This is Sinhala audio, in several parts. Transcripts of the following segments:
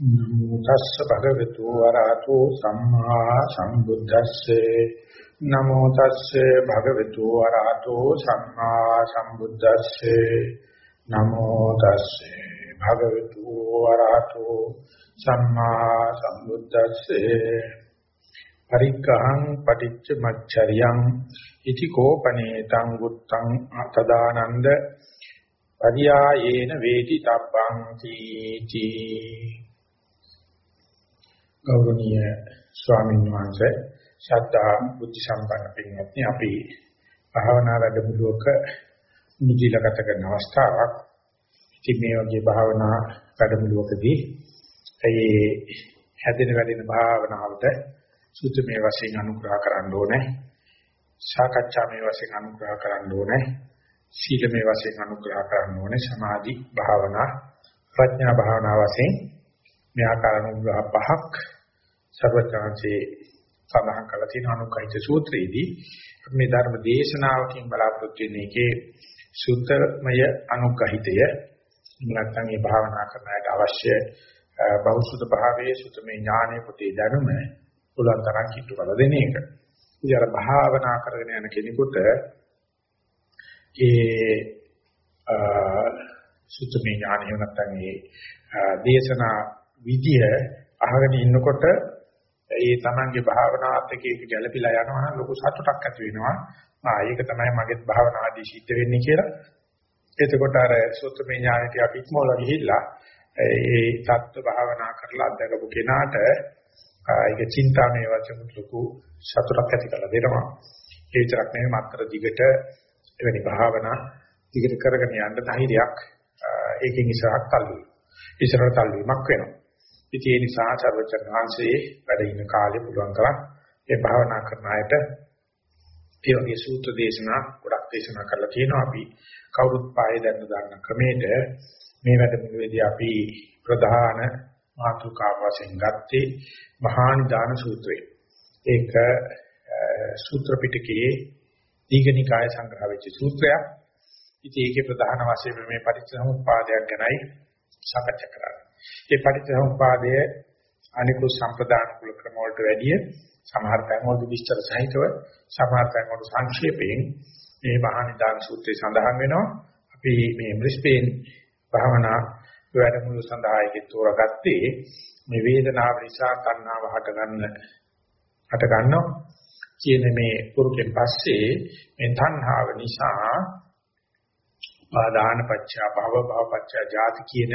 නමෝ තස්ස භගවතු වරහතෝ සම්මා සම්බුද්දස්සේ. නමෝ තස්සේ භගවතු වරහතෝ සම්මා සම්බුද්දස්සේ. නමෝ තස්සේ භගවතු වරහතෝ සම්මා සම්බුද්දස්සේ. පරික්ඛං පටිච්ච මච්චරියං ඉති කෝපනේතං උත්තං අතදානන්ද පරියායේන වේති තබ්බං තීති ගෞරවනීය ස්වාමීන් වහන්සේ ශ්‍රද්ධා බුද්ධ සම්පන්න පින්වත්නි අපි භාවනා වැඩමුළුවක නිදිලගත කරන අවස්ථාවක්. ඉතින් මේ වගේ භාවනා වැඩමුළුවකදී ඒ හැදෙන වැඩෙන භාවනාවට සුත්‍රමේ වශයෙන් අනුග්‍රහ කරන්න ඕනේ? සාකච්ඡාමේ වශයෙන් අනුග්‍රහ කරන්න ඕනේ? සීලමේ වශයෙන් අනුග්‍රහ කරන්න ඕනේ? සමාධි භාවනා ප්‍රඥා භාවනා වශයෙන් මේ ආකාර අනුග්‍රහ පහක් සර්වඥාන්සේ සඳහන් කරලා තියෙන අනුකයිත සූත්‍රයේදී මේ ධර්ම දේශනාවකින් බලාපොරොත්තු වෙන එකේ සුත්තමය අනුගහිතය නැත්නම් මේ භාවනා කරන්නට අවශ්‍ය බෞද්ධ භාවයේ සුතමේ ඥානෙ පුතේ දැනුම පුළුවන් තරම් කිට්ටු කළ දෙන එක. ඉතින් අර භාවනා කරගෙන යන කෙනෙකුට ඒ සුතමේ ඥානෙ නැත්නම් මේ දේශනා විදිය අහගෙන ඉන්නකොට ඒ තමන්ගේ භාවනාවත් එක්ක ඒක ගැළපීලා යනවා නම් ලොකු සතුටක් ඇති වෙනවා. ආ ඒක තමයි මගේ භාවනාදී සිද්ධ වෙන්නේ කියලා. එතකොට අර සුත්තමේ ඥානෙ ටික ඉක්මවලා ගිහිල්ලා ඒ தත්ත්ව භාවනා කරලා අත්දකපු කෙනාට ඒක චින්තාමය වචන ලොකු සතුටක් ඇති කරලා දෙනවා. ඒ විතරක් නෙවෙයි මාත්‍ර දිගට එවැනි භාවනා දිගට කරගෙන යන්න ධෛර්යයක් ඒකෙන් ඉස්සරහට තල්ලු. ඉස්සරහට තල්ලුමක් වෙනවා. ඉතින් ඒ නිසා සර්වචන් වහන්සේ වැඩ ඉන්න කාලේ පුළුවන් කරා ඒ භාවනා කරන අයට ඒ වගේ සූත්‍ර දේශනා ගොඩක් දේශනා කරලා තියෙනවා අපි කවුරුත් පායේ දැන්න ගන්න ක්‍රමයට මේ වැඩමුළුවේදී අපි ප්‍රධාන මාතෘකාව වශයෙන් ගත්තේ මහා නිදාන සූත්‍රය. ඒක සූත්‍ර පිටකයේ දීඝනිකාය සංග්‍රහ වෙච්ච සූත්‍රයක්. ඉතින් ඒකේ ප්‍රධාන වශයෙන් මේ පටිච්චසමුප්පාදයක් ගැනයි සාකච්ඡා කරන්නේ. මේ පටිච්චසමුපාදය අනිකුත් සම්ප්‍රදාන කුල ක්‍රම වලට වැඩිය සමහර තැන්වලදී විස්තර සහිතව සමහර තැන්වල සංක්ෂේපයෙන් මේ මහානිදාන සූත්‍රය සඳහන් වෙනවා. අපි මේ බ්‍රිස්බේන් භාවනා වැඩමුළු සඳහා ඒක තෝරාගත්තේ මේ වේදනාව නිසා තණ්හාව හට ගන්න හට ගන්නවා කියන මේ පුරුකෙන් පස්සේ මේ තණ්හාව නිසා පාදාන පච්චා භව භව පච්චා ජාති කියන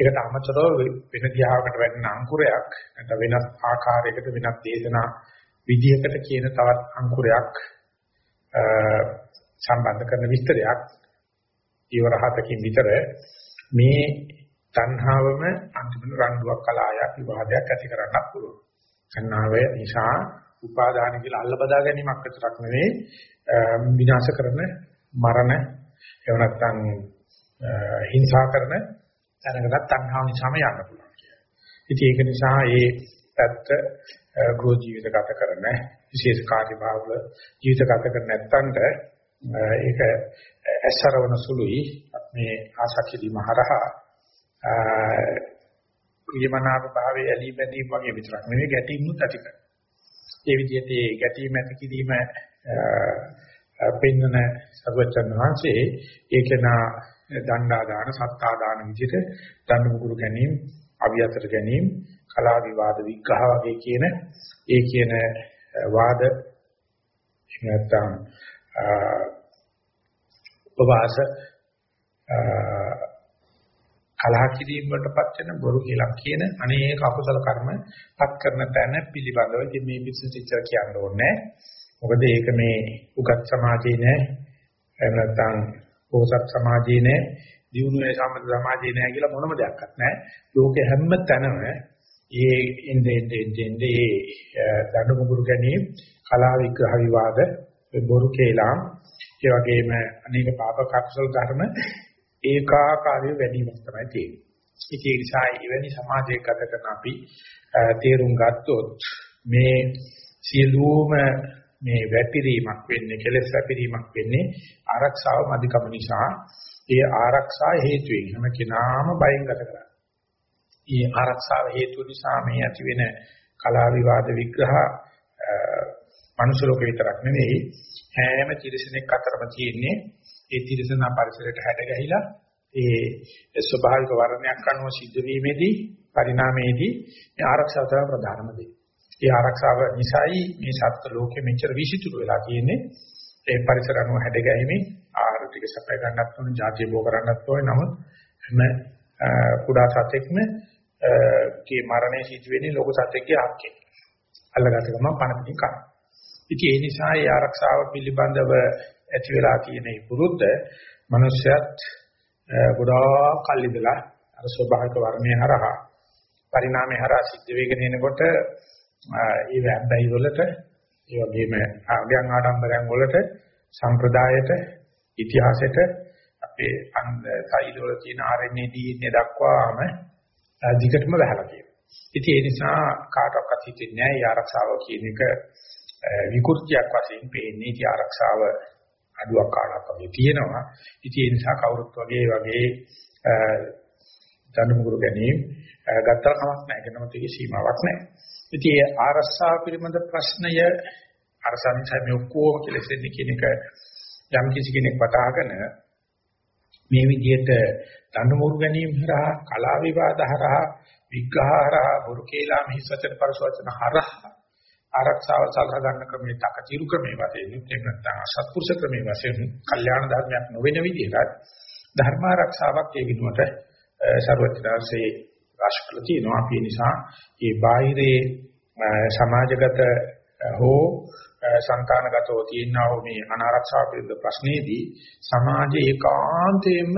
ඒකට අමතරව වෙන දිහාවකට වැටෙන අංකුරයක් නැත්නම් වෙනස් ආකාරයකට වෙනස් දේශනා විදිහකට කියන තවත් අංකුරයක් සම්බන්ධ කරන විස්තරයක් ඊවරහතකින් විතර මේ තණ්හාවම අන්තිම රණ්ඩුවක් කලායක් විවාදයක් ඇති කරන්නත් පුළුවන්. තණ්හාව නිසා උපාදාන කියලා අල්ල බදා ගැනීමක් විතරක් නෙවෙයි විනාශ කරන මරණ එහෙම නැත්නම් හිංසා කරන තැනකටත් තණ්හාව නිසාම යන්න පුළුවන් කියලා. ඉතින් ඒක නිසා ඒ පැත්ත ගෘහ ජීවිත ගත කරන විශේෂ කාර්යභාව ජීවිත ගත කර නැත්නම්ට ඒක ඇසරවන සුළුයි මේ ආසක්තිදී මහරහා ප්‍රියමනාප භාවයේ ඇලී බැඳීම් වගේ විතරක් නෙවෙයි ගැටීම්නුත් ඇති කරනවා. ඒ විදිහට ඒ ගැටීම් ඇති කිරීම පෙන්වන සර්වචන් වහන්සේ ඒකේනා දණ්ඩා දාන සත්තා දාන විදිහට දඬු මුගුරු ගැනීම අවියතර ගැනීම කලා විවාද විග්‍රහ වගේ කියන ඒ කියන වාද නැත්නම් උපවාස කලහ කිරීම වලටපත් වෙන බොරු කියලා කියන අනේක අකුසල කර්ම පත් කරන තැන පිළිබඳව මේ බිස්නස් ටීචර් කියන්න ඕනේ. මොකද ඒක මේ උගත් සමාජයේ නෑ එහෙම නැත්නම් පොහොසත් සමාජයේ නෑ දියුණුවේ සම්මත සමාජයේ නෑ කියලා මොනම දෙයක්වත් නෑ. ලෝකෙ හැම තැනම ඒ ඉන්දේ ඉන්දේ ඉන්දේ දඬු මුගුරු ගැනීම කලා විග්‍රහ විවාද බොරු කේලම් ඒ වගේම අනේක පාප කක්සල් ධර්ම ඒකාකාරී වැඩිමක් තමයි තියෙන්නේ. ඒ නිසා එවැනි සමාජයක ගත කරන අපි තේරුම් ගත්තොත් මේ සියලුම මේ වැපිරීමක් වෙන්නේ කෙලෙස් වැපිරීමක් වෙන්නේ ආරක්ෂාව මධිකම නිසා ඒ ආරක්ෂා හේතුවෙන් හැම කෙනාම බයෙන් ගත කරන්නේ. මේ ආරක්ෂාව හේතු නිසා මේ ඇති වෙන කලා විවාද විග්‍රහ මනුෂ්‍ය ලෝකේ විතරක් නෙවෙයි හැම තිරසනෙක් අතරම තියෙන්නේ ඒ තිරසන පරිසරයට හැඩ ගැහිලා ඒ ස්වභාවික වර්ණයක් අනුව සිද්ධ වීමේදී පරිණාමයේදී මේ ආරක්ෂාව තමයි ප්‍රධානම දේ. ඒ ආරක්ෂාව නිසායි මේ සත්ත්ව ලෝකෙ මෙච්චර විසිතුරු වෙලා තියෙන්නේ. ඒ පරිසර අනුව හැඩ ගැහිමින් ආහාර ටික සපය ගන්නත් ඕනේ, ජාතිය බෝ කරන්නත් ඕනේ. නමුත් හැම කුඩා සතෙක්ම කී මරණය සිදු වෙන්නේ ලෝක සතෙක්ගේ ආක්කේ. අල්ලගත්ත ගමන් පණ පිටින් කන. ඉතින් ඒ නිසා ඒ ආරක්ෂාව පිළිබඳව ඇති වෙලා තියෙන පුරුද්ද මනුෂ්‍යයත් ගොඩාක් කල් ඉඳලා අර ස්වභාවික වර්ණය හරහා පරිණාමය හරහා සිද්ධ වෙගෙන එනකොට ඒ වැබ්බැහි වලට ඒ වගේම ආගයන් ආඩම්බරයන් වලට සම්ප්‍රදායට ඉතිහාසයට අපේ සෛල වල තියෙන RNA DNA දක්වාම දිගටම වැහලා තියෙනවා. ඉතින් ඒ නිසා කාටවත් හිතෙන්නේ නැහැ ආරක්ෂාව කියන එක විකෘතියක් වශයෙන් පේන්නේ. ඉතින් ආරක්ෂාව අඩුවක් කාලක් වගේ තියෙනවා. ඉතින් ඒ නිසා කවුරුත් වගේ වගේ දඬුමුගුරු ගැනීම ගත්තා කමක් නැහැ. ඒකනම තියෙ සීමාවක් නැහැ. ඉතින් ඒ ආරක්ෂාව පිළිබඳ ප්‍රශ්නය අරසනින් මේ ඔක්කොම කෙලෙසෙන්නේ කියන එක යම් කිසි කෙනෙක් වටහාගෙන මේ විදිහට දඬුමුගුරු ගැනීම හරහා කලා විවාද හරහා විග්‍රහ හරහා බුරුකේලා මිහිසචන පරසවචන හරහා ආරක්ෂාව සලසා ගන්න ක්‍රමයේ තකතිරු ක්‍රමයේ වශයෙන් එහෙම නැත්නම් අසත්පුරුෂ ක්‍රමයේ වශයෙන් කල්යාණ ධර්මයක් නොවන විදිහට ධර්ම ආරක්ෂාවක් ඒ විදිහට ਸਰවඥාන්සේ රාශිකල තියෙනවා අපි නිසා මේ බාහිරේ සමාජගත හෝ සංකානගතව තියෙනා වූ මේ අනාරක්ෂා පිළිබඳ ප්‍රශ්නේදී සමාජයේ ඒකාන්තයෙන්ම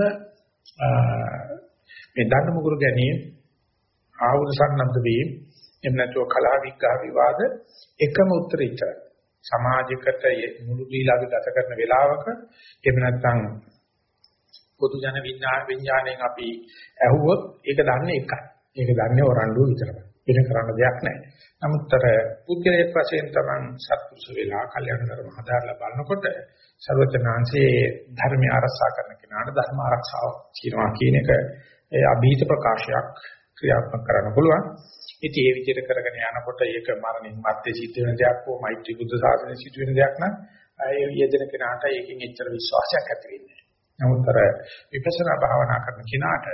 මේ දඬු මුගුරු ගැනීම ආවුද සම්බන්ධ වීම එහෙම නැතුව කලා විග්‍රහ විවාද එකම උත්තරය ඉතරයි. සමාජයකට මුළු දීලාගේ ගත කරන වෙලාවක එහෙම නැත්නම් පොදු ජන විඥාණයෙන් අපි ඇහුවොත් ඒක දන්නේ එකයි. ඒක දන්නේ ඔරණ්ඩුව විතරයි. වෙන කරන්න දෙයක් නැහැ. නමුත් අර පුද්ගලයෙක් වශයෙන් තමන් සත්පුරුෂ වෙලා කල්යනා ධර්ම හදාarලා බලනකොට ਸਰවඥාන්සේ ධර්මය ආරක්ෂා කරන කෙනාට ධර්ම ආරක්ෂාව කියනවා කියන එක ඒ අභීත ප්‍රකාශයක් ක්‍රියාත්මක කරන්න පුළුවන්. ඉතින් ඒ විදිහට කරගෙන යනකොට ඒක මරණින් මත්තේ සිද්ධ වෙන දෙයක් හෝ මෛත්‍රී බුද්ධ සාසනයේ සිද්ධ වෙන දෙයක් නම් ඒ යෙදෙන කෙනාට ඒකෙන් එච්චර විශ්වාසයක් ඇති වෙන්නේ නැහැ. නමුත් අර විපස්සනා භාවනා කරන කෙනාට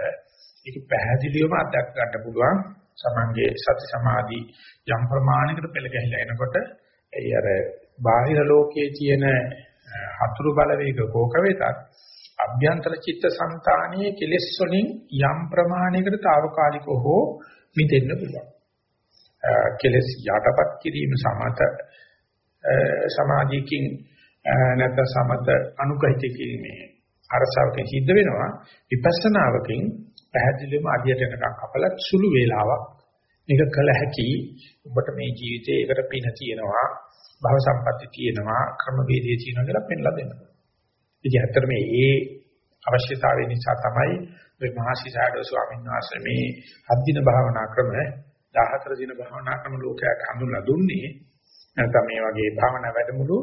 ඒක පැහැදිලිවම අත්දැක ගන්න පුළුවන්. සමන්ගේ සති සමාධි යම් ප්‍රමාණයකට පෙළ ගැහිලා එනකොට ඒ අර බාහිර ලෝකයේ තියෙන හතුරු බලවේග කෝක වෙතත් අභ්‍යන්තර චිත්ත සංතානයේ කෙලෙස් වලින් යම් ප්‍රමාණයකට తాවකාලිකව හෝ මිදෙන්න පුළුවන්. කෙලස් යටපත් කිරීම සමත සමාධියකින් නැත්නම් සමත අනුගහිත කිරීමේ අරසාවකින් සිද්ධ වෙනවා විපස්සනාවකින් පැහැදිලිවම අධියට යනකම් කපලා සුළු වේලාවක් මේක කළ හැකි ඔබට මේ ජීවිතේ ඒකට පින තියෙනවා භව සම්පatti තියෙනවා ක්‍රම වේදේ තියෙනවා කියලා පෙන්ලා දෙනවා. ඉතින් ඇත්තට මේ ඒ අවශ්‍යතාවය නිසා තමයි මේ මහසිසාරද ස්වාමීන් වහන්සේ මේ හත් දින භාවනා ක්‍රම 14 දින භාවනා ක්‍රම ලෝකයට හඳුන්ලා දුන්නේ. නැත්නම් මේ වගේ භාවනා වැඩමුළු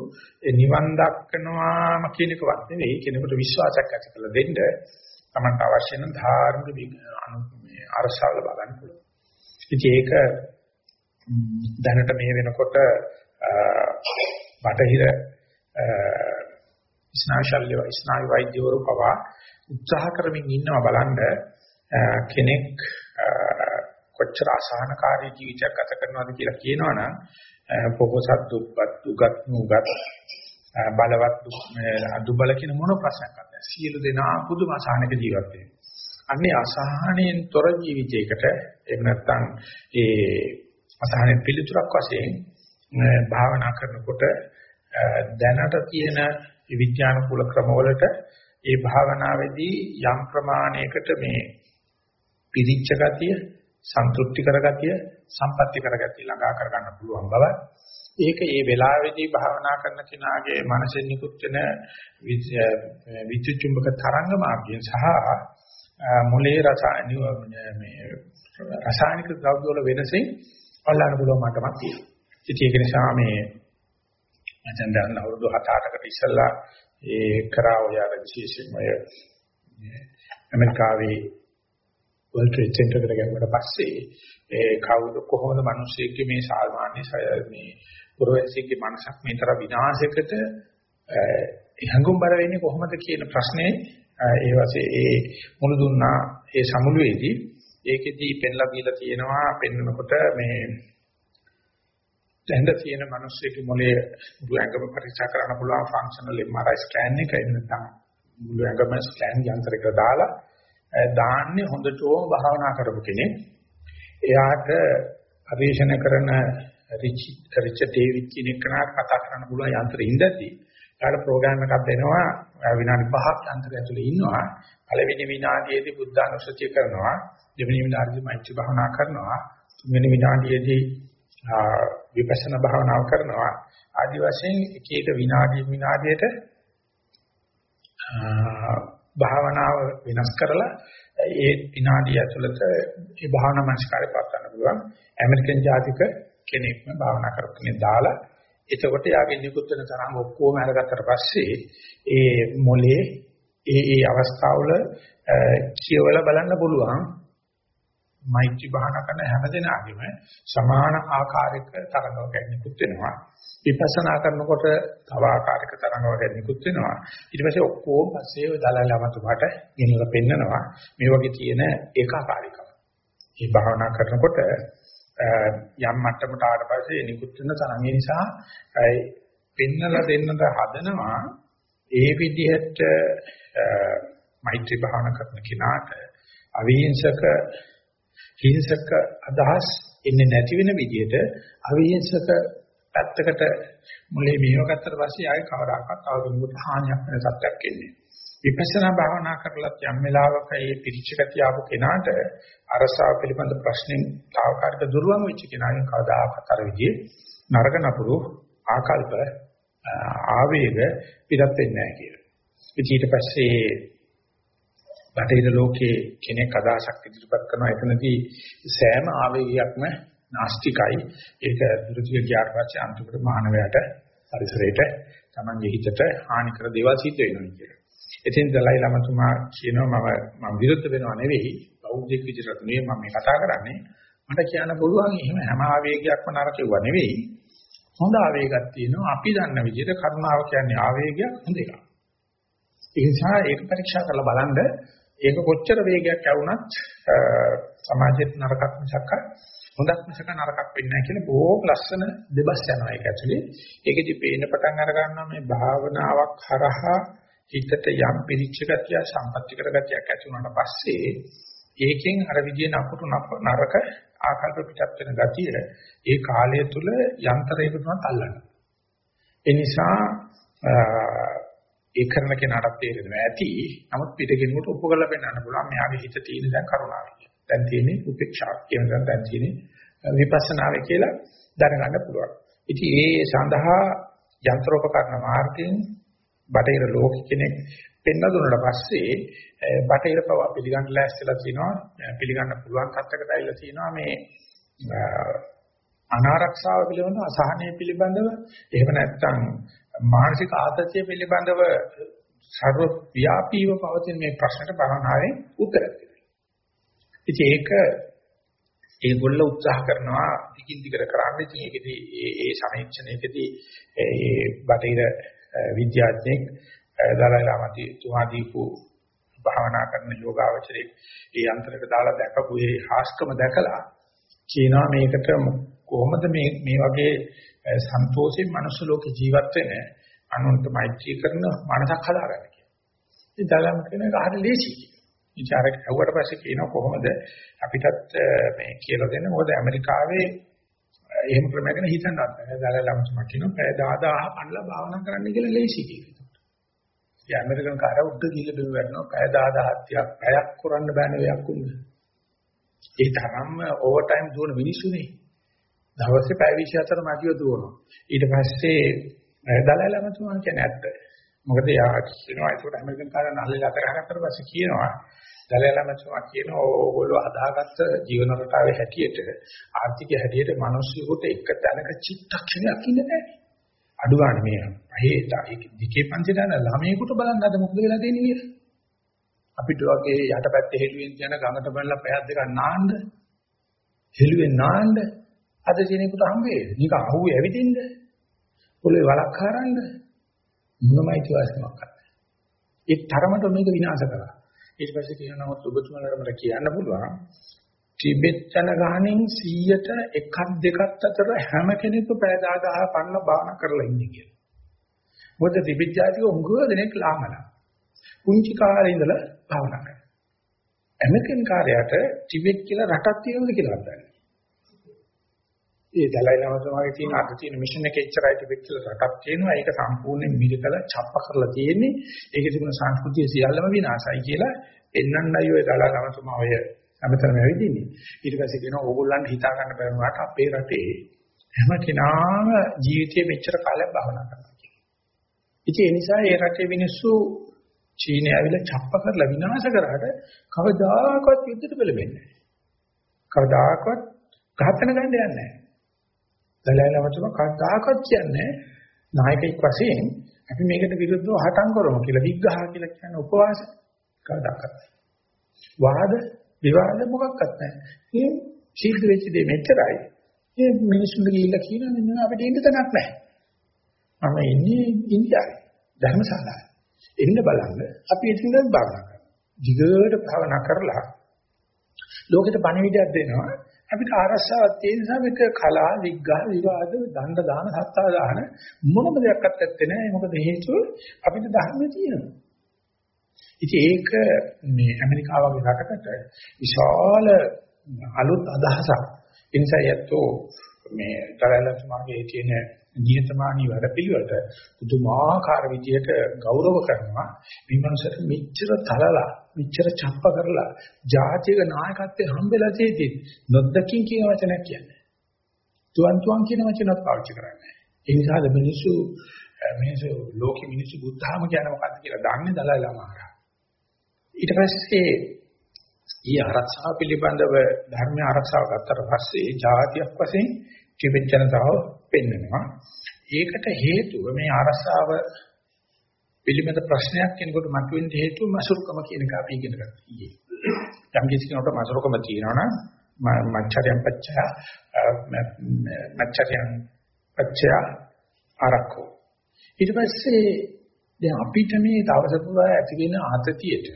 නිවන් දක්කනවාම කියන එකවත් නෙවෙයි. කෙනෙකුට විශ්වාසයක් ඇති කරලා දෙන්න. තමන්ට අවශ්‍ය නම් ධාර්මික මේ අරසාව ලබා ගන්න පුළුවන්. ඉතින් ඒක දැනට මේ වෙනකොට බටහිර ස්නායුශල්‍ය ස්නායු වෛද්‍යවරු පවා උත්සාහ කරමින් ඉන්නවා බලන්න කෙනෙක් කොච්චර අසහනකාරී ජීවිතයක් ගත කරනවද කියලා කියනවනම් පොහොසත් දුප්පත් දුගත් නුගත් බලවත් අදුබල කියන මොන ප්‍රශ්නයක් නැහැ. සියලු දෙනා පුදුම අසහනක ජීවත් වෙනවා. අන්නේ අසහනෙන් තොර ජීවිතයකට එහෙම නැත්නම් ඒ අසහනෙන් පිළිතුරක් වශයෙන් භාවනා කරනකොට දැනට තියෙන විද්‍යානුකූල ක්‍රමවලට ඒ භාවනාවේදී යම් ප්‍රමාණයකට මේ පිරිච්ච ගතිය, සන්තුෂ්ටි කරගතිය, සම්පatti කරගතිය ළඟා කරගන්න පුළුවන් බව. ඒක ඒ වෙලාවේදී භාවනා කරන කෙනාගේ මනසෙන් නිකුත් වෙන විද්‍යුත් චුම්බක තරංග මාර්ගයෙන් සහ මොලේ රසායනික මේ රසායනික ද්‍රව්‍ය වල වෙනසෙන් අල්ලන්න පුළුවන් මට්ටමක් තියෙනවා. ඉතින් ඒක නිසා මේ මචන් දැන් අවුරුදු 7-8කට ඉස්සෙල්ලා ඒ කරා ඔය අර විශේෂයෙන්ම අය ඇමරිකාවේ World Trade Center එකට ගැඹුරට පස්සේ ඒ කවුද කොහොමද මිනිස්සෙක්ගේ මේ සාමාන්‍ය මේ පුරවැසියෙක්ගේ මනසක් මේ තරම් විනාශයකට හංගුම්බර වෙන්නේ කොහොමද කියන ප්‍රශ්නේ ඒ වශයෙන් ඒ මුළු දුන්නා ඒ සමුළුවේදී ඒකෙදී පෙන්ලා දීලා තියෙනවා පෙන්වනකොට මේ දැන් තියෙන මිනිස්සුගේ මොලේ මුළු ඇඟම පරීක්ෂා කරන්න පුළුවන් ෆන්ක්ෂනල් MRI ස්කෑන් එක එහෙම නැත්නම් මුළු ඇඟම ස්කෑන් යන්ත්‍රයකට දාලා දාන්නේ හොඳටම භාවනා කරපු කෙනෙක්. එයාට පරීක්ෂණ කරන රිච් ඩේවිඩ් කියන කෙනාට කතා කරන්න පුළුවන් යන්ත්‍රෙ ඉඳද්දී එයාට ප්‍රෝග්‍රෑම් එකක් දෙනවා විනාඩි 5ක් යන්ත්‍රය ඇතුලේ ඉන්නවා. පළවෙනි විනාඩියේදී බුද්ධ අනුසතිය කරනවා. දෙවෙනි විනාඩියේදී මෛත්‍රී භාවනා කරනවා. තුන්වෙනි විනාඩියේදී විපස්සනා භාවනාව කරනවා ආදි වශයෙන් එක එක විනාඩි විනාඩියට භාවනාව වෙනස් කරලා ඒ විනාඩිය ඇතුළත ඒ භාවනා මනස්කාරය පවත් ගන්න පුළුවන්. ඇමරිකන් ජාතික කෙනෙක්ම භාවනා කරපුනේ දාලා එතකොට යාගේ නිකුත් වෙන තරම් ඔක්කොම අරගත්තට පස්සේ ඒ මොලේ ඒ ඒ අවස්ථාවල කියවලා බලන්න පුළුවන්. මෛත්‍රී භාවනා කරන හැමදෙනාගේම සමාන ආකාරයක තරංග වර්ගයන්කුත් වෙනවා. විපස්සනා කරනකොට තව ආකාරයක තරංග වර්ගයන්කුත් වෙනවා. ඊට පස්සේ ඔක්කොම පස්සේ ඔය දලලමතුමාට ගෙනලා පෙන්නනවා මේ වගේ තියෙන ඒකාකාරීකම. මේ භාවනා කරනකොට යම් මට්ටමකට ආවට පස්සේ නිකුත් වෙන තරංගය නිසා පෙන්නලා දෙන්නට හදනවා ඒ විදිහට මෛත්‍රී භාවනා කරන කෙනාට අවිහිංසක හිංසක අදහස් එන්නේ නැති වෙන විදිහට අවිහිංසක පැත්තකට මුලේ මෙහෙවගත්තට පස්සේ ආයෙ කවදාකවත් අවබෝධයට හානියක් වෙන සත්‍යක් එන්නේ. විපස්සනා භාවනා කරලත් යම් වෙලාවක මේ පිරිචකතිය ආපු කෙනාට අරසාව පිළිබඳ ප්‍රශ්نين තාවකාලික දුර්වම් වෙච්ච කෙනාගෙන් කවදාකවත් අර විදිහේ නරක නපුරු ආකල්ප ආවේග පිටත් වෙන්නේ නැහැ කියලා. ඊට පස්සේ බටහිර ලෝකයේ කෙනෙක් අදහසක් ඉදිරිපත් කරනවා. එතනදී සෑම ආවේගයක්ම නාස්තිකයි. ඒක දුරුතිය ගියාට පස්සේ අන්තිමට මානවයාට පරිසරයට තමන්ගේ හිතට හානි කර දේවල් සිද්ධ වෙනවා කියලා. ඉතින් දලයි ළමතුමා කියනවා මම මම විරුද්ධ වෙනව නෙවෙයි. බෞද්ධික විදිහට නෙවෙයි මම මේ කතා කරන්නේ. මට කියන්න පුළුවන් එහෙම හැම ආවේගයක්ම නරකෙව නෙවෙයි. හොඳ ආවේගයක් තියෙනවා. අපි දන්න විදිහට කරුණාව කියන්නේ ආවේගයක් හොඳ එකක්. ඒ නිසා ඒක පරීක්ෂා කරලා බලන්න ඒක කොච්චර වේගයක් යවුණත් සමාජෙත් නරකක් මිසක් හොඳක් මිසක නරකක් වෙන්නේ නැහැ කියලා බොහොම ලස්සන දෙබස් යනවා ඒක ඇතුලේ. ඒකෙදි පේන පටන් අර ගන්නවා මේ භාවනාවක් හරහා හිතට යම් පිරිච්ච ගතිය සම්පත්‍ති කර ගතියක් ඇති වුණාට පස්සේ ඒකෙන් අර විදිය නපුරු නරක ආකල්ප පිටත් වෙන ගතිය ඒ කාලය තුල යන්ත්‍රයකට උනත් අල්ලනවා. ඒ නිසා ඒ කරන කෙනාට තේරෙනවා ඇති. නමුත් පිටකෙනෙකුට ඔප්පු කරලා පෙන්නන්න පුළුවන් මෙයාගේ හිත තියෙන දැන් කරුණාව කියලා. දැන් තියෙන්නේ උපේක්ෂාව කියන දැන් තියෙන්නේ විපස්සනාවේ කියලා දැනගන්න පුළුවන්. ඉතින් ඒ සඳහා යන්ත්‍රෝපකරණ මාර්ගයෙන් බටහිර ලෝක කෙනෙක් පෙන්න දුන්නාට පස්සේ බටහිර පව පිළිගන්න ලෑස්තිලා තිනවා පිළිගන්න පුළුවන් කත්තකට ඇවිල්ලා තිනවා මේ අනාරක්ෂාව පිළිබඳව අසහනය පිළිබඳව එහෙම නැත්නම් මානසික ආතතිය පිළිබඳව ਸਰව ව්‍යාපීව පවතින මේ ප්‍රශ්නට බරණාවේ උත්තර දෙන්න. ඉතින් ඒක ඒගොල්ල උත්සාහ කරනවා දිගින් දිගට කරන්න. ඉතින් ඒකෙදී ඒ ඒ සමීක්ෂණයකදී ඒ බටහිර විද්‍යාඥයෙක් දලයි ලාමති තුමා දීපු භාවනා කරන යෝගාවචරයේ ඒ අන්තරයට දාලා දැකපු ඒ හාස්කම දැකලා කියනවා මේකට කොහොමද මේ මේ වගේ සන්තෝෂයෙන් මනුස්ස ලෝකේ ජීවත් වෙන අනුන්ට මෛත්‍රී කරන මනසක් හදාගන්න කියලා. ඉතින් දලම් කියන එක හරිය ලේසි කියලා. ඉතින් අර ඇහුවට පස්සේ කියනවා කොහොමද අපිටත් මේ කියලා දෙන්න මොකද ඇමරිකාවේ එහෙම ක්‍රමයකට හිතන්නත් බෑ. දලලම් තුමා කියනවා පැය 10000 පණලා භාවනා කරන්න කියලා ලේසි කියලා. ඉතින් ඇමරිකන් කාර උඩ ගිහිල්ලා බිම වැටෙනවා පැය 10000 ක් පැයක් කරන්න බෑනේ ඔයක් උන්නේ. ඒ තරම්ම ඕවර් ටයිම් දුවන මිනිස්සුනේ. දවසේ පැය 24 මැදිව දුවනවා. ඊට පස්සේ දලයි ළමතුමා කියන්නේ ඇත්ත. මොකද යා කියනවා ඒකට ඇමරිකන් කාරණා නල්ලේ අතර ගන්නතර පස්සේ කියනවා දලයි ළමතුමා කියනවා ඕගොල්ලෝ අදාගත්ත ජීවන රටාවේ හැටියට ආර්ථික හැටියට මිනිස්සුන්ට එක තැනක චිත්තක්ෂණයක් ඉන්නේ නැහැ. අඩු ගන්න මේ පහේ දිකේ පන්තිට යන ළමයෙකුට බලන්න අද මොකද වෙලා තියෙන්නේ කියලා. අපිට වගේ යටපැත්තේ හෙළුවෙන් යන ගඟට බැලලා පැයක් දෙකක් නාන්න හෙළුවෙන් නාන්න අද දිනෙකට හම් වේ. නික අහුවේ ඇවිදින්න. පොළේ වලක් හරන්න මොනමයි තියවස්මක් නැහැ. ඒ තරමට මේක විනාශ කරා. ඊට පස්සේ කියනවා ඔබතුමාලට මට කියන්න පුළුවන් ටිබෙට් යන ගහනින් 100ට එකක් දෙකක් අතර හැම කෙනෙකු පැය 1000 පන්න බාන කරලා ඉන්නේ කියලා. මොකද ටිබෙට් ජාතික උංගුව දෙනෙක් ලාමලා. පුංචි කාලේ ඉඳලා භාවනා කරනවා. ඇමරිකන් කාර්යයට ටිබෙට් කියලා රටක් තියෙනවද කියලා හිතන්නේ. ඒ දලයි ලාමතුමාගේ තියෙන අද තියෙන මිෂන් එකේ ඉච්චරයි ටිබෙට් කියලා රටක් තියෙනවා. ඒක සම්පූර්ණයෙන් මිරිකලා ڇප්ප කරලා තියෙන්නේ. ඒකේ තිබුණ සංස්කෘතිය සියල්ලම විනාශයි කියලා එන්නන්නයි ඔය දලයි ලාමතුමා ඔය හැමතැනම ඇවිදින්නේ. ඊට පස්සේ කියනවා ඕගොල්ලන්ට හිතා ගන්න බැරි වුණාට අපේ රටේ හැම කෙනාම ජීවිතේ මෙච්චර කාලයක් භාවනා කරනවා කියලා. ඉතින් ඒ නිසා ඒ රටේ මිනිස්සු චීනය ඇවිල්ලා ڇප්ප කරලා විනාශ කරාට කවදාකවත් යුද්ධෙට පෙළඹෙන්නේ නැහැ. කවදාකවත් ඝාතන ගන්න යන්නේ නැහැ. දලයිලවතුම කවදාකවත් කියන්නේ නායකයෙක් වශයෙන් අපි මේකට විරුද්ධව හටන් කරමු කියලා විග්ඝහ කියලා කියන්නේ උපවාස කවදාකවත්. වාද විවාද මොකක්වත් නැහැ. මේ ශීඝ්‍ර වෙච්ච දේ මෙච්චරයි. මේ මිනිස්සුන්ට ගිහිල්ලා කියනවා මෙන්න අපිට ඉන්න තැනක් නැහැ. මම ඉන්නේ ඉන්දියාවේ ධර්මශාලාවේ. එන්න බලන්න අපි එතනද භාවනා කරනවා. දිගට භාවනා කරලා ලෝකෙට පණිවිඩයක් දෙනවා. අපිට ආරස්සාවක් තියෙන නිසා අපිට කලා, විග්ඝා, විවාද, දණ්ඩ දාන, සත්තා දාන මොනම දෙයක්වත් ඇත්තේ නැහැ. මොකද හේතුව අපිට ධර්මයේ තියෙනවා. ඉතින් ඒක මේ ඇමරිකාව වගේ රටකට විශාල අලුත් අදහසක්. ඒ නිසා යැත්තෝ මේ තරලතුමාගේ තියෙන නියතමානී වැඩ පිළිවෙලට පුදුමාකාර විදියට ගෞරව කරනවා. මේ මනුස්සයට මෙච්චර තලලා, මෙච්චර ڇප්ප කරලා, ජාතික නායකත්වයේ හම්බෙලා තියෙද්දි නොදකින් කියන වචනයක් කියන්නේ. තුවන් තුවන් කියන වචනත් පාවිච්චි කරන්නේ. ඒ නිසා මිනිස්සු මිනිස්සු ලෝකෙ මිනිස්සු බුද්ධාම කියන මොකද්ද කියලා දන්නේ දලයි ළමාරා. ඊට පස්සේ ඊ ආරක්ෂාව පිළිබඳව ධර්ම ආරක්ෂාව ගත්තට පස්සේ ජාතියක් වශයෙන් ටිබෙට් ජනතාව පෙන්වනවා. ඒකට හේතුව මේ ආරක්ෂාව පිළිබඳ ප්‍රශ්නයක් කෙනෙකුට මතුවෙන්න හේතුව මසුරුකම කියන එක අපි ඉගෙන ගත්තා ඊයේ. යම් කිසි කෙනෙකුට මසුරුකම තියෙනවා නම් මච්චරයන් පච්චය මච්චරයන් පච්චය ආරක්කෝ. ඊට පස්සේ දැන් අපිට මේ දවස පුරා ඇති වෙන ආතතියට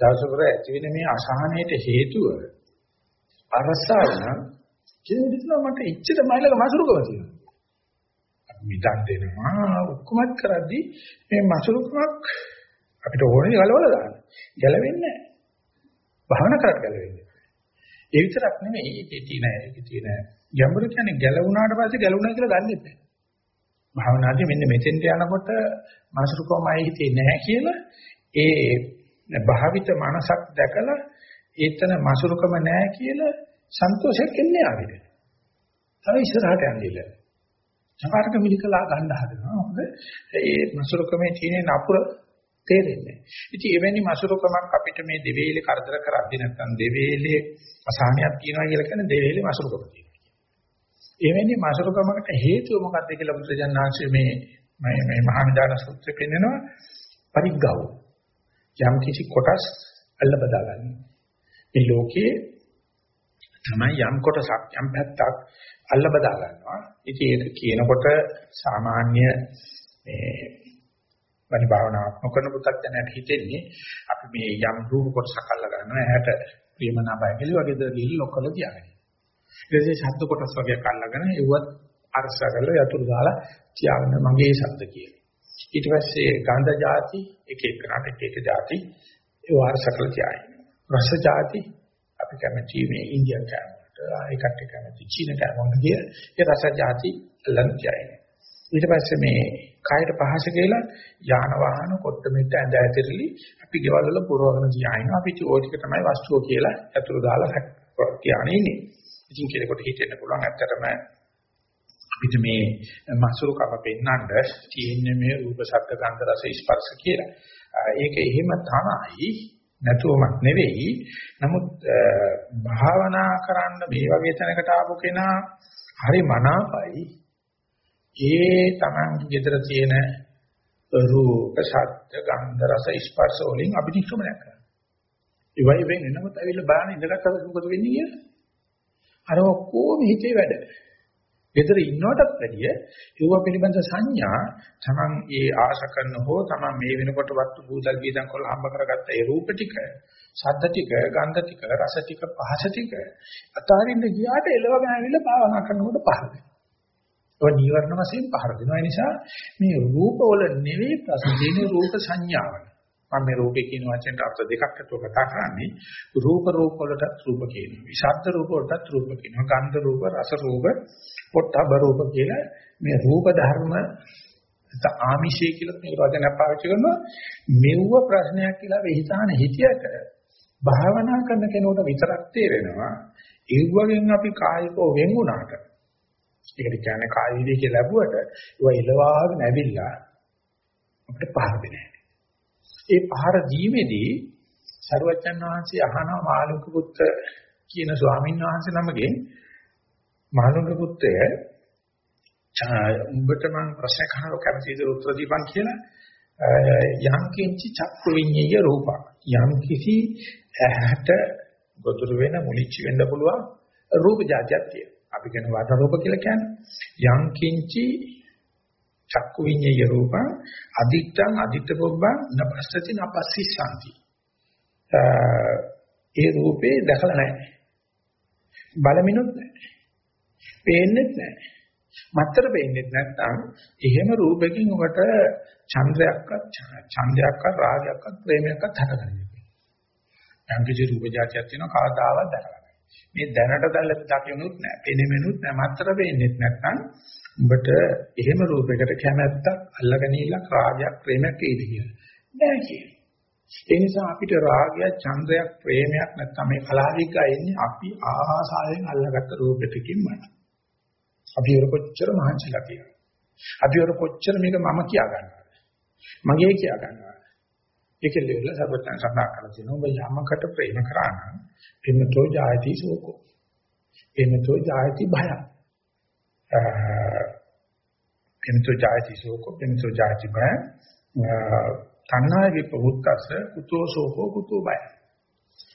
දවස පුරා ඇති වෙන මේ අසහනයට හේතුව අරසාව නම් කෙනෙකුට මට ඉච්ඡිත මයිලක මසුරුකම තියෙනවා. අපි මිදන් දෙනවා ඔක්කොමත් කරද්දී මේ මසුරුකමක් අපිට ඕනේ ගලවලා දාන්න. ගැලවෙන්නේ නැහැ. භාවනා කරත් ගැලවෙන්නේ. ඒ විතරක් නෙමෙයි ඒකේ තියෙන ඒකේ තියෙන ගැඹුරු කියන්නේ ගැලවුණාට පස්සේ ගැලවුණා කියලා දන්නේ නැහැ. භාවනාදී මෙන්න මෙතෙන්ට යනකොට මාසරුකමයි හිතේ නැහැ කියලා ඒ භාවිත මනසක් දැකලා ඒතන මාසරුකම නැහැ කියලා සන්තෝෂයක් එන්නේ ආවිද. තව ඉස්සරහට යන්නේ. සමහරක මිලිකලා ගන්න හදනවා. මොකද ඒ මාසරුකමේ තියෙන නපුර තේරෙන්නේ. ඉතින් එවැනි මාසරුකමක් අපිට මේ දෙවේලේ කරදර කරද්දී නැත්නම් දෙවේලේ අසහනයක් තියනවා කියලා කියන්නේ දෙවේලේ මාසරුකම තියෙනවා. එවැනි මාසරුකමකට හේතුව මොකක්ද කියලා බුදුජානනාංශයේ මේ මේ මේ මහා නිදාන සූත්‍රය පෙන්නනවා පරිග්ගව. යම් කිසි කොටස් අල්ල බදා ගන්න. මේ ලෝකයේ තමයි යම් කොටසක් යම් පැත්තක් අල්ල බදා ගන්නවා. ඉතින් ඒක කියනකොට සාමාන්‍ය මේ වැඩි භාවනාවක් නොකරන පුතත් දැනට හිතෙන්නේ අපි මේ යම් රූප කොටසක් අල්ල ගන්නවා. ඇහැට ප්‍රියමනාපය කියලා වගේද ගිහින් ඔක්කොම තියාගන්න. ඊට පස්සේ ශබ්ද කොටස් වගේ අල්ලගෙන ඒවත් අරස කරලා යතුරු දාලා තියාගන්න මගේ ශබ්ද කියලා. ඊට පස්සේ ගන්ධ જાති එක එකකට එක එක જાති ඒ වාරසකල තියායි. රස જાති අපි කැමති මේ ඉන්දියානු කෑමකට, ඒකට කැමති චීන කෑමකට කිය ඒ රස જાති ලඟ කියන්නේ. ඊට පස්සේ මේ කායයට පහස කියලා යාන වාහන කොත්ත මෙත් ඇඳ ඇතිරිලි අපි ගෙවල් වල පුරවගෙන ගියාිනවා. අපි චෝටික තමයි වස්තුව කියලා අතුරු දාලා කියන්නේ ඉන්නේ. ඉතින් කෙනෙකුට හිතෙන්න පුළුවන් ඇත්තටම අපිට මේ මසුරු කම පෙන්වන්න තියෙන්නේ මේ රූප ශබ්ද ගන්ධ රස ස්පර්ශ කියලා. ඒක එහෙම තමයි නැතුවමක් නෙවෙයි. නමුත් භාවනා කරන්න මේ වගේ තැනකට ආපු කෙනා හරි මනාපයි. ඒ තමන්ගේ ගෙදර තියෙන රූප ශබ්ද ගන්ධ රස ස්පර්ශ වලින් අභිනිෂ්ක්‍මණය කරනවා. ඒ වගේ වෙන්නේ නමුත් ඇවිල්ලා බලන්න ඉඳගත්තම මොකද වෙන්නේ කියලා. අර ඔක්කොම හිතේ වැඩ. ගෙදර ඉන්නවටත් වැඩිය ඒව පිළිබඳ සංඥා තමන් ඒ ආශ කරන හෝ තමන් මේ වෙනකොට වස්තු භූතල් බීදන් කොල්ල හම්බ කරගත්ත ඒ රූප ටික ශබ්ද ටික ගන්ධ ටික රස ටික පහස ටික අතාරින්න ගියාට එළවගෙන ආවිල්ලා භාවනා කරනකොට පහර දෙනවා. ඒක නීවරණ වශයෙන් පහර දෙනවා. ඒ නිසා මේ රූපවල නෙවෙයි ප්‍රශ්න තියෙන්නේ රූප සංඥාවල. මම මේ රූපේ කියන වචෙන්ට අර්ථ දෙකක් අතව කතා කරන්නේ රූප රූප වලට රූප කියනවා. විශබ්ද රූප වලට රූප කියනවා. ගන්ධ රූප, රස රූප, පොට්ටබ රූප කියලා මේ රූප ධර්ම ආමිෂය කියලා මේ වචනයක් පාවිච්චි කරනවා. මෙව්ව ප්‍රශ්නයක් කියලා වෙහිතාන හිතියට භාවනා කරන කෙනෙකුට විතරක් තේරෙනවා. ඒ වගේම අපි කායිකව වෙන් වුණාට ඒකට කියන්නේ කාය විදේක ලැබුවට ඒවා ඉලවාගෙන ඇවිල්ලා අපිට පහර දෙන්නේ ඒ පහර දීමේදී සරුවචන් වහන්සේ අහනවා මාළුක පුත්‍ර කියන ස්වාමීන් වහන්සේ නමගෙන් මාළුක පුත්‍රය උඹට මම ප්‍රශ්න අහනවා කැමතිද උත්තර දීපන් කියලා යම් කිංචි චක්කු විඤ්ඤය රූප යම් කිසි ඇහැට ගොදුරු වෙන මුලිච්ච වෙන්න පුළුවන් රූප જાතියක් තියෙනවා. අපි කියන වාත රූප කියලා කියන්නේ යම් කිංචි චක්කු විඤ්ඤය රූපං අදිත්තං අදිත්ත පොබ්බං නපස්සති නපස්සිසanti. ඒ රූපේ දැකලා නැහැ. බලමිනුත් නැහැ. පේන්නෙත් නැහැ. මත්තර පේන්නෙත් නැත්නම් එහෙම රූපකින් ඔබට චන්ද්‍රයක්වත් ඡන්දයක්වත් රාගයක්වත් ප්‍රේමයක්වත් හටගන්නේ. යම් කිසි රූප જાතියක් තියෙනවා කවදාවත් දැකලා නැහැ. මේ දැනට දැල්ල දකිනුත් නැහැ. පෙනෙමෙනුත් නැහැ. මත්තර පේන්නෙත් නැත්නම් උඹට එහෙම රූපයකට කැමැත්තක් අල්ලගෙන රාගයක් ප්‍රේමයක් එයිද කියලා. නෑ කියන්නේ. ඒ නිසා අපිට රාගයක්, ඡන්දයක්, ප්‍රේමයක් නැත්නම් මේ කලාදික එන්නේ අපි ආසාවෙන් අල්ලගත්ත රූපෙටකින්මයි. අපි වර කොච්චර මහන්සිලා තියෙනවා. අපි වර කොච්චර මේක මම කියා ගන්නවා. මගේ කියා ගන්නවා. ඒක ලෙවල සර්වඥ සඳහන් කරලා තියෙනවා. ඔබ යමකට ප්‍රේම කරා නම් එන්නතෝ ජායති සෝකෝ. එන්නතෝ ජායති භයං. කෙනතෝ ජායති සෝකෝ කෙනතෝ ජායති බය තණ්හා විපහුත්තස කුතෝ සෝකෝ කුතෝ බය.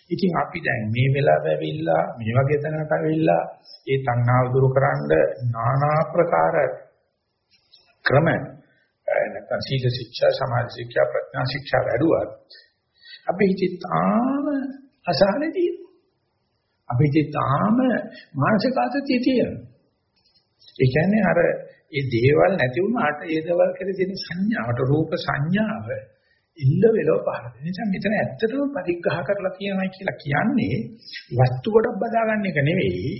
ඉතින් අපි දැන් මේ වෙලාව ඇවිල්ලා මේ වගේ තැනකට ඇවිල්ලා ඒ තණ්හාව දුරු කරන්න নানা ප්‍රකාර ක්‍රම නැත්නම් සීල ශික්ෂා සමාධි ශික්ෂා ප්‍රඥා ශික්ෂා වැඩුවත් අපි හිතේ තාම අසහනදී අපි හිතේ තාම මානසික ආතතිය තියෙනවා. ඒ කියන්නේ අර ඒ දේවල් නැති වුණාට ඒ දේවල් කෙරේ තියෙන සංඥාවට රූප සංඥාව ඉල්ල වෙලව පහළ දෙන නිසා මෙතන ඇත්තටම පරිග්‍රහ කරලා කියනවා කියලා කියන්නේ වස්තු කොටක් බදාගන්න එක නෙවෙයි.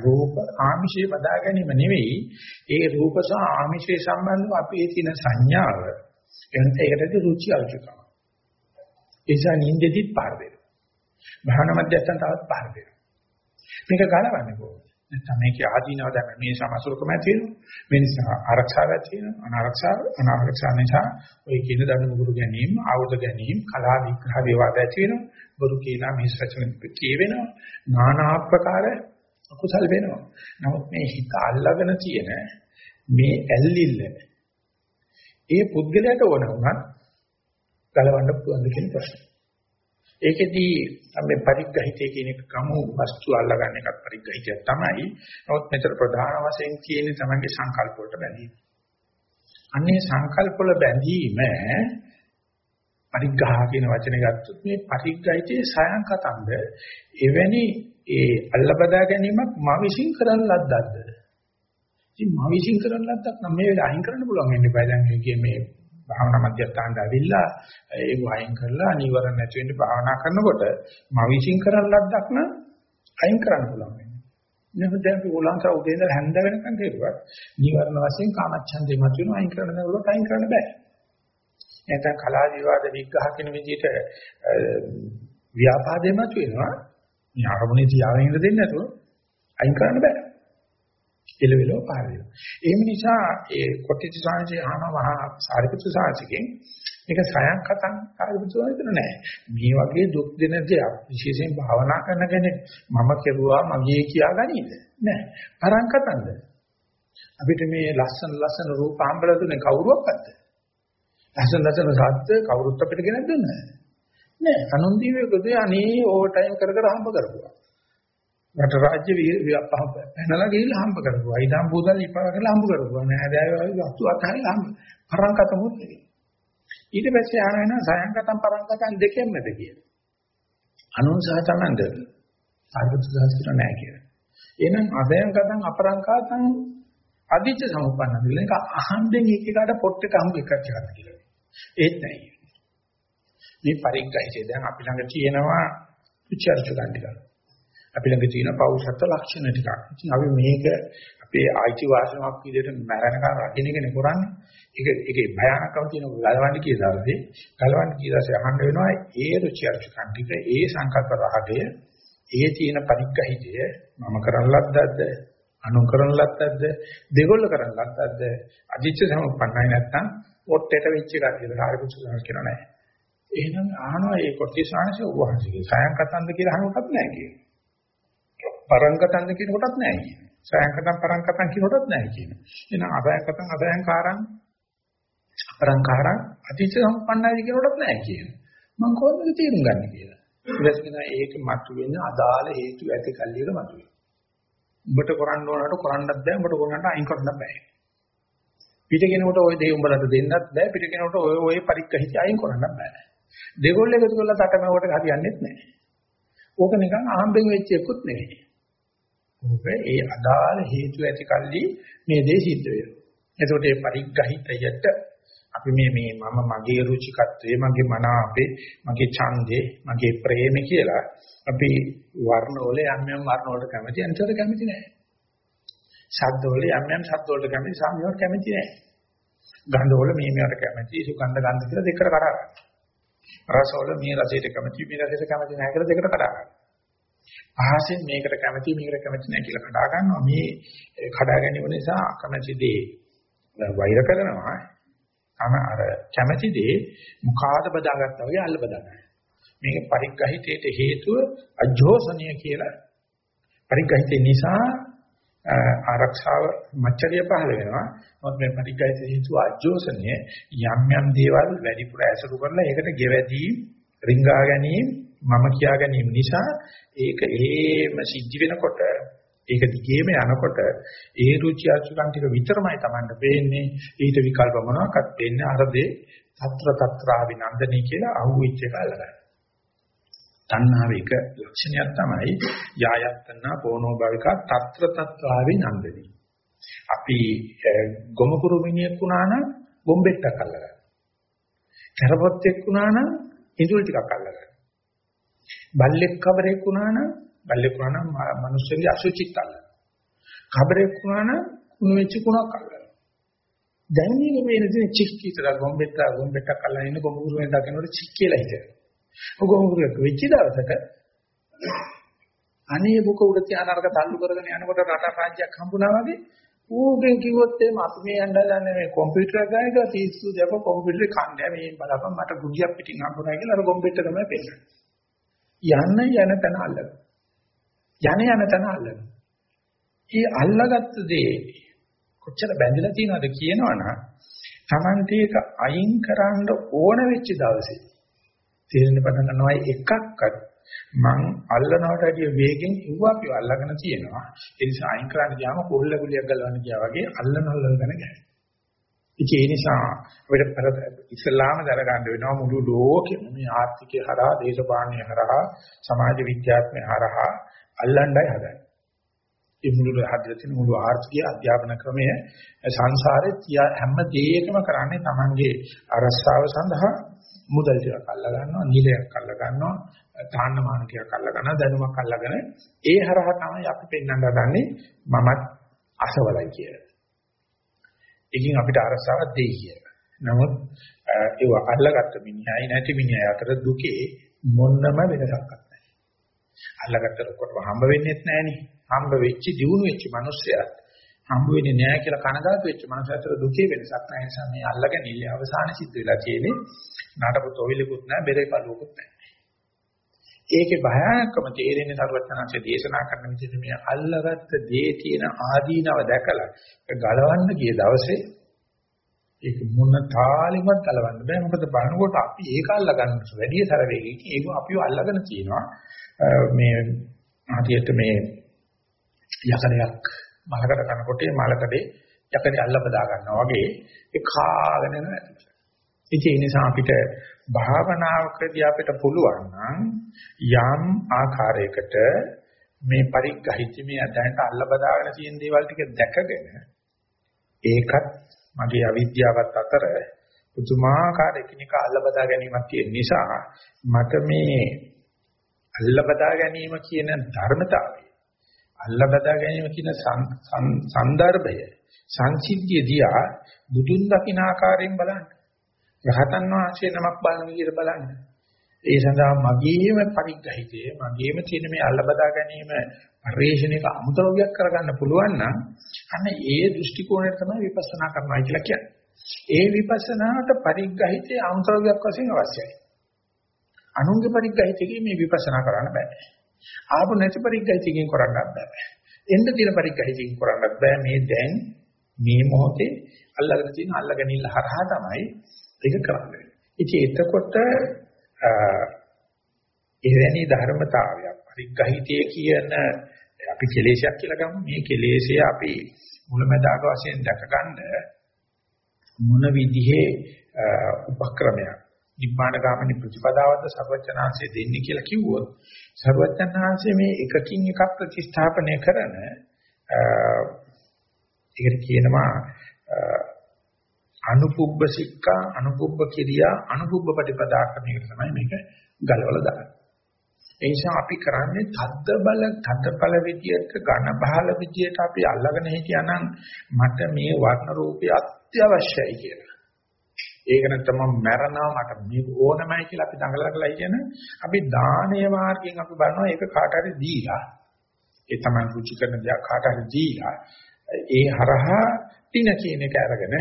රූප ආමිෂේ බදා ගැනීම නෙවෙයි. ඒ රූප සහ ආමිෂේ සම්බන්ධව අපේ තියෙන සංඥාව එනත ඒකටදී රුචි අරුචිකම. ඒ නිසා නින්දෙදිත් පාර දෙනවා භාවනා මධ්‍යස්ථාන තවත් පාර දෙනවා මේක ගලවන්නේ කොහොමද නැත්නම් මේකේ ආදීනව දැන මේ සමසුරුකම තියෙනවා. මේ නිසා ආරක්ෂාවක් තියෙනවා. අනාරක්ෂාව අනාරක්ෂා නිසා ඔය කියන දඬු මුගුරු ගැනීම, ආයුධ ගැනීම, කලා විග්‍රහ විවාද ඇති වෙනවා. බොරු කියලා මේ රචන කියවෙනවා. নানা ආකාර අකුසල් වෙනවා. නමුත් මේ හිත අල්ලාගෙන තියෙන මේ ඇල්ලිල්ල ඒ පුද්ගලයාට ඕන වුණත් ගලවන්න පුළුවන් කියන ප්‍රශ්නේ. ඒකෙදී මේ පරිග්‍රහිතය කියන එක කමු වස්තු අල්ලගන්න එකත් පරිග්‍රහිතයක් තමයි. නමුත් මෙතන ප්‍රධාන වශයෙන් කියන්නේ තමන්ගේ සංකල්ප වලට බැඳීම. අන්නේ සංකල්ප වල බැඳීම පරිග්‍රහ කියන වචනේ ගත්තොත් මේ පරිග්‍රහිතයේ සයන්කතන්ද එවැනි ඒ අල්ලබදා ගැනීමක් මා විශ්ින් කරන ලද්දක්ද? ඉතින් මා විශ්ින් කරන ලද්දක් නම් මේ වෙලාව අයින් කරන්න පුළුවන් වෙන්නේ බෑ දැන් මේ භාවනා මධ්‍යස්ථානට ඇවිල්ලා ඒ වයින් කරලා නිවරණ නැති වෙන්න භාවනා කරනකොට මම විශ්ින් කරන ලද්දක් නම් අයින් කරන්න පුළුවන් වෙන්නේ. නේද දැන් අපි උලංකා උදේ ඉඳලා හැන්ද වෙනකන් කෙරුවා. නිවරණ වශයෙන් කාමච්ඡන්දේ මත වෙනවා අයින් කරන්න නෑ අයින් කරන්න බෑ. නැත්නම් කලා විවාද විග්‍රහ කියන විදිහට ව්‍යාපාදේ මත වෙනවා. මේ අරමුණේ තියාගෙන ඉඳ දෙන්නේ නැතුව අයින් කරන්න බෑ. එළවෙලව පාර වෙනවා. එහෙම නිසා ඒ කොටිති සාංශය අහන මහා සාරිපුත්‍ර සාංශිකෙන් මේක සයන් කතන් සාරිපුත්‍ර සාංශික නෑ. මේ වගේ දුක් දෙන දෙයක් විශේෂයෙන් භාවනා කරන කෙනෙක් මම කෙරුවා මගේ කියා ගනීද? නෑ. පරං කතන්ද? අපිට මේ ලස්සන ලස්සන රූප හම්බලා දුන්නේ කවුරුවක්ද? ලස්සන ලස්සන සද්ද කවුරුත් අපිට ගෙනත් දුන්නේ නෑ. නෑ අනුන් දීවේකද අනේ ඕවර් ටයිම් කර කර හම්බ කරපුවා. රට රාජ්‍ය පහ පැනලා ගිහිල්ලා හම්බ කරපුවා. ඊටම් බෝතල් ඉපා කරලා හම්බ කරපුවා. නෑ දැන් වස්තු අතහැරලා හම්බ. පරංකත මොකද ඊට පස්සේ ආන වෙන සයන්කතම් පරංකතම් දෙකෙන්මද කියලා. අනුන් සහ තමන්ද සාර්වත්‍ර සාස්ත්‍ර නෑ කියලා. එහෙනම් අසයන්කතම් අපරංකතම් අදිච්ච සමුප්පන්න කියලා එක අහම්බෙන් එකකට පොට් එක හම්බ එකක් කරන්න කියලා. ඒත් නැහැ. මේ පරිග්‍රහිතය දැන් අපි ළඟ තියෙනවා විචාරච ගන්න ටික. අපි ළඟ තියෙන පෞෂත්ව ලක්ෂණ ටිකක්. ඉතින් අපි මේක අපේ ආයිති වාසනාවක් විදිහට මරණකම් රකින්න එකනේ කරන්නේ. ඒක ඒකේ භයානකම තියෙන ගලවන්න කිය දවසේ ගලවන්න කිය දවසේ අහන්න වෙනවා ඒ රුචිර්ච කන්ටික ඒ සංකල්ප රහගය ඒ තියෙන පරිග්‍රහිතය මම කරන් ලද්දක්ද අනු කරන් ලද්දක්ද දෙගොල්ල කරන් ලද්දක්ද අදිච්ච සමුප්පන්නයි නැත්තම් ඔට්ටේට වෙච්ච එකක් කියලා කාර්යකුසල කියනවා නෑ. එහෙනම් අහනවා ඒ කොටිසාංශ උවහන්සේගේ සයන් කතන්ද කියලා අහනකොටත් නෑ කියන්නේ. පරංකතන්ද කියන කොටත් නෑ කියන්නේ. සයන් කතන් පරංකතන් කියන කොටත් නෑ කියන්නේ. එහෙනම් අසයන් කතන් අසයන් කාරං අපරංකාරං අතිච සම්පන්නයි කියන කොටත් නෑ කියන්නේ. මම කොහොමද තේරුම් ගන්න කියලා. ඊට පස්සේ ඒක මතුවෙන අදාළ හේතු ඇති කල්ලියක මතුවේ. උඹට කරන්න ඕනකට කරන්නත් බෑ උඹට කරන්නට අයින් කරන්න බෑ. පිට කෙනෙකුට ওই දේ උඹලට දෙන්නත් බෑ පිට කෙනෙකුට ඔය ඔය පරික්කහිත අයින් කරන්නත් බෑ. දෙගොල්ල එකතු කරලා තටමැවට හරියන්නේත් නැහැ. ඕක නිකන් අහම්බෙන් වෙච්ච එකකුත් නෙවෙයි. ඕක ඒ අදාළ හේතු ඇති කල්ලි මේ දේ සිද්ධ වෙනවා. එතකොට මේ පරිග්‍රහිතයට අපි මේ මේ මම මගේ රුචිකත්වයේ මගේ මනාපේ මගේ ඡන්දේ මගේ ප්‍රේමේ කියලා අපි වර්ණ වල යම් යම් වර්ණ වලට කැමති අනිතට කැමති නැහැ. ශබ්ද වල යම් යම් ශබ්ද වලට කැමති සාමියට කැමති නැහැ. ගන්ධ වල මේ මේවට කැමති සුගන්ධ ගන්ධ කියලා දෙකට කඩා ගන්නවා. රසවල මේ රසයට කැමති මේ රසයට කැමති නැහැ කියලා දෙකට කඩා ගන්නවා. අහසෙන් මේකට කැමති මේකට කැමති නැහැ කියලා කඩා ගන්නවා. මේ කඩා ගැනීම නිසා අකමැති දේ වෛර කරනවා. තම අර කැමැති දේ මුඛාද බදාගත්තා වගේ අල්ල බදාගන්නවා. මේක පරිග්‍රහිතයට හේතුව අජෝසනිය කියලා පරිග්‍රහිතේ නිසා ආරක්ෂාව මච්චරිය පහළ වෙනවා. මොකද මේ පරිග්‍රහිත හේතුව අජෝසනිය යම් යම් දේවල් වැඩිපුර ඇසුරු කරලා ඒකට ගෙවැදී රිංගා ගැනීම මම කියා ගැනීම නිසා ඒක එහෙම සිද්ධ වෙනකොට ඒක දිගේම යනකොට ඒ රුචි අරුචිකම් ටික විතරමයි Tamanට වෙන්නේ ඊට විකල්ප මොනවාක්වත් දෙන්නේ අරදී తත්‍ර తත්‍රාවිනන්දනී කියලා අහුවෙච්ච එක අල්ලගන්න. තණ්හාව එක ලක්ෂණයක් තමයි යායත්තනා පොනෝ භවිකා తත්‍ර తත්‍රාවිනන්දනී. අපි ගොම කුරුමිනියක් වුණා නම් ගොම්බෙට්ටක් අල්ලගන්න. කරපොත්තෙක් වුණා නම් ඉඳුල් ටිකක් අල්ලගන්න. බල්ලෙක් කබරෙක් වුණා නම් බල්ලෙක් වුණා නම් මිනිස්සුන්ගේ අසුචිත් අල්ලන. කබරෙක් වුණා නම් කුණු වෙච්ච කුණක් අල්ලන. දැන් මේ මේ ඉතින් චික් කීතර ගොම්බෙත්ත ගොම්බෙත්ත කල්ලා ඉන්න ගොමුරුවෙන් දකින්නකොට චික් කියලා හිතෙනවා. ඔය ගොමුරුවෙක් වෙච්ච දවසක අනේ බුක උඩ තියාන අරක තල්ලු කරගෙන යනකොට රට රාජ්‍යයක් හම්බුනා වගේ ඌගෙන් කිව්වොත් එහෙම අපි මේ යන්නදන්නේ මේ කම්පියුටර් එක ගායක තීස්සු දෙක කම්පියුටරේ කන්නේ මේ බලපන් මට ගුඩියක් පිටින් හම්බුනා කියලා අර ගොම්බෙත්ත තමයි පෙන්නන්නේ. යන්න යන තැන අල්ලන. යන යන තැන අල්ලන. ඒ අල්ලගත්ත දේ කොච්චර බැඳිලා තියෙනවද කියනවනම් Tamante එක අයින් කරන්න ඕන වෙච්ච දවසේ තේරෙන්න පටන් ගන්නවා එකක්වත් මං අල්ලනවට වැඩිය වේගෙන් ඉව්වාපිය අල්ලගෙන තියෙනවා ඒ නිසා අයින් කරන්න ගියාම කොල්ල ගුලියක් ගලවන්න ගියා වගේ අල්ලන අල්ලන ගැන ගැහේ ඉතින් ඒ නිසා අපිට ඉස්ලාම දර ගන්න වෙනවා මුළු ලෝකෙම මේ ආර්ථිකය හරහා දේශපාලනය හරහා සමාජ විද්‍යාත්මය හරහා අල්ලන්නයි හදන්නේ. ඒ මුළු හදලා තියෙන මුළු ආර්ථිකය අධ්‍යාපන ක්‍රමය සංසාරේ හැම දෙයකම කරන්නේ Tamange අරස්සාව සඳහා මුදල් ටිකක් අල්ල ගන්නවා, නිලයක් අල්ල ගන්නවා, තාන්න මානකයක් අල්ල ගන්නවා, දැනුමක් අල්ලගෙන ඒ හරහා තමයි අපි පෙන්වන්න හදන්නේ මමත් අසවලයි කියලා. එකකින් අපිට අරසාවක් දෙයි කියලා. නමුත් ඒව අල්ලගත්ත මිනිහයි නැති මිනිහයි අතර දුකේ මොන්නම වෙනසක් නැහැ. අල්ලගත්ත ඔක්කොටම හම්බ වෙන්නේත් නැහනේ. හම්බ වෙච්ච දිනු වෙච්ච මිනිස්සයාත් හම්බ වෙන්නේ නැහැ කියලා කනගාටු වෙච්ච මනස අතර දුකේ වෙනසක් නැහැ. ඒ නිසා මේ අල්ලගෙන ඉල්ල අවසාන සිද්ධ වෙලා තියෙන්නේ නඩපු තොවිලකුත් නැහැ, බෙරේ පළුවකුත් නැහැ. ඒකේ භයානකම තේරෙන්නේ සර්වඥාන්සේ දේශනා කරන විදිහට මේ අල්ලගත්ත දේ තියෙන ආදීනව දැකලා ගලවන්න ගිය දවසේ ඒක මොන තාලෙවත් ගලවන්න බෑ. මොකද බලනකොට අපි ඒක අල්ලගන්න වැඩි සර වේගයකින් ඒක අපිව අල්ලගෙන තියෙනවා. මේ හදියට මේ යකඩයක් මලකට කනකොට මලකඩේ යකඩේ අල්ල බදා ගන්නවා වගේ ඒ කාගෙන යනවා. ඉතින් ඒ නිසා අපිට භාවනාවකදී අපිට පුළුවන් නම් යම් ආකාරයකට මේ පරිග්‍රහිත මේ අදහනට අල්ල බදාගෙන තියෙන දේවල් ටික දැකගෙන ඒකත් මගේ අවිද්‍යාවත් අතර පුදුමාකාර එකිනෙක අල්ල බදා ගැනීමක් තියෙන නිසා මට මේ අල්ල බදා ගැනීම කියන ධර්මතාවය අල්ල බදා ගැනීම කියන සංදර්භය සංසිද්ධිය දිහා බුදුන් දකින්න ආකාරයෙන් බලන්න. රහතන් වහන්සේ නමක් බලන විදිහට බලන්න ඒ සඳහා මගේම පරිග්‍රහිතය මගේම තියෙන මේ අල්ල බදා ගැනීම පරිශ්‍රණයක අමුද්‍රව්‍යයක් කරගන්න පුළුවන් නම් අන්න ඒ දෘෂ්ටි කෝණයට තමයි විපස්සනා කරනවා කියලා කියන්නේ. ඒ විපස්සනාට පරිග්‍රහිතේ අමුද්‍රව්‍යයක් වශයෙන් අවශ්‍යයි. අනුන්ගේ පරිග්‍රහිතකින් මේ විපස්සනා කරන්න බෑ. ආපු නැති පරිග්‍රහිතකින් කරන්නත් බෑ. එන්න තියෙන පරිග්‍රහිතකින් කරන්නත් බෑ. මේ දැන් මේ මොහොතේ අල්ලගෙන තියෙන අල්ලගනින්න හරහා තමයි ඒක කරන්නේ. ඉතින් එතකොට එවැනි ධර්මතාවයක් පරිග්‍රහිතය කියන අපි කෙලේශයක් කියලා ගමු මේ කෙලේශය අපි මුලමදාග වශයෙන් දැකගන්න මොන විදිහේ උපක්‍රමයක් නිබ්බාන ගාමිනී ප්‍රතිපදාවද සර්වඥාන්සේ දෙන්නේ කියලා කිව්වොත් සර්වඥාන්සේ මේ එකකින් එකක් ප්‍රතිස්ථාපනය කරන ඒකට කියනවා අනුපුබ්බ සික්ඛා අනුපුබ්බ කිරියා අනුපුබ්බ ප්‍රතිපදා ක්‍රමයකට තමයි මේක ගලවලා දාන්නේ. ඒ නිසා අපි කරන්නේ තද්ද බල තද්ද බල විදියට ඝන බහල විදියට අපි අල්ලගෙන හිටියානම් මට මේ වර්ණ රූපය අත්‍යවශ්‍යයි කියලා. ඒක නැත්නම් මැරනවා මට මේක ඕනමයි කියලා අපි දඟලලා කළා කියන අපි දානීය මාර්ගයෙන් අපි බලනවා ඒක කාට හරි දීලා ඒ තමයි රුචි කරන දේ කාට හරි දීලා ඒ හරහා තින කියන එක අරගෙන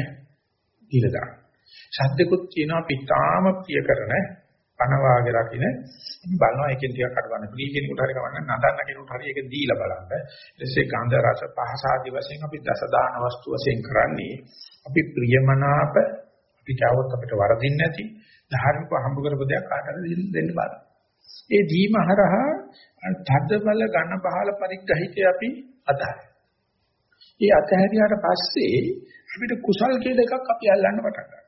දීලා දාන්න. ශබ්දකුත් තියෙනවා පිටාම ප්‍රිය කරන පණ වාගේ රකින්න බලනවා එකෙන් ටිකක් අඩවන්න ප්‍රිය කෙනෙකුට හරි කවන්න නදන්න කෙනෙකුට හරි ඒක දීලා බලන්න. ඊටසේ ගන්ධ රස පහස ආදී වශයෙන් අපි දස දාන වස්තු වශයෙන් කරන්නේ අපි ප්‍රියමනාප අපි කවවත් අපිට වරදින්නේ නැති ධාර්මික හම්බ කරපු දෙයක් කාටද දෙන්න බලන්න. ඒ දීම හරහා තද බල ඝන බහල පරිග්‍රහිතය අපි අතහරිනවා. ඒ අතහැරියාට පස්සේ අපිට කුසල් කියලා එකක් අපි අල්ලන්න පටන් ගන්නවා.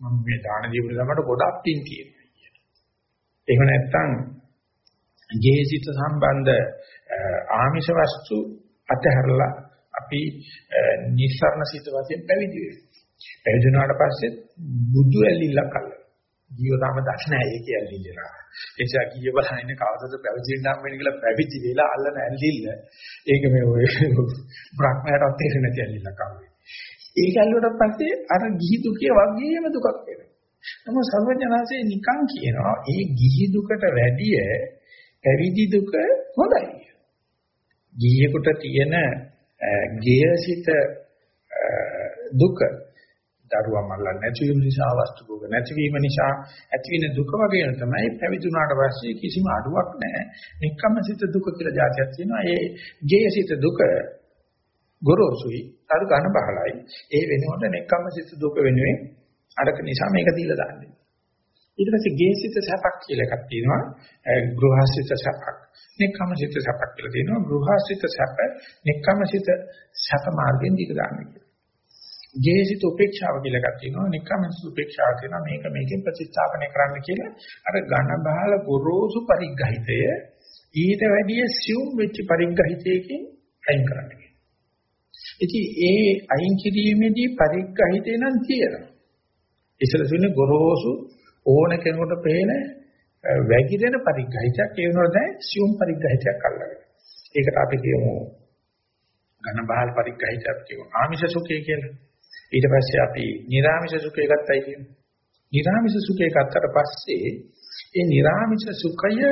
මම මේ දාන දීපු ළමයට ගොඩක් තින් තියෙනවා කියන. එහෙම නැත්නම් ජීවිත සම්බන්ධ ආමිෂ වස්තු අතහැරලා අපි නිස්සරණ සිත වශයෙන් පැවිදි වෙනවා. පැවිදි වුණාට පස්සේ බුදු ඇලිල්ලක් අල්ලනවා. ජීවතාම දක්ෂ නැහැ ඒක ඇල්ලිල්ලලා. ඒ නිසා කීය බලන්නේ කවදද පැවිදි වෙන්න හම් වෙන්නේ කියලා පැවිදි වෙලා අල්ලන ඇල්ලිල්ල. ඒක මේ ඔය බ්‍රහ්මයටත් තේරෙන්නේ නැති ඇල්ලිල්ලක් ආවේ. ඒක ඇල්ලුවට පස්සේ අර ගිහි දුකේ වගේම දුකක් එනවා. නමුත් සර්වඥාන්සේ නිකන් කියනවා ඒ ගිහි දුකට වැඩිය පැවිදි දුක හොඳයි. ගිහියෙකුට තියෙන ගේයසිත දුක දරුවා මල්ලා නැතිවීම නිසා වස්තු භෝග නැතිවීම නිසා ඇතිවෙන දුක වගේ තමයි පැවිදුණාට පස්සේ කිසිම අඩුවක් නැහැ. නික්කම්මසිත දුක කියලා જાතියක් තියෙනවා. ඒ ජේයසිත දුක ගොරෝසුයි, අර ඝන බහලයි. ඒ වෙනකොට නික්කම්මසිත දුක වෙනුවෙන් අරක නිසා මේක දීලා දාන්නේ. ඊට පස්සේ ගේසිත සැපක් කියලා එකක් තියෙනවා. ගෘහසිත සැපක්. නික්කම්මසිත සැපක් කියලා තියෙනවා. ගෘහසිත සැප, නික්කම්මසිත සැප මාර්ගෙන් දීලා දාන්නේ. ජේසිත උපේක්ෂාව කියලා එකක් තියෙනවා නිකම්මස උපේක්ෂාව තියෙනවා මේක මේකෙන් ප්‍රතිස්ථාපනය කරන්න කියලා අර ඝන බහල ගොරෝසු පරිග්‍රහිතය ඊට වැඩිය සියුම් වෙච්ච පරිග්‍රහිතයකින් අයින් කරන්න කියනවා. ඉතින් ඒ අයින් කිරීමේදී පරිග්‍රහිතේ නම් තියෙනවා. ඉතල තුනේ ගොරෝසු ඕන කෙනෙකුට පේන වැగిරෙන පරිග්‍රහිතයක් ඒ වෙනකොට දැන් සියුම් පරිග්‍රහිතයක් අල්ලගෙන. ඒකට අපි කියමු ඝන බහල් පරිග්‍රහිතයක් කියමු ආමිෂ සුඛය කියලා. ඊට පස්සේ අපි නිර්ාමිෂ සුඛය ගත්තයි කියන්නේ. නිර්ාමිෂ සුඛය ගත්තට පස්සේ ඒ නිර්ාමිෂ සුඛය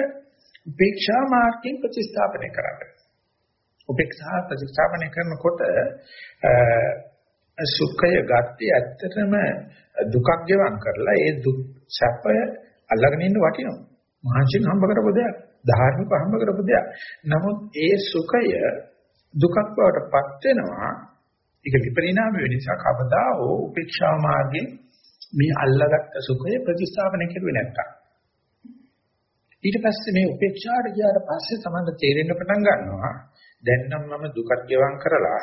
උපේක්ෂා මාර්ගයෙන් ප්‍රතිස්ථාපනය කරන්න. උපේක්ෂා ප්‍රතිස්ථාපනය කරනකොට සුඛය ගත්තේ ඇත්තටම දුකක් ගෙවම් කරලා ඒ දුක් සැපය අල්ලගෙන ඉන්න වටිනවා. මහන්සියෙන් හම්බ කරපු දෙයක්, ධාර්මිකව හම්බ කරපු දෙයක්. නමුත් ඒ සුඛය දුකක් බවට පත් වෙනවා ඒක විපරිණාම වෙන නිසා කවදා හෝ උපේක්ෂා මාර්ගයේ මේ අල්ලගත්ත සුඛය ප්‍රතිස්ථාපන කෙරුවේ නැත්තම්. ඊට පස්සේ මේ උපේක්ෂාට ගියාට පස්සේ තමයි තේරෙන්න පටන් ගන්නවා. දැන් නම් මම දුකක් ගෙවම් කරලා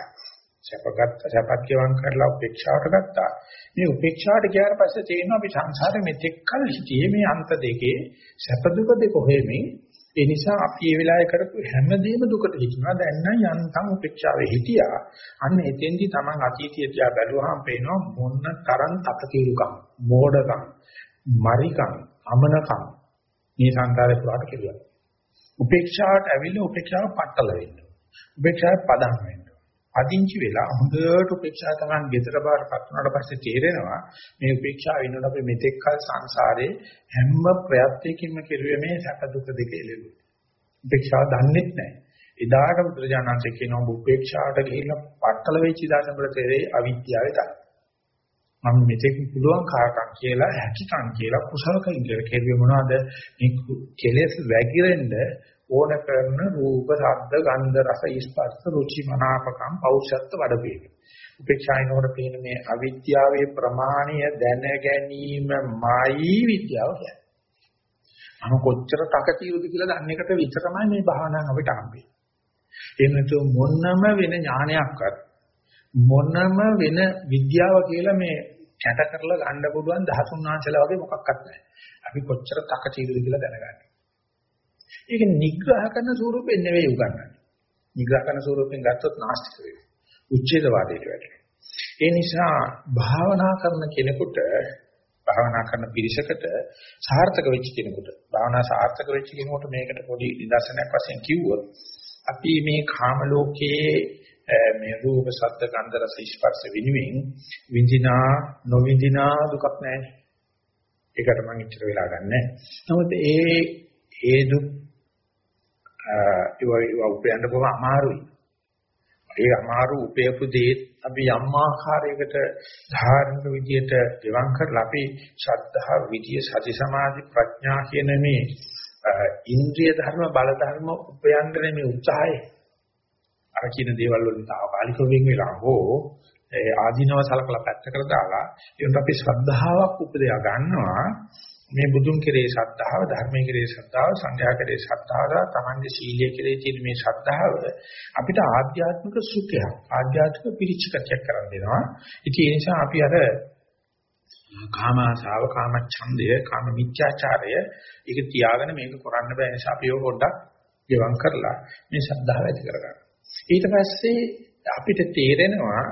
සැපගත්ත සැපක් ගෙවම් කරලා උපේක්ෂාවට ගත්තා. මේ උපේක්ෂාවට ගියාට පස්සේ තේරෙනවා අපි සංසාරෙ මෙතෙක් කල් හිටියේ මේ අන්ත දෙකේ සැප දුක දෙක හොයමින් ඒ නිසා අපි මේ වෙලාවේ කරපු හැමදේම දුකට හිටිනවා දැන් නම් යන්තම් උපේක්ෂාවේ හිටියා අන්න එතෙන්දි Taman අතීතය තියා බැලුවාම පේනවා මොන තරම් තපතිරුකම් මෝඩකම් මරිකම් අමනකම් මේ සංකාරේ පුරාට කෙරුවා. උපේක්ෂාවට ඇවිල්ලා උපේක්ෂාව පట్టල වෙන්න. උපේක්ෂාව පදම් වෙන්න. අදින්චි වෙලා හොඳට උපේක්ෂා තමන් ගෙදර බාටපත් වුණාට පස්සේ තේරෙනවා මේ උපේක්ෂාව වෙනකොට අපි මෙතෙක් කල සංසාරේ හැම ප්‍රයත්නයකින්ම කෙරුවේ මේ සැප දුක දෙක එළෙලු. උපේක්ෂාව දන්නේ නැහැ. එදාට බුදුරජාණන්සේ කියනවා උපේක්ෂාවට ගිහිල්ලා පටල වෙච්ච දාන වල තේරේ අවිද්‍යාවේ තමයි. මම මෙතෙක් පුළුවන් කාටක් කියලා හැකියකම් කියලා කුසලකින් කියලා කෙරුවේ මොනවද? මේ කෙලෙස් වැగిරෙන්න ඕන කරන රූප ශබ්ද ගන්ධ රස ස්පර්ශ රුචි මනාපකම් පෞෂත්ව වඩපේක උපේක්ෂායිනෝட පේන මේ අවිද්‍යාවේ ප්‍රමාණය දැන ගැනීමයි විද්‍යාව කියන්නේ අනු කොච්චර තකතියුද කියලා දන්න එකට විතරමයි මේ භාවනාව අපිට හම්බෙන්නේ එහෙම නැතු මොනම වෙන ඥානයක්වත් මොනම වෙන විද්‍යාව කියලා මේ කැට කරලා ගන්න පුළුවන් දහතුන් වහන්සේලා වගේ මොකක්වත් නැහැ. අපි කොච්චර තකතිරුද කියලා දැනගන්න. ඒක නිග්‍රහ කරන ස්වරූපෙන් නෙවෙයි උගන්වන්නේ. නිග්‍රහ කරන ස්වරූපෙන් ගත්තොත් නාස්තික වෙනවා. උච්ඡේදවාදයට වැටෙනවා. ඒ නිසා භාවනා කරන කෙනෙකුට භාවනා කරන පිරිසකට සාර්ථක වෙච්ච කෙනෙකුට භාවනා සාර්ථක වෙච්ච කෙනෙකුට මේකට පොඩි නිදර්ශනයක් වශයෙන් කිව්වොත් අපි මේ කාම ලෝකයේ මේ රූප ශබ්ද ගන්ධ රස ස්පර්ශ විනිවින් විඳිනා නොවිඳිනා දුකක් නැහැ. ඒකට මම ඉච්චර වෙලා ගන්නෑ. නමුත් ඒ ඒ දුක් ඒවා උපයන්න බොහොම අමාරුයි. ඒ අමාරු උපයපු දේ අපි යම් ආකාරයකට ධාර්මික විදියට ගෙවම් කරලා අපි ශ්‍රද්ධා විදිය සති සමාධි ප්‍රඥා කියන මේ ඉන්ද්‍රිය ධර්ම බල ධර්ම උපයන්න මේ උත්සාහය අර කියන දේවල් වලින් తాවකාලික වෙන් වෙලා හෝ ඒ ආධිනව සලකලා පැත්තකට දාලා ඒකට අපි ශ්‍රද්ධාවක් උපදයා ගන්නවා මේ බුදුන් කෙරේ ශ්‍රද්ධාව ධර්මයේ කෙරේ ශ්‍රද්ධාව සංඝයා කෙරේ ශ්‍රද්ධාව තමන්ගේ සීලයේ කෙරේ තියෙන මේ ශ්‍රද්ධාව අපිට ආධ්‍යාත්මික සුඛයක් ආධ්‍යාත්මික පිරිචිකත්වයක් කරන් දෙනවා. ඉතින් ඒ නිසා අපි අර කාම ආශාව කාම ඡන්දය කාම මිත්‍යාචාරය ඒක තියාගෙන මේක කරන්න බෑ. නිසා අපි ඒක පොඩ්ඩක් ගෙවම් කරලා මේ ශ්‍රද්ධාව ඇති කරගන්න. ඊට පස්සේ අපිට තේරෙනවා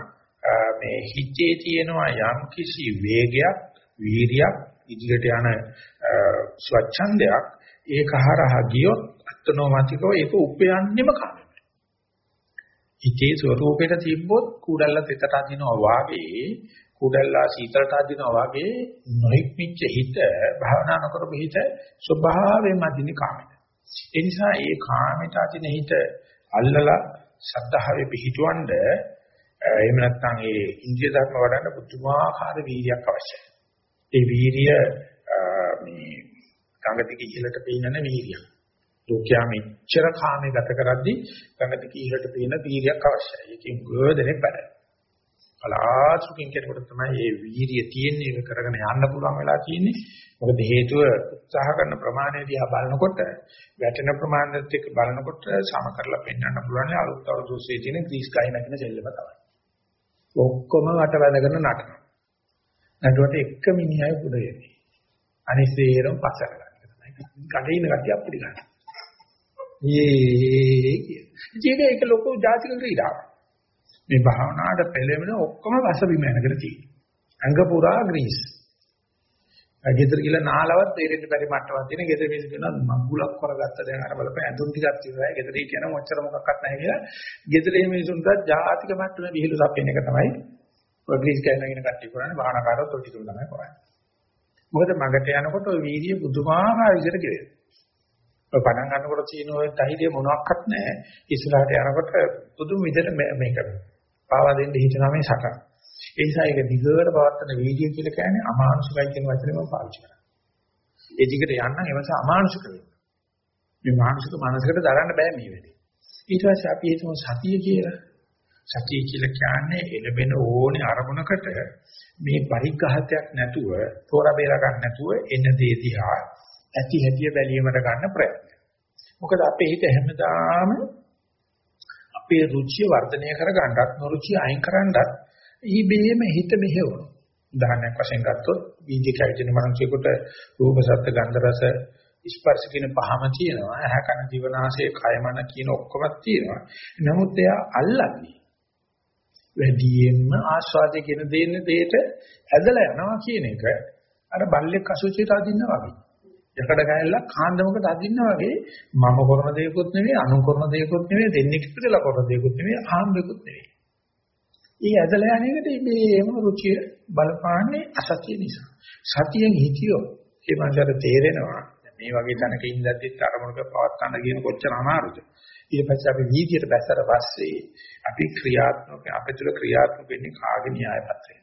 මේ හිතේ තියෙනවා යම් කිසි වේගයක් වීරියක් ඉදිරියට යන ස්වච්ඡන්දයක් ඒක හරහා ගියොත් අත්නෝමතිකව ඒක උපයන්නෙම කාමයි. හිතේ ස්වરૂපයට තිබ්බොත් කුඩල්ල තෙතට අදිනවා වාගේ කුඩල්ලා සීතලට අදිනවා වාගේ නොහික්මිච්ච හිත භාවනා නොකරපු හිත ස්වභාවයෙන්ම අදින කාමයට. ඒ නිසා ඒ කාමයට අදින හිත අල්ලලා සද්ධාවේ පිහිටවන්න එහෙම නැත්නම් ඒ ඉන්ද්‍රිය ධර්ම වඩන්න පුදුමාකාර වීර්යයක් අවශ්‍යයි. ඒ වීර්ය මේ ගඟ දිගේ ඉහළට පීනන වීර්යයක්. ලෝකයා මෙච්චර කාමේ ගත කරද්දී ගඟ දිගේ ඉහළට පීන වීර්යයක් අවශ්‍යයි. ඒකෙන් ගොඩනෙක් වැඩ. කලාතුරකින් කෙනෙකුට තමයි මේ වීර්ය තියෙන්නේ ඒක කරගෙන යන්න පුළුවන් වෙලා තියෙන්නේ. මොකද හේතුව උත්සාහ කරන ප්‍රමාණය දිහා බලනකොට වැටෙන ප්‍රමාණයත් එක්ක බලනකොට සම කරලා පෙන්වන්න පුළුවන් අලුත් අවුරුදු උසේ තියෙන ග්‍රීස් ගහයි නැගෙන සෙල්ලම තමයි. ඔක්කොම වට වැදගෙන නටනවා. නටුවට එක මිනිහයි පුඩ යන්නේ. අනිසේරම පස්සට ගන්න. කඩේ ඉන්න කට්ටිය අපිට ගන්න. ඒ කිය. ඒක ලොකු ජාතික ක්‍රීඩාවක්. මේ භාවනාවට පෙළෙමන ඔක්කොම රස බිම යනකට තියෙනවා. අංග පුරා ග්‍රීස්. ගෙදර ගිහලා නාලවත් තේරෙන්න බැරි මට්ටමක් තියෙන ගෙදර මිනිස්සු කියනවා මගුලක් කරගත්ත දැන් අර බලපෑ ඇඳුම් ටිකක් තියෙනවා ගෙදර කියන මොච්චර මොකක්වත් නැහැ කියලා ගෙදර මේ මිනිසුන්ට ජාතික මට්ටමේ විහිළු සප්පෙන එක තමයි ඔය ග්‍රීස් ගෑනගෙන කට්ටිය කරන්නේ භාවනාකාරයෝ ඔය ටිකම තමයි කරන්නේ මොකද මගට යනකොට ඔය වීර්ය බුදුමාහා විදිහට ගෙවෙන ඔය පණ ගන්නකොට තියෙන ඔය ධෛර්යය මොනවත් නැහැ ඉස්සරහට යනකොට පුදුම විදිහට මේක පාවා දෙන්න හිතනවා මේ සටන ඒ නිසා ඒක දිගට පවත්වන වීඩියෝ කියලා කියන්නේ අමානුෂිකයි කියන වචනේ මම පාවිච්චි කරා. ඒ දිගට යන්න එවස අමානුෂික වෙනවා. මේ මානසික මනසකට දරන්න බෑ මේ වෙලේ. ඊට පස්සේ අපි හිතමු සතිය කියලා. සතිය කියලා කියන්නේ එළබෙන ඕනේ අරමුණකට මේ පරිග්‍රහයක් නැතුව තෝරා බේර ගන්න නැතුව එන දේ දිහා ඇති හැටිය බැලීමට ගන්න ප්‍රයත්න. මොකද අපේ හිත හැමදාම අපේ රුචිය වර්ධනය කරගන්නත් නොරුචිය අයින් කරන්නත් ඊබේම හිත මෙහෙවනවා. උදාහරණයක් වශයෙන් ගත්තොත් බීජ කැවිදින මනුස්සයෙකුට රූප සත්ත්ව ගන්ධ රස ස්පර්ශ කියන පහම තියෙනවා. ඇහ කන දිවනාසය කය මන කියන ඔක්කොම තියෙනවා. නමුත් එයා අල්ලන්නේ වැඩියෙන්ම ආස්වාදයේ කියන දෙන්න දෙයට ඇදලා යනවා කියන එක අර බල්ලෙක් අසුචියට අදින්න වගේ. යකඩ කැල්ලක් කාන්දමකට අදින්න වගේ මම කරන දේකුත් නෙවෙයි අනු කරන දේකුත් නෙවෙයි දෙන්නේ කිපදලා කරන දේකුත් නෙවෙයි ආම්බෙකුත් නෙවෙයි. ඊ ඇදලා යන එකට මේම රුචිය බලපාන්නේ අසතිය නිසා. සතියෙන් හිතියෝ ඒ මනසට තේරෙනවා මේ වගේ තැනක ඉඳද්දිත් අරමුණක පවත් ගන්න කියන කොච්චර අමාරුද. ඊට පස්සේ අපි වීදියට බැස්සට පස්සේ අපි ක්‍රියාත්මක අපේ තුල ක්‍රියාත්මක වෙන්නේ කාගේ න්‍යාය පත්‍රය.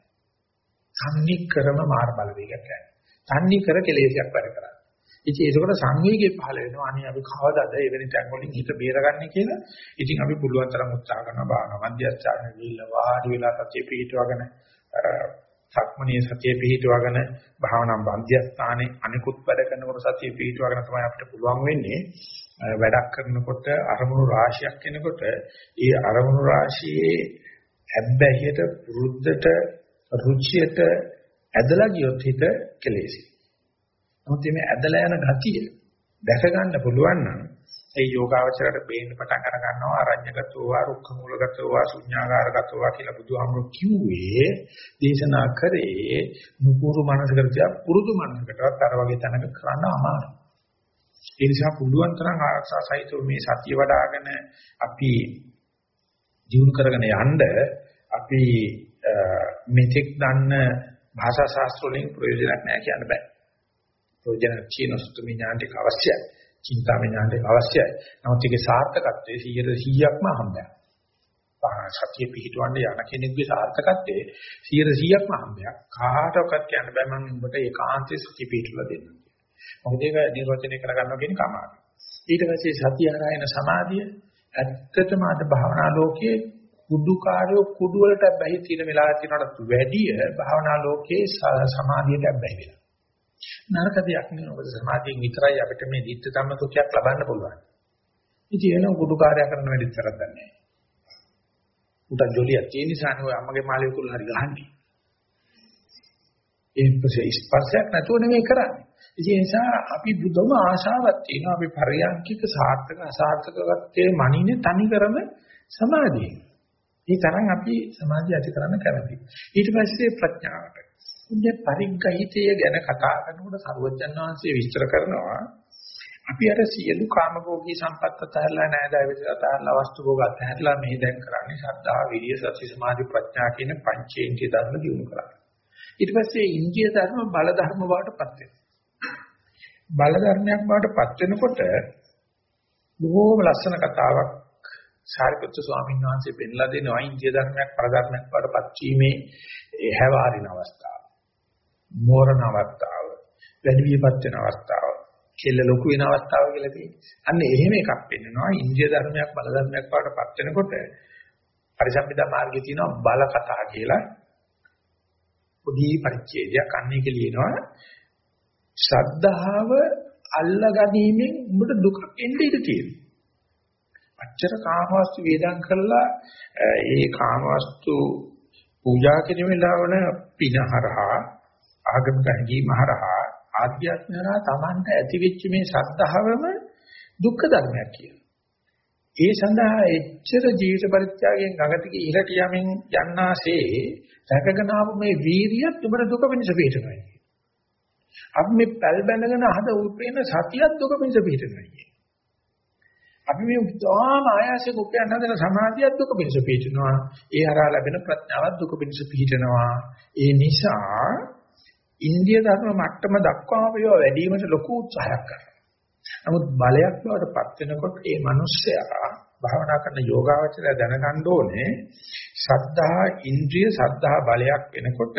තන්නේ කරම මාර බලවේගයක් ගන්න. තන්නේ කර කෙලෙසයක් වැඩ කරා. ඉතින් ඒකෝට සංවේගය පහළ වෙනවා. අනේ අපි කවදාද එවැනි තැන් වලින් හිත බේරගන්නේ කියලා. ඉතින් අපි පුළුවන් තරම් උත්සාහ කරනවා බාහන මධ්‍යස්ථාන ගිහිල්ලා වාඩි වෙලා සතිය පිහිටවගෙන සක්මණේ සතිය පිහිටවගෙන භාවනා මධ්‍යස්ථානේ අනිකුත් වැඩ කරනකොට සතිය පිහිටවගෙන තමයි අපිට පුළුවන් වෙන්නේ. වැඩක් කරනකොට අරමුණු රාශියක් එනකොට ඒ අරමුණු රාශියේ හැබ්බැහියට පුරුද්දට රුචියට ඇදලා ගියොත් හිත කෙලෙසි. නමුත් මේ ඇදලා යන ගතිය දැක ගන්න පුළුවන් නම් ඒ යෝගාවචරයට බේන්න පටන් අර ගන්නවා අරඤ්‍යගතෝ වා රුක්ඛ මූලගතෝ වා ශුඤ්ඤාගාරගතෝ වා කියලා බුදුහාමුදුරු කිව්වේ දේශනා කරේ නුපුරු මනසකට පුරුදු මනසකටවත් අර වගේ තැනක කරන්න අමාරුයි. ඒ නිසා පුළුවන් තරම් ආරක්ෂා සහිතව මේ සතිය වඩ아가න අපි දිනු කරගෙන යන්න අපි මෙතෙක් දන්න භාෂා ශාස්ත්‍ර වලින් ප්‍රයෝජනක් නැහැ කියන්න බෑ. ප්‍රයෝජන චීන සුතුමි ඥානට අවශ්‍යයි. චින්තාමය ඥානට අවශ්‍යයි. නමුත් ඒකේ සාර්ථකත්වයේ 100%ක්ම හම්බයක්. සතිය පිහිටවන්න යන කෙනෙකුගේ සාර්ථකත්වයේ 100%ක්ම හම්බයක්. කාටවත් කියන්න බෑ මම උඹට ඒකාන්තයේ සතිය පිහිටවලා දෙන්න. මොකද ඒක නිර්වචනය කරගන්නවා කියන කමාව. ඊට පස්සේ සතිය හරහායන සමාධිය ඇත්තටම අද භාවනා ලෝකයේ කුඩුකාරයෝ කුඩු වලට බැහි තියෙන වෙලාව තියෙනවට වැඩිය භාවනා ලෝකයේ සමාධියට බැහැ වෙලා. නරක දෙයක් නෙවෙයි මොකද සමාධියෙන් විතරයි අපිට මේ ධිට්ඨ ධම්ම සුඛයක් ලබන්න පුළුවන්. ඉතින් එන කුඩුකාරය කරන වැඩිත් තරක් නැහැ. උට ජොලියක් තියෙන නිසා නේ ඔය අම්මගේ මාළේ කුල්ල හරි ගහන්නේ. ඒ පස්සේ ස්පර්ශයක් නැතුව නෙමෙයි කරන්නේ. ඒ නිසා අපි බුදුම ආශාවක් තියෙනවා අපි පරියන්කික සාර්ථක අසාර්ථකත්වයේ මනින්නේ තනි කරම සමාධිය. මේ තරම් අපි සමාධිය ඇති කරන්න කැමතියි. ඊට පස්සේ ප්‍රඥාවට. ඉන්නේ පරිග්‍රහිතය ගැන කතා කරනකොට සරුවජන් වහන්සේ විස්තර කරනවා අපි අර සියලු කාමභෝගී සම්පත් අතහැරලා නෑදෑ විදිහට අතහැරලා වස්තු භෝග අතහැරලා මේ දැන් කරන්නේ ශ්‍රද්ධා විරිය සති සමාධි ප්‍රඥා කියන පංචේන්ද්‍රිය ධර්ම දිනු කරා. ඊට පස්සේ ඉන්ද්‍රිය ධර්ම බල ධර්ම බවටපත් වෙනවා. බල ධර්මයක් බවටපත් වෙනකොට බොහෝම ලස්සන කතාවක් සාරිපුත්‍ර ස්වාමීන් වහන්සේ පෙන්ලා දෙනවා ඉන්ද්‍රිය ධර්මයක් බල ධර්මයක් බවටපත් වීමේ හැවාරින අවස්ථාව. මෝරණ අවස්ථාව. වැඩි විපත් වෙන අවස්ථාව. කෙල්ල ලොකු වෙන අවස්ථාව කියලා තියෙනවා. අන්න එහෙම එකක් පෙන්නනවා ඉන්ද්‍රිය ධර්මයක් බල ධර්මයක් බවටපත් වෙනකොට පරිසම්පදා මාර්ගයේ තියෙනවා බල කතා කියලා පොඩි පරිච්ඡේදයක් අන්නේ කියලිනවා ශ්‍රද්ධාව අල්ලගැනීමෙන් උඹට දුකක් එන්න ඉඩ තියෙනවා. අච්චර කාමවස්තු වේදම් කරලා ඒ කාමවස්තු පූජා කිරීමේ ලවණ පිනහරහා ආගමික හැඟීම හරහා ආධ්‍යාත්මයරා Tamanට ඇතිවෙච්ච මේ ශ්‍රද්ධාවම දුක්ඛ ධර්මයක් කියලා. ඒ සඳහා එච්චර ජීවිත පරිත්‍යාගයෙන් ගඟට ඉහළට යමින් යන්නාසේ රැකගෙන ආපු මේ වීරියත් උඹට දුක වෙනස පිටනවා. අපි මේ පැල් බැඳගෙන හද උපේන සතියක් දුක පිණිස පිටනවා කියන්නේ. අපි මේ උදාම ආයාසයෙන් උපයන්න හදන සමාධියක් දුක පිණිස පිටනවා. ඒ හරහා ලැබෙන ප්‍රඥාවක් දුක පිණිස පිටනවා. ඒ නිසා ඉන්දිය ධර්ම මට්ටම දක්වාම ඒවා වැඩි වීමට ලොකු උත්සාහයක් කරනවා. නමුත් බලයක් බවට පත් වෙනකොට ඒ මිනිස්සයා භාවනා කරන යෝගාවචරය දැනගන්න ඕනේ සද්ධා ඉන්ද්‍රිය සද්ධා බලයක් වෙනකොට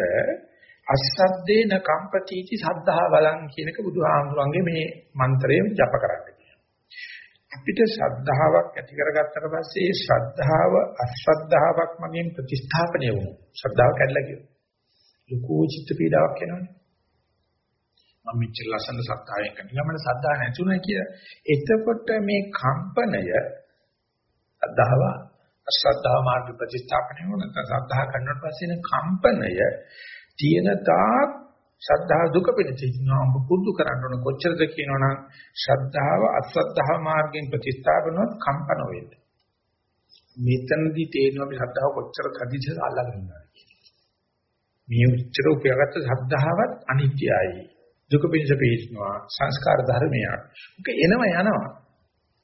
අස්සද්දේන කම්පතිටි සද්ධා බලං කියනක බුදුහාමුදුරන්ගේ මේ මන්ත්‍රය ජප කරන්න කියනවා. අපිට ශ්‍රද්ධාවක් ඇති කරගත්තට පස්සේ ඒ ශ්‍රද්ධාව අශ්‍රද්ධාවක් මගින් ප්‍රතිස්ථාපනය වුණා. ශ්‍රද්ධාව කැඩලා ගියා. ලකෝ චිත්ත පීඩාවක් එනවනේ. මම මෙච්චර ලස්සන සත්‍යාවෙන් කරනවා මට සද්ධා නැතුණා කියලා. එතකොට මේ කම්පනය අදහව අශ්‍රද්ධාව මාර්ග ප්‍රතිස්ථාපනය වුණා. නැත්නම් සද්ධා කරනකොට පස්සේ කම්පනය තියෙන තාක් ශ්‍රද්ධාව දුක පිළිචිනවා ඔබ පුරුදු කරන්න ඕන කොච්චරද කියනවනම් ශ්‍රද්ධාව අශ්‍රද්ධාව මාර්ගයෙන් ප්‍රතිස්ථාපනවත් කම්පන වෙන්නේ. මෙතනදී තේරෙනවා මේ ශ්‍රද්ධාව කොච්චර කදිසද අල්ලගෙන ඉන්නවා. මේ උච්චර උපයාගත්ත ශ්‍රද්ධාවත් අනිත්‍යයි. දුක පිණිස පිළිස්නවා සංස්කාර ධර්මයක්. ඒක එනවා යනවා.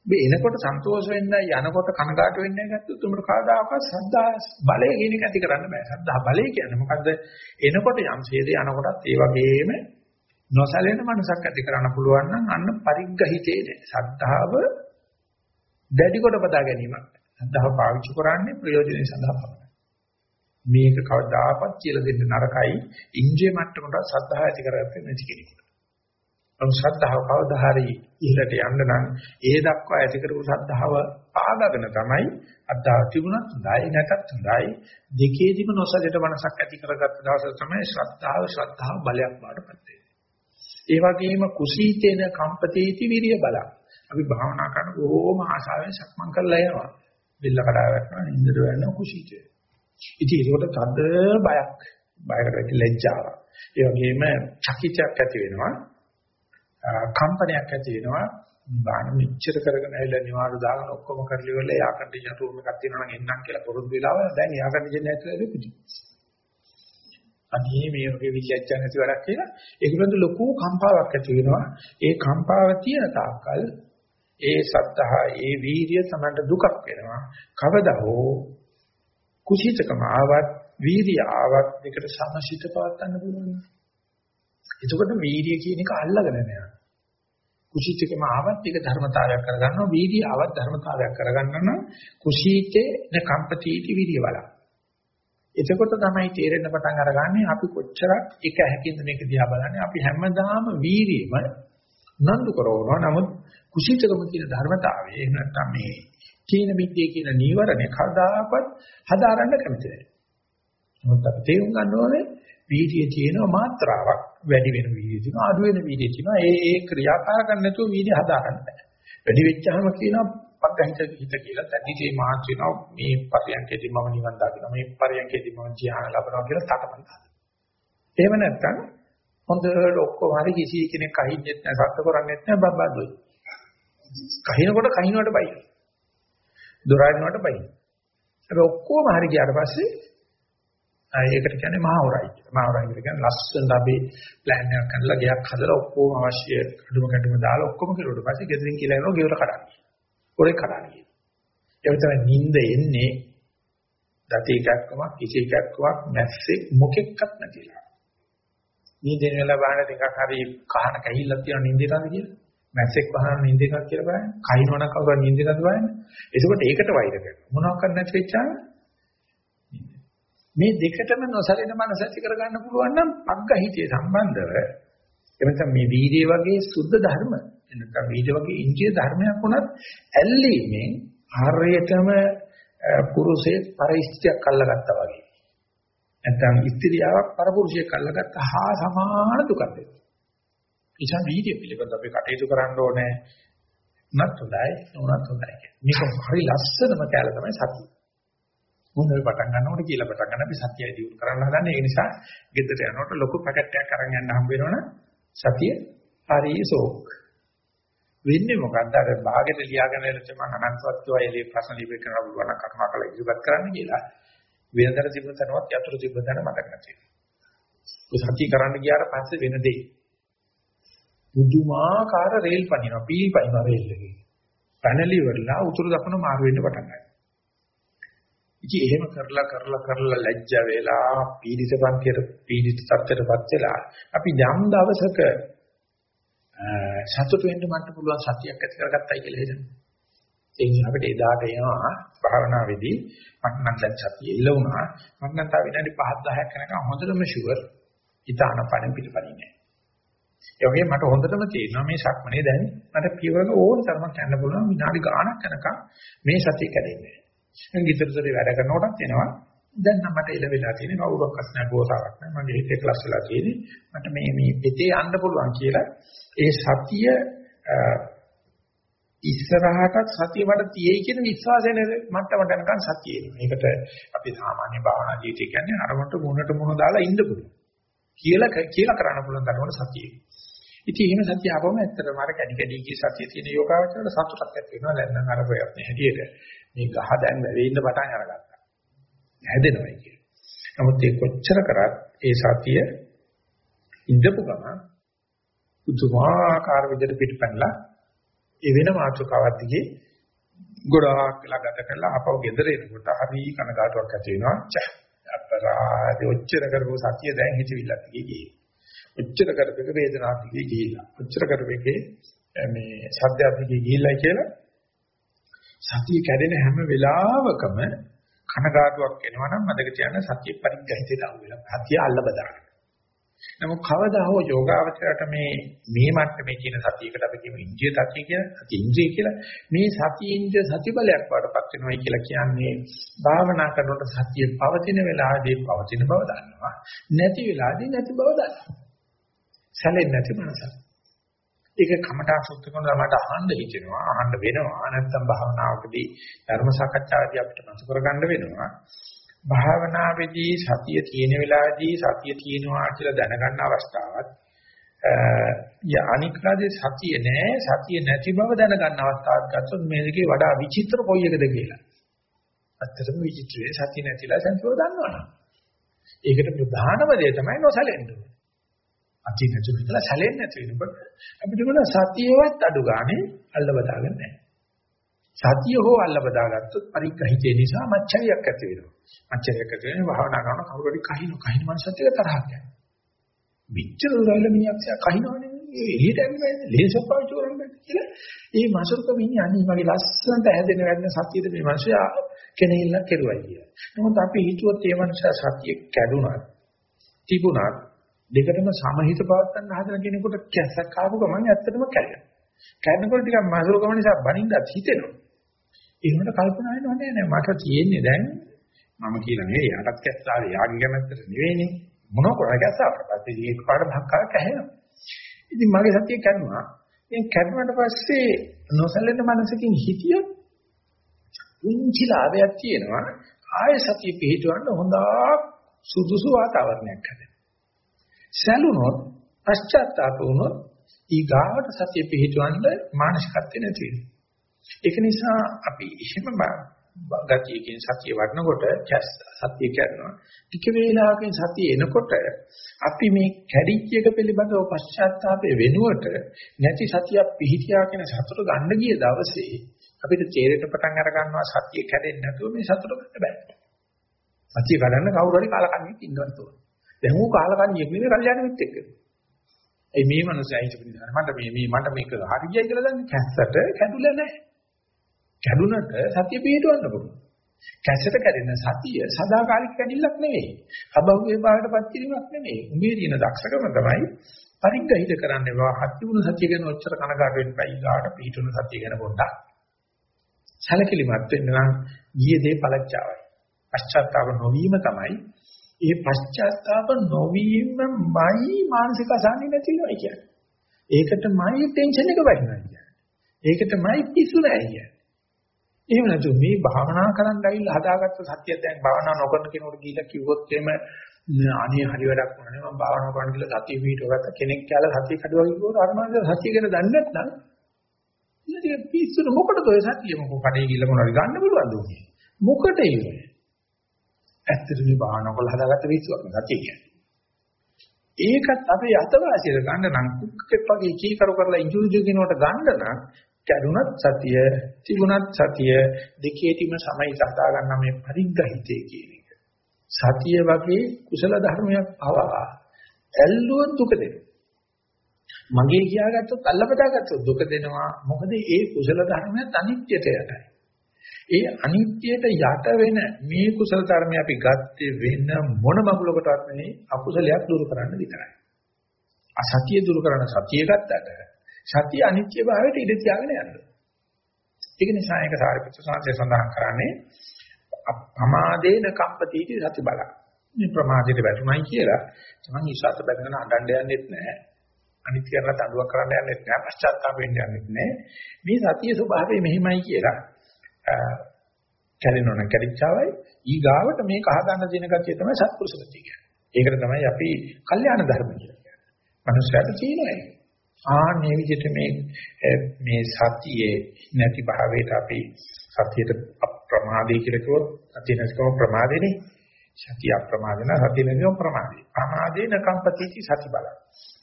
මේ එනකොට සන්තෝෂ වෙන්නයි යනකොට කනගාටු වෙන්නයි ගත්තොත් උඹට කවදාකවත් සද්ධා බලය කියන එක ඇති කරන්න බෑ. සද්ධා බලය කියන්නේ මොකද්ද? එනකොට යම් ඡේදේ යනකොටත් ඒ වගේම නොසැලෙන මනසක් ඇති කරන්න පුළුවන් නම් අන්න පරිග්‍රහිතේ නේ. සද්ධාව දැඩි කොට පදා ගැනීමක්. සද්ධාව පාවිච්චි කරන්නේ ප්‍රයෝජනෙ සඳහා පමණයි. මේක කවදාකවත් කියලා දෙන්න නරකයි. ඉන්ද්‍රිය මට්ටමට සද්ධා ඇති කරගත්තේ නැති කෙනෙකුට. නම් ශ්‍රද්ධාව කවදා හරි ඉහළට යන්න නම් ඒ දක්වා ඇති කරපු ශ්‍රද්ධාව පාදගෙන තමයි අද්දා තිබුණත් හොඳයි නැතත් හොඳයි දෙකේදීම නොසලෙට මනසක් ඇති කරගත්ත දවස තමයි ශ්‍රද්ධාව ශ්‍රද්ධාව බලයක් බාටපත් වෙන්නේ. ඒ වගේම කුසීතේන කම්පතේති විරිය බල. අපි භාවනා කරන බොහොම ආශාවෙන් සක්මන් කරලා යනවා. බෙල්ල කඩා වැටෙනවා නින්දට වැටෙනවා කුසීතේ. ඉතින් ඒකට තද බයක් බයකට ලැජ්ජාවක්. ඒ වගේම චකිතයක් ඇති වෙනවා. කම්පනයක් ඇති වෙනවා බාන මෙච්චර කරගෙන ඇවිල්ලා නිවාඩු දාගෙන ඔක්කොම කරලි වල එයා කන්ඩිෂන් රූම් එකක් තියෙනවා නම් එන්නම් කියලා පුරුදු වෙලාව දැන් එයා කන්ඩිෂන් එකක් ඇතුලේ පුදි. අනේ මේ වගේ විචාච්ච නැති වැඩක් කියලා ඒකෙන්ද ලොකු කම්පාවක් ඇති වෙනවා. ඒ කම්පාව තියෙන තාක්කල් ඒ සත්‍තහ ඒ වීර්ය තමයි දුකක් වෙනවා. කවදා හෝ කුසීතකම ආවත් වීර්ය ආවත් දෙකට සමසිත පවත්වන්න පුළුවන්. එතකොට වීර්ය කියන එක අල්ලගෙන යනවා. කුසීතකම ආවත් ඒක ධර්මතාවයක් කරගන්නවා වීර්ය ආවත් ධර්මතාවයක් කරගන්නවා නම් කුසීතේ න කම්පතිටි වීර්ය වල. එතකොට තමයි තේරෙන්න පටන් අරගන්නේ අපි කොච්චරක් එක හැකින්ද මේක දිහා බලන්නේ අපි හැමදාම වීර්යෙම නන්දු කරවනවා නමුත් කුසීතකම කියන ධර්මතාවය එහෙම නැත්නම් මේ කීන විද්‍යාව කියන නීවරණය කවදාකවත් හදාරන්න කැමති නැහැ. නමුත් අපි තේරුම් ගන්න ඕනේ වීර්යයේ තියෙන මාත්‍රාවක් වැඩි වෙන වීර්යය තියෙනවා අඩු වෙන වීර්යය තියෙනවා ඒ ඒ ක්‍රියාකාරකම් නැතුව වීර්යය හදා ගන්න බෑ. වැඩි වෙච්චාම කියනවා පග්ගහිත හිත කියලා තනිතේ මාත් වෙනවා මේ පරියන්කේදී මම නිවන් දකිනවා මේ පරියන්කේදී මම ධ්‍යාන ලබනවා කියලා තටමන එහෙම නැත්නම් හොඳට ඔක්කොම හරි කිසි කෙනෙක් කහින්නෙත් නැහැ සත්‍ය කරන්නේත් නැහැ බබ්බා දොයි කහිනකොට කහිනවට බයි දොරාරිනවට බයි හැබැයි ඔක්කොම හරි ගියාට පස්සේ ඒකට කියන්නේ මහා හොරයි කියලා. මහා හොරයි කියන්නේ ලස්සන අපි ප්ලෑන් එකක් කරලා ගයක් හදලා ඔක්කොම අවශ්‍ය කඩුම කඩුම දාලා ඔක්කොම කෙරුවට පස්සේ ගෙදරින් කියලා එනවා ගෙවල කඩන්නේ. හොරේ කඩන්නේ. ඒක තමයි නිින්ද එන්නේ දති එකක්කමක් කිසි එකක්කමක් මැස්සෙක් මොකෙක්වත් නැතිලා. නිින්දෙන් වෙලා බාහන ටිකක් හරි කහන කැහිල්ලක් තියෙන නිින්දේටද කියලා. මැස්සෙක් වහන නිින්ද එකක් කියලා බලන්න. කයින්වනම් කවුරු නිින්දේටද බලන්න. එතකොට ඒකට වෛර කරනවා. මොනවක් කරන්න නැති වෙච්චාම මේ දෙකටම නොසලින මනස ඇති කරගන්න පුළුවන් නම් පග්ගහිතේ සම්බන්ධව එමෙතන මේ වීර්ය වගේ සුද්ධ ධර්ම එනකම් වීර්ය වගේ ඉන්ද්‍රිය ධර්මයක් වුණත් ඇල්ලීමෙන් හරියටම පුරුෂයේ පරිස්ත්‍යක් අල්ලගත්තා වගේ නැත්නම් ස්ත්‍රියාවක් පරපුරුෂයෙක් අල්ලගත්තා හා සමාන දුකක් දෙනවා. ඉතින් වීර්ය පිළිබඳ අපි කටයුතු කරන්න ඕනේ. නත් හොඳයි නෝනත් හොඳයි. මේක හරි ලස්සනම කැල තමයි සතිය. මොනවද පටන් ගන්නකොට කියලා පටන් ගන්න අපි සතියයි දියුණු කරන්න හදන්නේ. ඒ නිසා ගෙදර යනකොට ලොකු පැකට් එකක් අරන් යන්න හම්බ වෙනවනේ. සතිය හරිසෝක් වෙන්නේ මොකද්ද? අර භාගෙට ලියාගෙන ඉලච්ච මම අනන්තවත් කියවා එළිය ප්‍රශ්න ලිපේ කරන්න පුළුවන් කර්මා කළ ඉදිරිපත් කරන්න කියලා. වෙනතර තිබුණ තැනවත් යතුරු තිබුණ තැන මතක නැති වෙනවා. සතිය කරන්න ගියාට පස්සේ වෙන දෙයි පුදුමාකාර රේල් පනිනවා පී පනිනවා රේල් එකේ පැනලි වලලා උතුරු දකුණ මාරු වෙන්න පටන් ගන්නවා ඉතින් එහෙම කරලා කරලා කරලා ලැජ්ජ වෙලා පීඩිත පන්තියට පීඩිත තත්ත්වයටපත් වෙලා අපි යම් දවසක සතුට වෙන්න මට පුළුවන් සතියක් ඇති කරගත්තයි කියලා හිතන්න. ඒ නිසා අපිට එදාට එනවා භාවනාවේදී මට නම් දැන් සතිය ඉල්ල වුණා. මට නම් තව විනාඩි 5 10ක් යනකම් හොඳටම ෂුවර්. ඊතාන පණ පිටපරින්නේ. ඒ වගේම මට හොඳටම තේරෙනවා මේ සක්මනේ දැන් මට පියවර ඕන තරමක් යන්න පුළුවන් විනාඩි ගාණක් යනකම් මේ සතිය කැඩෙන්නේ. මම ගිතරතරේ වැඩ කරනකොටත් එනවා. දැන් නම් මට එළ වෙලා තියෙන කවුරක්වත් නැහැ ගෝසාවක් නැහැ. මගේ හිතේ ක්ලාස් වෙලා තියෙන්නේ. මට මේ මේ පෙතේ යන්න පුළුවන් කියලා ඒ සතිය ඉස්සරහටත් සතිය වඩ තියෙයි කියන විශ්වාසය නේද මට්ටමට යනකම් සතිය එනවා. ඒකට අපි සාමාන්‍ය භාවනා ජීවිතය කියන්නේ අරමුණට මුණට මුණ දාලා ඉන්න පුළුවන්. කියලා කියලා කරන්න පුළුවන් තරමට සතිය. ඉතින් එහෙම සතිය ආවම ඇත්තටම අර කැඩි කැඩි ගිය සතිය තියෙන යෝගාවචරයට සතුටක් ඇති වෙනවා. දැන් නම් අර ප්‍රයත්න හැටියට මේ ගහ දැන් වෙවෙන්න පටන් අරගත්තා. හැදෙනවා කියන්නේ. නමුත් ඒ කොච්චර කරත් ඒ සතිය ඉඳපු ගමන් පුදුමාකාර විදිහට පිටපැනලා ඒ වෙන මාතෘකාවක් දිගේ ගොඩාක් වෙලා ගත කරලා අපව ගෙදර එනකොට හරි කනගාටුවක් ඇති වෙනවා. චා අපරාධ ඔච්චර කරපු සතිය දැන් හිතවිල්ලක් දිගේ ගියේ. ඔච්චර කරපෙක වේදනාවක් දිගේ ගිහිලා. ඔච්චර කරපෙකේ මේ සද්දයක් දිගේ ගිහිල්ලා කියලා සතිය කැඩෙන හැම වෙලාවකම කනගාටුවක් එනවා නම් මතක තියාගන්න සතිය පරිග්‍රහිතයට අහු වෙලා. සතිය අල්ල බදාගන්න. නමුත් කවදා හෝ යෝගාවචරයට මේ මේ මට්ටමේ කියන සතියකට අපි කියමු ඉන්ද්‍රිය සතිය කියලා සති ඉන්ද්‍රිය කියලා මේ සති ඉන්ද්‍රිය සති බලයක් වඩපත් වෙනවා කියලා කියන්නේ භාවනා කරනකොට සතිය පවතින වෙලාවදී පවතින බව දන්නවා නැති වෙලාවදී නැති බව දන්නවා සැලෙන්නේ නැති මනසක් ඒක කමඨා සුද්ධ කරන ළමයට අහන්න හිතෙනවා අහන්න වෙනවා නැත්නම් භාවනාවකදී ධර්ම සාකච්ඡාවදී අපිට මතක කරගන්න වෙනවා භාවනාවේදී සතිය තියෙන වෙලාවේදී සතිය තියෙනවා කියලා දැනගන්න අවස්ථාවක් ය අනික්ලාදී සතිය නෑ සතිය නැති බව දැනගන්න අවස්ථාවක් ගත්තොත් මේ දෙකේ වඩා විචිත්‍ර කොයි එකද කියලා. ඇත්තටම විචිත්‍රයේ සතිය නැතිලා සංසෝධ දන්නවනේ. ඒකට ප්‍රධානම දේ තමයි නොසැලෙන්න. අති නැති විතර සැලෙන්නේ නැති වෙනකොට අපිට මොන සතියවත් අඩු ගානේ අල්ල බදාගන්න නැහැ. සතිය හෝ අල්ල බදාගත්තොත් පරිග්‍රහිතේ නිසා මච්චරියක් ඇති වෙනවා. මච්චරියක් ඇති වෙන භාවනා කරන කවුරු හරි කහින කහින මනසත් එක තරහක් යනවා. විච්චර උරල මිනිහක්ස කහිනවනේ එළියට ඇවිල්ලා ලේසක් පාවිච්චි කරන්නේ කියලා. ඒ මාසුරුක මිනිහ අනිත් මගේ ලස්සනට හැදෙන වැඩන සතියද මේ මිනිහා කෙනෙල්ල කෙරුවයි කියලා. නමුත් අපි හිතුවොත් ඒ මිනිහා සතිය කැඩුනත් තිබුණත් දෙකටම සමහිත පවත්වන්න හදන කෙනෙකුට කැසක් ආපු ගමන් ඇත්තටම කැඩෙනවා. කැඩනකොට ටිකක් මාසුරුකම නිසා බනින්නත් හිතෙනවා. ඒකට කල්පනා වෙනව නෑ නෑ මට තියෙන්නේ දැන් මම කියලා නෙවෙයි. යටත් කැස්සාවේ යාගේ කැමැත්තට නෙවෙයිනේ. මොන කරා කැස්සාවට පස්සේ ඒක පාඩ භක්කා කැහෙනවා. ඉතින් මගේ සතිය කැඩුනා ඉතින් කැඩුණාට පස්සේ නොසැලෙන මනසකින් හිතිය පුංචි ලාභයක් තියෙනවා. ආය සතිය පිහිටවන්න හොඳ සුදුසු වාතාවරණයක් හැදෙනවා සැලුනොත් පශ්චාත්තාප වුණොත් ඊගාවට සතිය පිහිටවන්න මානසිකත්වෙ නැති වෙනවා ඒක නිසා අපි එහෙම ගතියකින් සතිය වඩනකොට සතිය කරනවා. ටික වේලාවකින් සතිය එනකොට අපි මේ කැඩිච්ච එක පිළිබඳව පශ්චාත්තාපය වෙනුවට නැති සතියක් පිහිටියා කියන සතුට ගන්න ගිය දවසේ අපිට තේරෙන්න පටන් අර ගන්නවා සතිය කැඩෙන්නේ නැතුව මේ සතුට ගන්න බෑ. සතිය ගන්න කවුරු හරි කාලකන්ණියෙක් ඉන්නවත් ඕන. දැන් ඌ කාලකන්ණියෙක් නෙවෙයි කල්යාණ මිත්‍රෙක්. ඒ මේ මනුස්සයා හිතපු නිසා මට මේ මේ මට මේක හරියයි කියලා දන්නේ කැස්සට කැඩුලා නැහැ. කැඩුනට සතිය පිටවන්න පුළුවන්. කැසට කැඩෙන සතිය සදාකාලික කැඩිල්ලක් නෙවෙයි. අභෞවිය භාවයටපත් කිරීමක් නෙවෙයි. උඹේ තියෙන දක්ෂකම තමයි පරිග්‍රහිත කරන්නේ වාහත් වුණ සතිය ගැන ඔච්චර කනගාටු වෙන්න බෑ. ඊගාට පිටුන සතිය ගැන පොඩ්ඩක් සැලකිලිමත් වෙන්න නම් ගියේ දේ පළච්චාවයි. පශ්චාත්තාප නොවීම තමයි ඒ පශ්චාත්තාප නොවීමයි මානසික අසහනෙ නැති වෙනවා කියන්නේ. ඒකටමයි ටෙන්ෂන් එක වයින්නවා කියන්නේ. ඒකටමයි පිස්සු නැහැ කියන්නේ. එහෙම නැතු මේ භාවනා කරන්න ඇවිල්ලා හදාගත්ත සත්‍ය දැන් භාවනා නොකරන කෙනෙකුට ගිහිල්ලා කිව්වොත් එimhe අනේ හරි වැඩක් වුණා මම භාවනා කරන්න කියලා සතිය පිටවගත්ත කෙනෙක් කියලා සතිය කඩුවා කිව්වොත් අර මනස සතිය ගැන දන්නේ නැත්නම් ඉතින් පිස්සුන මොකටද ඔය සතිය මොකෝ කඩේ ගිහිල්ලා මොනවද ගන්න පුළුවන්ද උනේ මොකටද ඒ ඇත්තට මේ භාවනා කරලා හදාගත්ත පිස්සුවක් සතිය කියන්නේ ඒකත් අපේ අතවාසියට ගන්න නම් කුක්කෙක් වගේ කීකරු කරලා ඉන්ජුරිජු කිනවට ගන්න නම් කැඩුනත් සතිය තිබුණත් සතිය දෙකේදීම සමයි සදා ගන්න මේ පරිග්‍රහිතේ කියන එක. සතිය වගේ කුසල ධර්මයක් පවා ඇල්ලුවොත් දුක දෙනවා. මගේ කියාගත්තොත් අල්ලපදාගත්තොත් දුක දෙනවා. මොකද ඒ කුසල ධර්මයත් අනිත්‍යයට යටයි. ඒ අනිත්‍යයට යට වෙන මේ කුසල ධර්මය අපි ගත්තේ වෙන මොන මගුලකටවත් නෙවෙයි අකුසලයක් දුරු කරන්න විතරයි. අසතිය දුරු කරන සතිය ගත්තට සතිය අනිත්‍ය භාවයට ඉඳ තියාගෙන යනවා. ඒක නිසා ඒක සාරිපුත්‍ර සාංශය සඳහන් කරන්නේ අපමාදේන කම්පතිටි සති බල. මේ ප්‍රමාදයට වැටුණයි කියලා තමන් ඉස්සත් බැඳගෙන අඬන්න යන්නෙත් නැහැ. අනිත් කරලා තඩුවක් කරන්න යන්නෙත් නැහැ. පශ්චාත්තාප වෙන්න යන්නෙත් නැහැ. මේ සතිය ස්වභාවය මෙහිමයි කියලා කැඩෙනවන කැඩිච්චාවයි ඊගාවට මේක අහගන්න දෙන ගතිය තමයි සත්පුරුෂ ගතිය කියන්නේ. ඒකට තමයි අපි කල්යාණ ධර්ම කියලා කියන්නේ. මනුස්සයාට තියෙනවා ඒක. ආන්නේ විදිහට මේ මේ සතියේ නැති භාවයට අපි සතියට අප්‍රමාදේ කියලා කිව්වොත් සතිය නැතිකම ප්‍රමාදේනේ. සතිය අප්‍රමාදේන සතිය නැතිකම ප්‍රමාදේ. ප්‍රමාදේන කම්පතිති සති බල.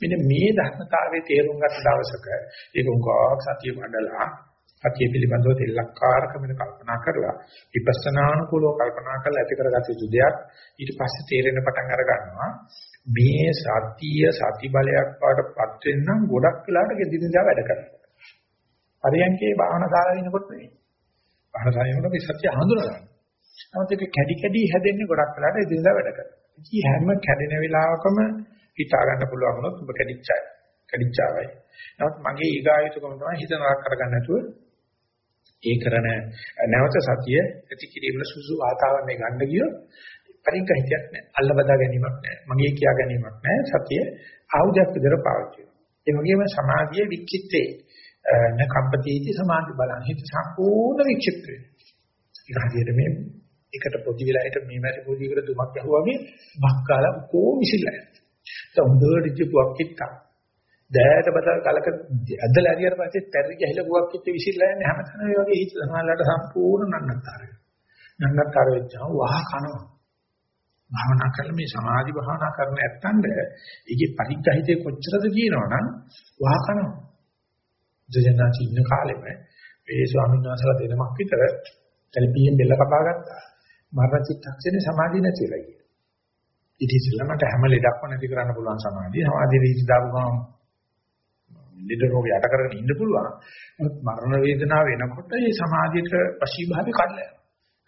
මෙන්න මේ ධර්මතාවයේ තේරුම් ගන්න දවසක ඒක උගාවක් සතිය වඩලා සතිය පිළිබඳව තෙල්ලක්කාරකමන කල්පනා කරලා විපස්සනානුකූලව කල්පනා කරලා ඇති කරගත යුතු දෙයක් ඊට පස්සේ තේරෙන පටන් අර ගන්නවා මේ සතිය සති බලයක් වඩපත් වෙන්නම් ගොඩක් වෙලාට ගෙදිනදා වැඩ කරනවා. පරියන්කේ භාවනා ශාලාවේ ඉනකොට නෙවෙයි. භාවනා ශාලාවේ ඉන්නකොට මේ සත්‍ය හඳුනා ගන්න. නමුත් ඒක කැඩි කැඩි හැදෙන්නේ ගොඩක් වෙලාට ගෙදිනදා වැඩ කරනවා. ඉතින් හැම කැඩෙන වෙලාවකම හිතා ගන්න පුළුවන් වුණොත් ඔබ කැඩිච්චයි. කැඩිච්චාවයි. නමුත් මගේ ඊගායුතුකම තමයි හිත නරක කරගන්න නැතුව ඒ කරන නැවත සතිය ඇති කිරීම සුසු වාතාවරණය ගන්න ගියොත් පරිග්‍රහිතයක් නැහැ. අල්ල බදා ගැනීමක් නැහැ. මගේ කියා ගැනීමක් නැහැ. සතිය ආයුධයක් විතර පාවිච්චි කරනවා. ඒ වගේම සමාධිය වික්ෂිත්තේ න කම්පතිති සමාධි බලන් හිත සම්පූර්ණ වික්ෂිප්ත වෙනවා. ඒක හරියට මේ එකට පොඩි වෙලාවට මේ මැරි පොඩිකට දුමක් ගැහුවා වගේ බක්කාලා කො විසිරලා යනවා. ඒ හොඳට ඉජ්ජුවක් කිත්තා. දෑයට බතල් කලක ඇදලා ඇරියට පස්සේ තැරි ගහලා බුවක් කිච්ච විසිරලා යන්නේ හැමතැනම මේ වගේ හිත සමාලලට සම්පූර්ණ නන්නත්තර වෙනවා. නන්නත්තර වෙච්චාම වහ කනවා. භාවනා කරලා මේ සමාධි භාවනා කරන ඇත්තන්ට ඒකේ පරිග්‍රහිතේ කොච්චරද කියනවනම් වහ කනවා. දෙයනාචි ඉන්න කාලෙම ඒ ස්වාමීන් වහන්සේලා දෙනමක් විතර තැලිපියෙන් බෙල්ල කපා ගත්තා. මරණ චිත්තක්ෂණේ සමාධිය නැතිලා ගියා. ඉතින් ඉතින් මට හැම ලෙඩක්ම නැති කරන්න පුළුවන් සමාධිය. සමාධිය රීති දාපු ගමන් ලෙඩ රෝග යට කරගෙන ඉන්න පුළුවන්. නමුත් මරණ වේදනාව වෙනකොට මේ සමාධියට වශීභාවය කඩලා යනවා.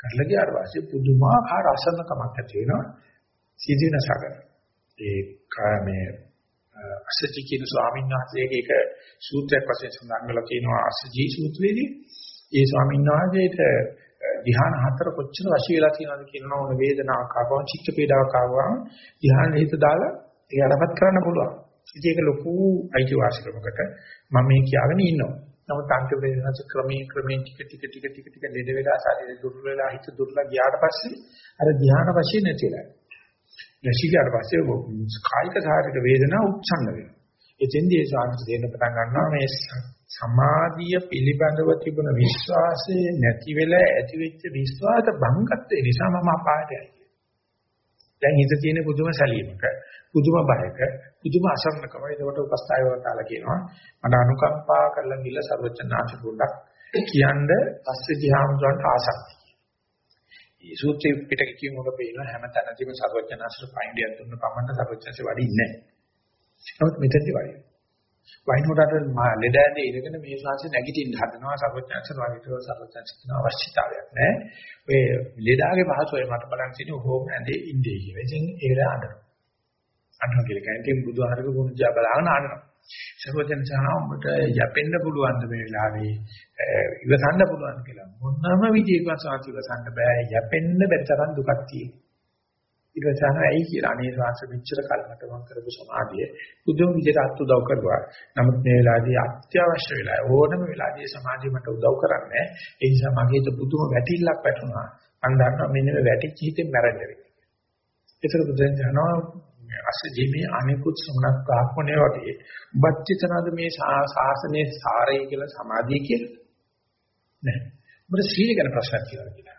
කඩලා ගියාට පස්සේ පුදුමාකාර අසන්නකමක් ඇති වෙනවා. සීදීනසක. ඒ කාමයේ අසජි කියන ස්වාමීන් වහන්සේගේ එක සූත්‍රයක් වශයෙන් සඳහන් කරලා තියෙනවා අසජි සූත්‍රයේදී. ඒ ස්වාමීන් වහන්සේට ධ්‍යාන හතර කොච්චර වශී වෙලා තියෙනවද කියනවා ඕන වේදනාවක් ආවම චිත්ත පීඩාවක් ආවම ධ්‍යාන හිත දාලා ඒ අරපත් කරන්න පුළුවන්. ඉතින් ඒක ලොකු අයිතිවාසිකමකට මම මේ කියාගෙන ඉන්නවා. නමුත් අන්තිම වෙනස ක්‍රමයෙන් ක්‍රමයෙන් ටික ටික ටික ටික ටික ලෙඩ වෙලා ශරීරය දුර්වල වෙලා හිත දුර්වල ගියාට පස්සේ අර ධ්‍යාන වශයෙන් නැතිලා. නැසිකාට පස්සේ කායික සාහික වේදනා උච්ඡන්න වෙනවා. එතෙන්දී ඒ සාහිත දෙන්න පටන් ගන්නවා මේ සමාධිය පිළිබඳව තිබුණ විශ්වාසය නැති වෙලා ඇති වෙච්ච විශ්වාස භංගත්වය නිසා මම අපායට යයි. දැන් හිත තියෙන පුදුම සැලීමක පුදුම බයක පුදුම අසරණකම ඒකට උපස්ථායව කාලා කියනවා මට අනුකම්පා කරලා ගිල සර්වචනාච පොඩ්ඩක් කියන්න පස්සේ ධ්‍යානසන්ට ආසක්තිය. මේ සූත්‍රය පිටක කියනකොට පේන හැම තැනදීම සර්වචනාචර පයින්ඩියක් දුන්න පමණ සර්වචනාචර වඩින්නේ නැහැ. නමුත් මෙතනදි වඩිනවා. වයින්වලට ලෙඩ ඇඳේ ඉඳගෙන මේ ශාංශ නැගිටින්න හදනවා සර්වඥාන්සන් වගේ සර්වඥාන්සන් අවශ්‍යතාවයක් නැහැ. ඔය ලෙඩාගේ පහසුවයි මට බලන් තියෙන හෝම් ඇඳේ ඉන්නේ කියලා. ඉතින් ඒක අඬනවා. අඬන කියලා කියන්නේ බුදුහාරක ගුණජා බලාගෙන අඬනවා. සර්වඥාන්සන් උඹට යැපෙන්න පුළුවන් මේ වෙලාවේ ඉවසන්න පුළුවන් කියලා. මොනම විදියකින් සාති ඉවසන්න බෑ. යැපෙන්න බැරි තරම් දුකක් තියෙනවා. ඊට පස්සේ අහනවා ඇයි කියලා අනේ ශාස්ත්‍ර මෙච්චර කල්මත මම කරපු සමාධිය බුදුන් විදිහට අත් උදව් කරුවා. නමුත් මේ වෙලාවේදී අත්‍යවශ්‍ය වෙලා ඕනම වෙලාවදී සමාධිය මට උදව් කරන්නේ. ඒ නිසා මගේට පුදුම වැටිල්ලක් වැටුණා. මම දන්නවා මෙන්න මේ වැටිච්ච හිතෙන් මැරෙන්න වෙන්නේ. ඒතර බුදුන් කියනවා අසජීමේ අනිකුත් සුණක් ප්‍රාක්‍මණය වගේ උපච්චිතනද මේ ශාසනයේ සාරය කියලා සමාධිය කියලා. නෑ. මොකද සීල ගැන ප්‍රශ්නක් කියලා.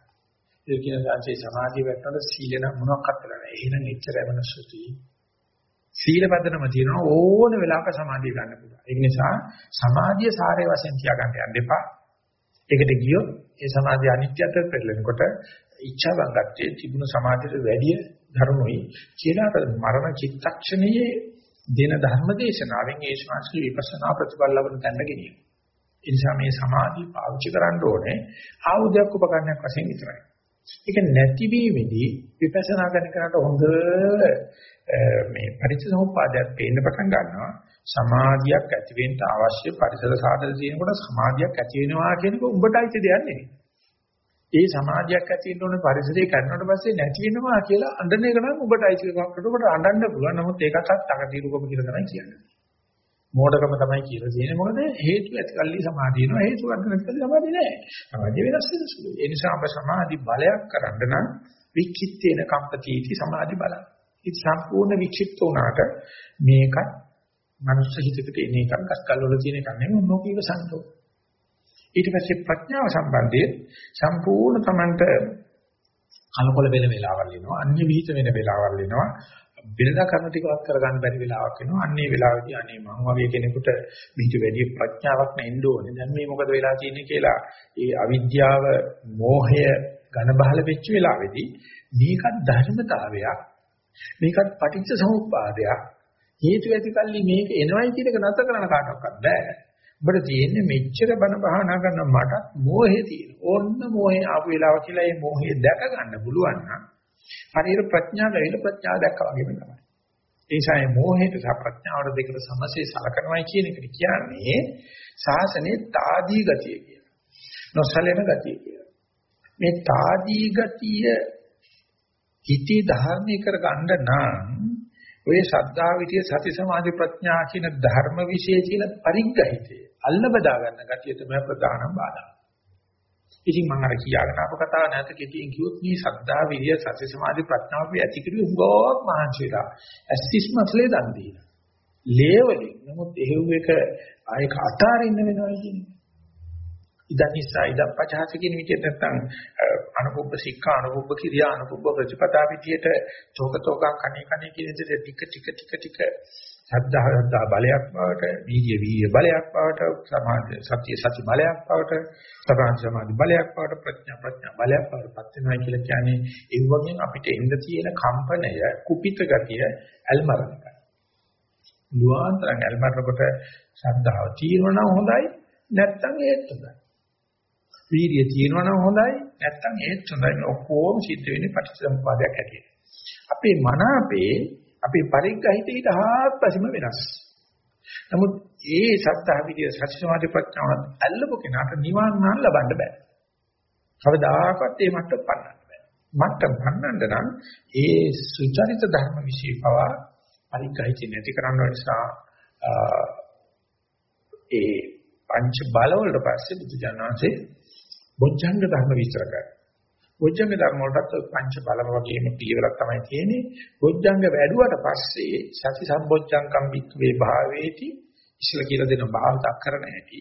ඒ කියන සංසේ සමාධිය වැටෙනකොට සීල නම් මොනවක්වත් නැහැ. එහෙනම් එච්චරම සුති. සීල පදනම තියෙනවා ඕන වෙලාවක සමාධිය ගන්න පුළුවන්. ඒ නිසා සමාධිය සාරය වශයෙන් තියාගන්න යන්න එපා. ඒකට ගියොත් ඒ සමාධිය අනිත්‍යත්වයට පෙරලෙනකොට ඉච්ඡා බංගත්තේ තිබුණ සමාධියට වැඩිය ධර්මොයි කියලා මරණ චිත්තක්ෂණයේ දෙන ධර්ම දේශනාවෙන් ඒ ශාස්ත්‍රීය විපස්සනා ප්‍රතිපල ලබන තැනට ගෙනියන. ඒ නිසා මේ සමාධිය පාවිච්චි කරන්න ඕනේ ආයුධයක් උපකරණයක් වශයෙන් විතරයි. ඒක නැතිවීමේදී විපස්සනා කරන කෙනාට හොඳ මේ පරිච්ඡේදෝපාදයක් පේන්න පටන් ගන්නවා. සමාධියක් ඇති වෙන්න අවශ්‍ය පරිසර සාධන තියෙනකොට සමාධියක් ඇති වෙනවා කියන එක උඹටයි දෙයක් නෙවෙයි. ඒ සමාධියක් ඇති වෙන්න ඕනේ පරිසරය කරනකොට පස්සේ නැති වෙනවා කියලා අඬන එක නම් උඹටයි කියනකොට උඹට අඬන්න පුළුවන්. නමුත් ඒකටත් අකටීරුකම කියලා තමයි කියන්නේ. මෝඩකම තමයි කියලා තියෙන්නේ. මොකද හේතු ඇතිකල්ලි සමාධිය වෙනවා. හේතු නැති නැතිකල්ලි සමාධිය නෑ. සමාධිය වෙනස් වෙන සුළුයි. ඒ නිසා අප සමාධි බලයක් කරන්න නම් විචිත්තේන කම්පතිටි සමාධි බලය. ඉත සම්පූර්ණ විචිත්ත උනාට මේකත් මනුස්ස හිතකට එන එකක් අස්කල් වල තියෙන එකක් නෙමෙයි මොකීව සන්තෝ. ඊට පස්සේ ප්‍රඥාව සම්බන්ධයෙන් සම්පූර්ණ Tamanට කලකොල වෙන වෙලාවල් එනවා. අන්‍ය විහිිත වෙන වෙලාවල් එනවා. වෙනදා කරන ටිකවත් කරගන්න බැරි වෙලාවක් එනවා. අන්නේ වෙලාවේදී අනේ මං වගේ කෙනෙකුට මේක වැඩි ප්‍රඥාවක් නැෙන්න ඕනේ. දැන් මේ මොකද වෙලා තියෙන්නේ කියලා ඒ අවිද්‍යාව, මෝහය ඝන බහල වෙච්ච වෙලාවේදී මේකත් ධර්මතාවයක්. මේකත් පටිච්ච සමුප්පාදයක්. හේතු ඇති කල්ලි මේක එනවයි කියන එක නැතර කරන කාටවත් බෑ. ඔබට තියෙන්නේ මෙච්චර බන භාවනා කරන මට මෝහේ තියෙන. ඕන්න මෝහේ ආපු වෙලාව කියලා ඒ මෝහේ දැක ගන්න පුළුවන් නම් හරියට ප්‍රඥාව ලැබෙන ප්‍රඥාව දැක්කා වගේම තමයි. ඒ නිසා මේ මෝහයට සහ ප්‍රඥාවට දෙකට සමසේ සලකනවායි කියන එකට කියන්නේ සාසනේ తాදී ගතිය කියලා. නොසලෙන ගතිය කියලා. මේ తాදී ගතිය හිතේ ධාරණය කර ගන්න නම් ඔය ශ්‍රද්ධා විදිය සති සමාධි ප්‍රඥා කියන ධර්ම විශේෂ කියන පරිග්‍රහිතය අල්ල බදා ගන්න ගතිය තමයි ප්‍රධානම බාධා. ඉතින් මම අර කියාගෙන ආපු කතාව නැත කෙටියෙන් කිව්වොත් මේ ශ්‍රද්ධා විදිය සති සමාධි ප්‍රඥාව අපි ඇති කරු හුඟක් මහන්සිලා. ඇස්තිස් මස්ලේ දන් දීලා. ලේවලින් නමුත් එහෙව් එක ආයක අතාරින්න වෙනවා කියන්නේ. ඉදන් නිසා ඉදන් පචහස කියන විදිහට නැත්තම් අනුපුබ්බ සික්ඛා අනුපුබ්බ කිරියා අනුපුබ්බ ප්‍රතිපදා විදිහට චෝකතෝකං කණේ කණේ කියන විදිහට ටික ටික ටික ටික සද්ධා සද්ධා බලයක් බවට වීර්ය වීර්ය බලයක් බවට සමාධි සත්‍ය සති බලයක් බවට සමාධි සමාධි බලයක් බවට ප්‍රඥා ප්‍රඥා බලයක් බවට පත් වෙනවා කියලා කියන්නේ ඒ වගේ අපිට එන්න තියෙන කම්පනය කුපිත ගතිය ඇල්මරන එකයි. දුආන්තරන් ඇල්මරනකොට ශ්‍රද්ධාව තියෙනවා නම් හොඳයි නැත්නම් ඒත් හොඳයි. වීර්යය තියෙනවා නම් හොඳයි නැත්නම් ඒත් හොඳයි ඔක්කොම සිද්ධ වෙන්නේ පටිච්චසමුපාදයක් හැටියට. අපේ මන අපේ අපේ පරිග්‍රහිත ඊට හාත්පසම වෙනස්. නමුත් ඒ සත්‍ය විදිය සත්‍ය සමාධි ප්‍රඥාවත් අල්ලපු කෙනාට නිවන් නම් ලබන්න බෑ. කවදාකවත් ඒ මට්ටම පන්නන්න බෑ. මට්ටම පන්නන්න නම් ඒ සුචරිත ධර්ම વિશે පවා පරිග්‍රහිත නැති කරන්න නිසා ඒ පංච බල වලට පස්සේ බුදුජානනාංශේ බොජ්ජංග ධර්ම විස්තර කරනවා. බොජ්ජංග ධර්ම වලටත් පංච බලම වගේම පිළිවෙලක් තමයි තියෙන්නේ. බොජ්ජංග වැඩුවට පස්සේ සති සම්බොජ්ජංකම් වික්වේ භාවේති ඉස්සල කියලා දෙන භාවිතක් කරන හැටි.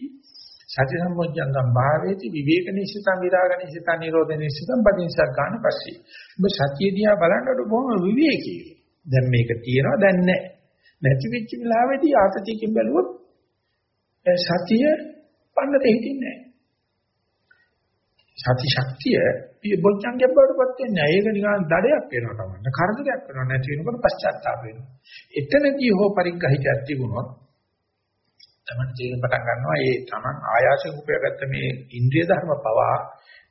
සති සම්බොජ්ජංකම් භාවේති විවේක නිසිතං විරාග නිසිතං නිරෝධ නිසිතං පදින්සක් ගන්න පස්සේ. ඔබ සතිය දිහා බලනකොට බොහොම විවේකී. දැන් මේක තියෙනවා දැන් නැහැ. නැති වෙච්ච වෙලාවේදී ආතතියකින් බැලුවොත් සතිය පන්නත හිටින්නේ නැහැ. සති ශක්තිය බොජ්ජංගයක් බවටපත් වෙන්නේ නැහැ. ඒක නිකන් දඩයක් වෙනවා තමයි. කරදරයක් වෙනවා නැති වෙනකොට පශ්චාත්තාප වෙනවා. එතනදී හෝ පරිග්‍රහිතයක් තිබුණොත් තමයි තේරුම් පටන් ගන්නවා ඒ තමන් ආයාසයෙන් උපයාගත්ත මේ ඉන්ද්‍රිය ධර්ම පවා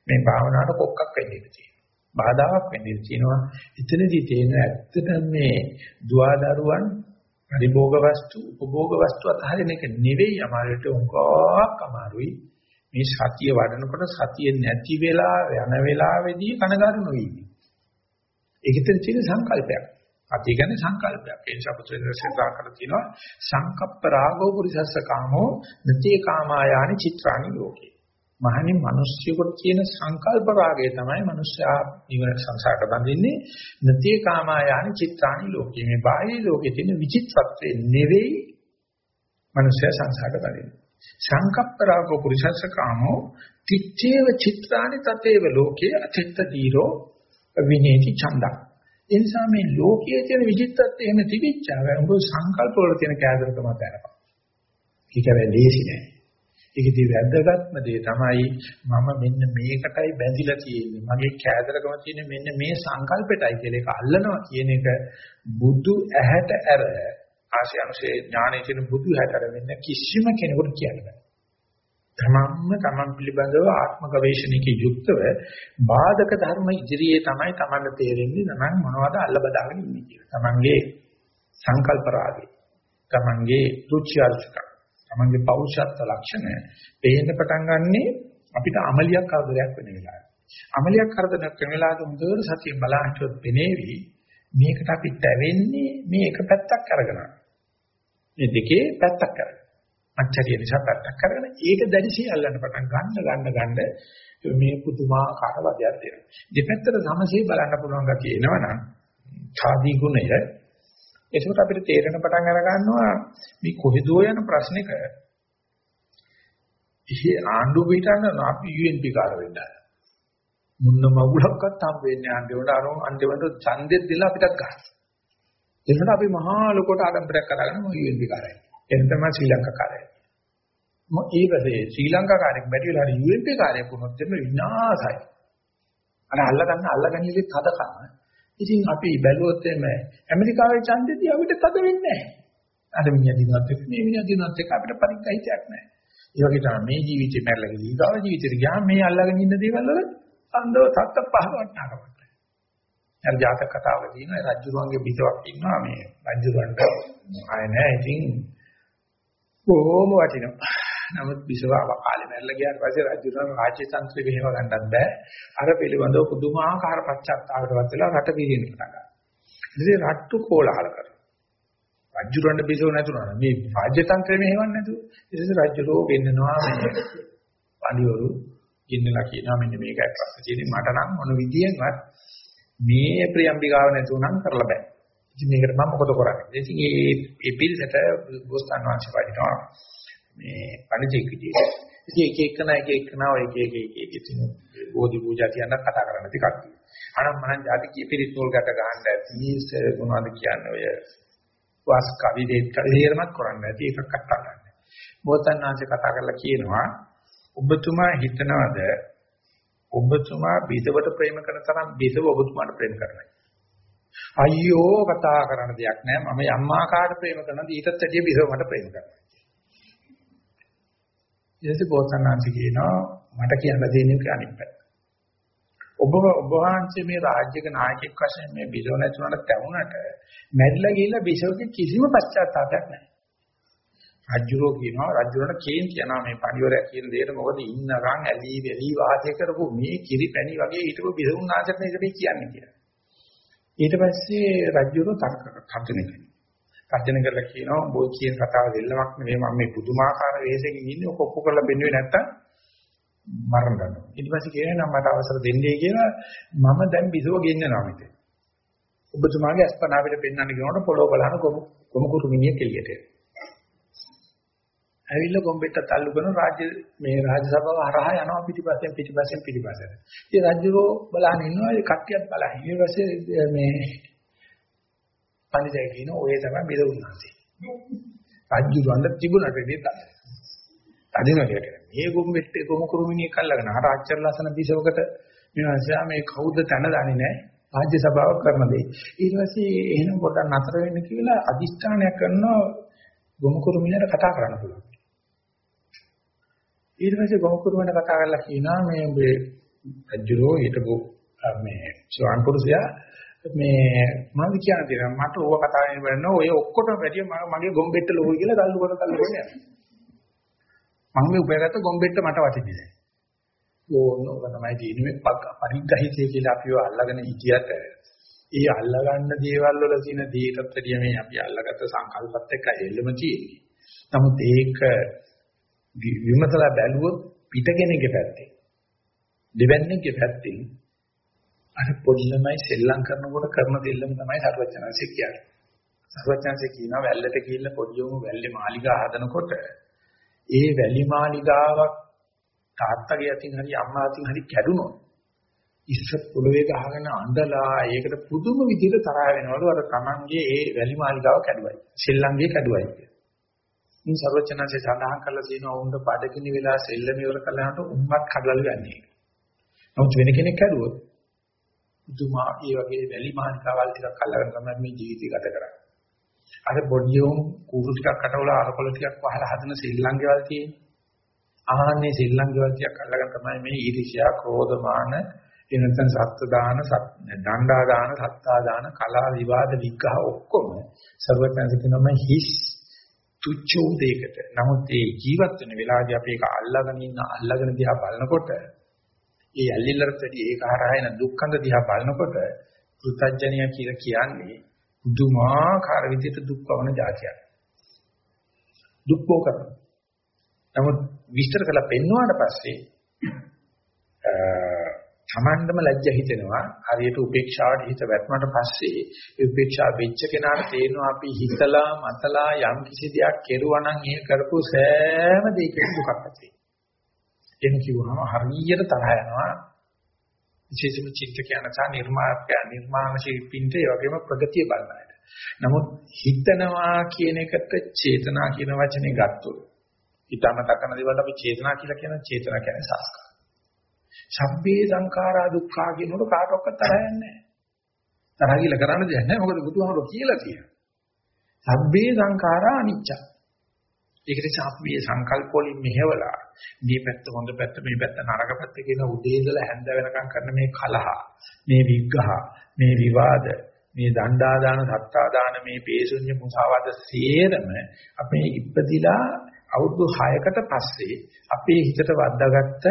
මේ භාවනාවට කොක්කක් වෙන්නේ තියෙනවා. බාධාවක් වෙන්නේ තියෙනවා. එතනදී තේන ඇත්තට මේ දුවදරුවන් පරිභෝග වස්තු උපභෝග වස්තු අතහරින එක නෙවෙයි අමාරුට උංගක් අමාරුයි. මේ සතිය වඩනකොට සතිය නැති වෙලා යන වෙලාවේදී කනගාටු නොවි. ඒකෙන් තියෙන සංකල්පයක්. අති කියන්නේ සංකල්පයක්. ඒ නිසා පුත්‍රයන් සදා කර තිනවා සංකප්ප රාගෝ පුරිසස්ස කාමෝ නතේ කාමායානි චිත්‍රානි ලෝකේ. මහණි මිනිස්සියෙකුට කියන සංකල්ප රාගය තමයි මිනිස්යා නිවන සංසාරට බඳින්නේ නතේ කාමායානි චිත්‍රානි ලෝකේ. මේ බාහිර ලෝකේ තියෙන විචිත්‍රත්වය නෙවෙයි මිනිස්යා සංසාරට බඳින්නේ. සංකප්පරාගෝ පුරිසස්ස කාමෝ තිච්ඡේව චිත්‍රානි තතේව ලෝකේ අතිත්ත දීරෝ විනේති ඡන්දං. ඒ නිසා මේ ලෝකයේ තියෙන විචිත්තත් එහෙම තිබිච්චාව උඹ සංකල්ප වල තියෙන කෑදරකම දැනපන්. ඒක වෙලේසි නෑ. ඒකදී වැදගත්ම දේ තමයි මම මෙන්න මේකටයි බැඳිලා තියෙන්නේ. මගේ කෑදරකම තියෙන්නේ මෙන්න මේ සංකල්පෙටයි කියලා ඒක අල්ලනවා කියන එක බුදු ඇහැට ඇර ආශය අනුසේ ඥානයේ තියෙන බුදු හැතර වෙන්න කිසිම කෙනෙකුට කියන්න බෑ. තමන්ම තමන් පිළිබඳව ආත්ම ගවේෂණයක යුක්තව බාධක ධර්ම ඉදිරියේ තමයි තමන්ට තේරෙන්නේ තමන් මොනවද අල්ල බදාගෙන ඉන්නේ කියලා. තමන්ගේ සංකල්ප රාගේ, තමන්ගේ රුචි අරුචිකම්, තමන්ගේ පෞරුෂත්ව ලක්ෂණ පේන්න පටන් ගන්නේ අපිට අමලියක් කරදරයක් වෙන වෙලාවට. අමලියක් කරදරයක් වෙන වෙලාවට හොඳට සතිය බලහිටුවත් පෙනේවි මේකට අපි තැවෙන්නේ මේ එක පැත්තක් අරගෙන. මේ දෙකේ පැත්තක් අරගෙන. අච්චරිය නිසා පැත්තක් අරගෙන ඒක දැඩිසිය අල්ලන්න පටන් ගන්න ගන්න ගන්න මේ පුදුමාකාර වදයක් දෙනවා. දෙපැත්තට සමසේ බලන්න පුළුවන් ගතිය එනවනම් ඡාදී ගුණය ඒකට අපිට තේරෙන පටන් අර ගන්නවා මේ කොහෙදෝ යන ප්‍රශ්නික ඉහි ආණ්ඩුව පිටන්න අපි UNP කාර වෙන්න. මුන්න මගුලක්වත් හම් වෙන්නේ අන්තිමට අර අන්තිමට ඡන්දෙත් දීලා අපිටත් ගන්න. එතන අපි මහා ලොකට ආඩම්බරයක් කරගෙන මො UNP කාරයි. එතන තමයි ශ්‍රී ලංකා කාරය. මො ඊපස්සේ ශ්‍රී ලංකා කාරයක් බැරි වෙලා හරි UNP කාරයක් වුණොත් එimhe විනාශයි. අර අල්ල ගන්න අල්ලගන්නේ තද කම. ඉතින් අපි බැලුවොත් එimhe ඇමරිකාවේ ඡන්දෙදී අපිට තද වෙන්නේ නැහැ. අර මිනිහා දිනවත් එක්ක මේ මිනිහා දිනවත් එක්ක අපිට පරිග්‍රහිතයක් නැහැ. ඒ වගේ තමයි මේ ජීවිතේ මැරලා ගිහින් ඊගාව ජීවිතේට ගියාම මේ අල්ලගෙන ඉන්න දේවල් වල අන්දව සත්ත පහ වටනකට. අර ජාතක කතාවක තියෙන රජුරුවන්ගේ බිසවක් ඉන්නවා මේ රජුරුවන්ට ආය නැහැ ඉතින් කොහොම වටිනවා. නමුත් බිසව අවකාලේ මැරලා ගියාට පස්සේ රජුරුවන් රාජ්‍ය තන්ත්‍රය මෙහෙම ගන්නත් බෑ. අර පිළිබඳව පුදුමාකාර පශ්චාත්තාවයටපත් වෙලා රට පිළිගෙන පටන් ගන්නවා. ඉතින් රට්ටු කෝලහල කරනවා. රජුරවන්න බිසව නැතුණා මේ රාජ්‍ය තන්ත්‍රය මෙහෙවන්නේ නැතුව ඉතින් රජුරෝ වෙන්නනවා මේ පණිවරු ඉන්නලා කියනවා මෙන්න මේකයි ප්‍රශ්න තියෙන්නේ මට නම් මොන විදියෙන්වත් මේ ප්‍රියම්බිකාව නැතුණම් කරලා බෑ. ඉතින් මේකට මම මොකද කරන්නේ? ඉතින් මේ මේ පිළිසෙට ගෝස්තන් වංශ වඩිනවා මේ පණිජෙක් විදියට. ඉතින් එක එකන එක එකන ඔය එක එක එක එක ඉතින් බෝධි පූජා කියන කතා කරන්න ටිකක්. අනම් මනම් ಜಾති කී පිළිත් වල ගැට ගන්න ඇති මොනවද කියන්නේ ඔය වාස් කවි දෙත් කවිරමත් කරන්න ඇති එකක් කතා කරන්න. බෝතන් වංශ කතා කරලා කියනවා ඔබතුමා හිතනවද ඔබතුමා බිසවට ප්‍රේම කරන තරම් බිසව ඔබතුමාට ප්‍රේම කරනවා. අයියෝ කතා කරන්න දෙයක් නෑ මම අම්මාකාට ප්‍රේම කරනද ඊටත් වැඩිය බිසව මට ප්‍රේම කරනවා. ඊටසේ බෝසත්ණන්සි කියනවා මට කියන්න දෙන්නේ අනිත් පැත්ත. ඔබ ඔබ වහන්සේ මේ රාජ්‍යක නායකයෙක් වශයෙන් මේ බිසව නැතුණට තැවුනට මැරිලා ගිහිල්ලා බිසවගේ කිසිම පශ්චාත්තාවයක් නැහැ. රජුරෝ කියනවා රජුරණ කේන් කියනවා මේ පණිවරය කියන දෙයට මොකද ඉන්නකම් ඇලි වෙලි වාසය කරපු මේ කිරි පැණි වගේ හිටපු බිසුන් ආචරණ එකට කියන්නේ කියලා. ඊට පස්සේ රජුරෝ තර්ක කර්තන කරනවා. කර්තන කරලා කියනවා බොයි කියන කතාව දෙල්ලමක් නෙවෙයි මම මේ පුදුමාකාර වෙහෙසකින් ඉන්නේ ඔක ඔප්පු කරලා බෙන්නුවේ නැත්තම් මරණ ගන්නවා. ඊට පස්සේ කියනවා මට අවසර දෙන්නේ කියලා මම දැන් බිසව ගෙන්නනවා මෙතන. ඔබතුමාගේ අස්පනා අපිට පෙන්වන්න කියනකොට පොළොව බලන කොමු කොමු කුරුමිනිය කෙලියට එනවා. ඇවිල්ලා ගොම්බෙට්ට තල්ලු කරන රාජ්‍ය මේ රාජ්‍ය සභාව හරහා යනවා පිටිපස්සෙන් පිටිපස්සෙන් පිටිපස්සට. ඉතින් රජුරෝ බලහන් ඉන්නවා ඒ කට්ටියත් බලහන්. ඊට පස්සේ මේ පණිජය කියන ඔය තමයි බෙදුන්නාසි. රජුරවන්ද තිබුණට දෙත. අදිනවා කියන්නේ මේ ගොම්බෙට්ටේ ගොමු කුරුමිනිය කල්ලාගෙන අර අච්චර ලස්සන බිසවකට මේ මේ කවුද තන දන්නේ නැහැ. රාජ්‍ය සභාව කරන දෙයි. ඊට පස්සේ එහෙනම් පොඩ්ඩක් නතර වෙන්න කියලා අදිෂ්ඨානයක් කරනවා ගොමු කුරුමිනියට කතා කරන්න පුළුවන්. ඊට පස්සේ ගොමුකුරුමන කතා කරලා කියනවා මේ මේ රජුරෝ හිටපු මේ ස්වාන් පුරුෂයා මේ මම කියන දේ මට ඕව කතා කරන්න ඔය ඔක්කොටම වැඩිය මගේ ගොම්බෙට්ට ලෝයි කියලා තල්ලු කර තල්ලු කරන්නේ මම මේ උපයාගත්ත ගොම්බෙට්ට මට වටින්නේ නැහැ ඕනෝක තමයි දිනුවේ පරිග්‍රහිතය කියලා අපිව අල්ලගෙන හිටියට. ඒ අල්ලගන්න දේවල් වල තියෙන දේටත් වැඩිය මේ අපි අල්ලගත්ත සංකල්පත් එක්ක එල්ලම තියෙන්නේ. නමුත් ඒක විමසලා බැලුවොත් පිටගෙනගේ පැත්තේ දෙවන්නේගේ පැත්තෙන් අර පොඩි ළමයි සෙල්ලම් කරනකොට කරන දෙල්ලම තමයි සර්වඥාන්සේ කියන්නේ. සර්වඥාන්සේ කියනවා වැල්ලට ගිහිල්ලා පොඩි උණු වැල්ලේ මාලිගා හදනකොට ඒ වැලි මාලිගාවක් තාත්තගේ අතින් හරි අම්මා අතින් හරි කැඩුනොත් ඉස්ස පොළවේ ගහගෙන අඬලා ඒකට පුදුම විදිහට තරහ වෙනවලු අර Tamange ඒ වැලි මාලිගාව කැඩුවයි. සෙල්ලම්ගේ කැඩුවයි. ඉතින් සර්වචනanse සඳහන් කරලා තියෙනවා උන්ට බඩගිනි වෙලා සෙල්ලම ඉවර කළාට උම්මත් කඩලු යන්නේ. නමුත් වෙන කෙනෙක් කරුවොත් පුදුමා ඒ වගේ වැලි මානිකාවල් ටිකක් අල්ලගෙන තමයි මේ ජීවිතය ගත කරන්නේ. අර බොඩියෝම් කූරු ටිකක් කටවල අරකොල ටිකක් වහලා හදන ශ්‍රී ලංකාවල් තියෙන්නේ. ආහනේ සෙල්ලම් ගෙවල් ටිකක් අල්ලගෙන තමයි මේ ඊර්ෂ්‍යා, ක්‍රෝධ, මාන, එනතන සත්ත්ව දාන, දණ්ඩා දාන, සත්තා දාන, කලා විවාද විග්‍රහ ඔක්කොම සර්වඥාන්ස කියනම හිස් තුච්චෝ දෙයකට. නමුත් ඒ ජීවත් වෙන වෙලාවදී අපි ඒක අල්ලගෙන ඉන්න අල්ලගෙන දිහා බලනකොට ඒ ඇල්ලිල්ලට වැඩි ඒක හරහා එන දුක්ඛඳ දිහා බලනකොට පෘථජ්ජනිය කියලා කියන්නේ පුදුමාකාර විදිහට දුක් වවන જાතියක්. දුක් භෝග කරනවා. නමුත් විස්තර කරලා පෙන්වුවාට පස්සේ තමන්ටම ලැජ්ජ හිතෙනවා හරියට උපේක්ෂාවට හිත වැටුණාට පස්සේ ඒ උපේක්ෂාව වෙච්ච කෙනාට තේරෙනවා අපි හිතලා මතලා යම් කිසි දෙයක් කෙරුවා නම් ඒ කරපු සෑම දෙයකින් දුකක් ඇති එහෙම කිව්වම හරියට තරහ යනවා. විශේෂම චින්තකයන් සහ නිර්මාණක නිර්මාණ ශිල්පින්ට ඒ වගේම ප්‍රගතිය බලනවාට. නමුත් හිතනවා කියන එකට චේතනා කියන වචනේ ගත්තොත් හිතම තකන දේවල් අපි චේතනා කියලා කියන චේතනා කියන්නේ සංස්කාර සබ්බේ සංඛාරා දුක්ඛා කියනකොට කාටවත් තරහ යන්නේ නැහැ. තරහ කියලා කරන්න දෙයක් නැහැ. මොකද බුදුහාමුදුරුවෝ කියලා තියෙනවා. සබ්බේ සංඛාරා අනිච්ච. ඒක නිසා අපි මේ සංකල්ප වලින් මෙහෙवला මේ පැත්ත හොඳ පැත්ත මේ පැත්ත නරක පැත්ත කියන උදේ ඉඳලා හැන්ද වෙනකම් කරන මේ කලහ මේ විග්ඝහ මේ විවාද මේ දණ්ඩා දාන සත්තා දාන මේ පේසුඤ්ඤ මුසාවාද සේරම අපේ ඉපදිලා අවුරුදු 6කට පස්සේ අපේ හිතට වද්දාගත්ත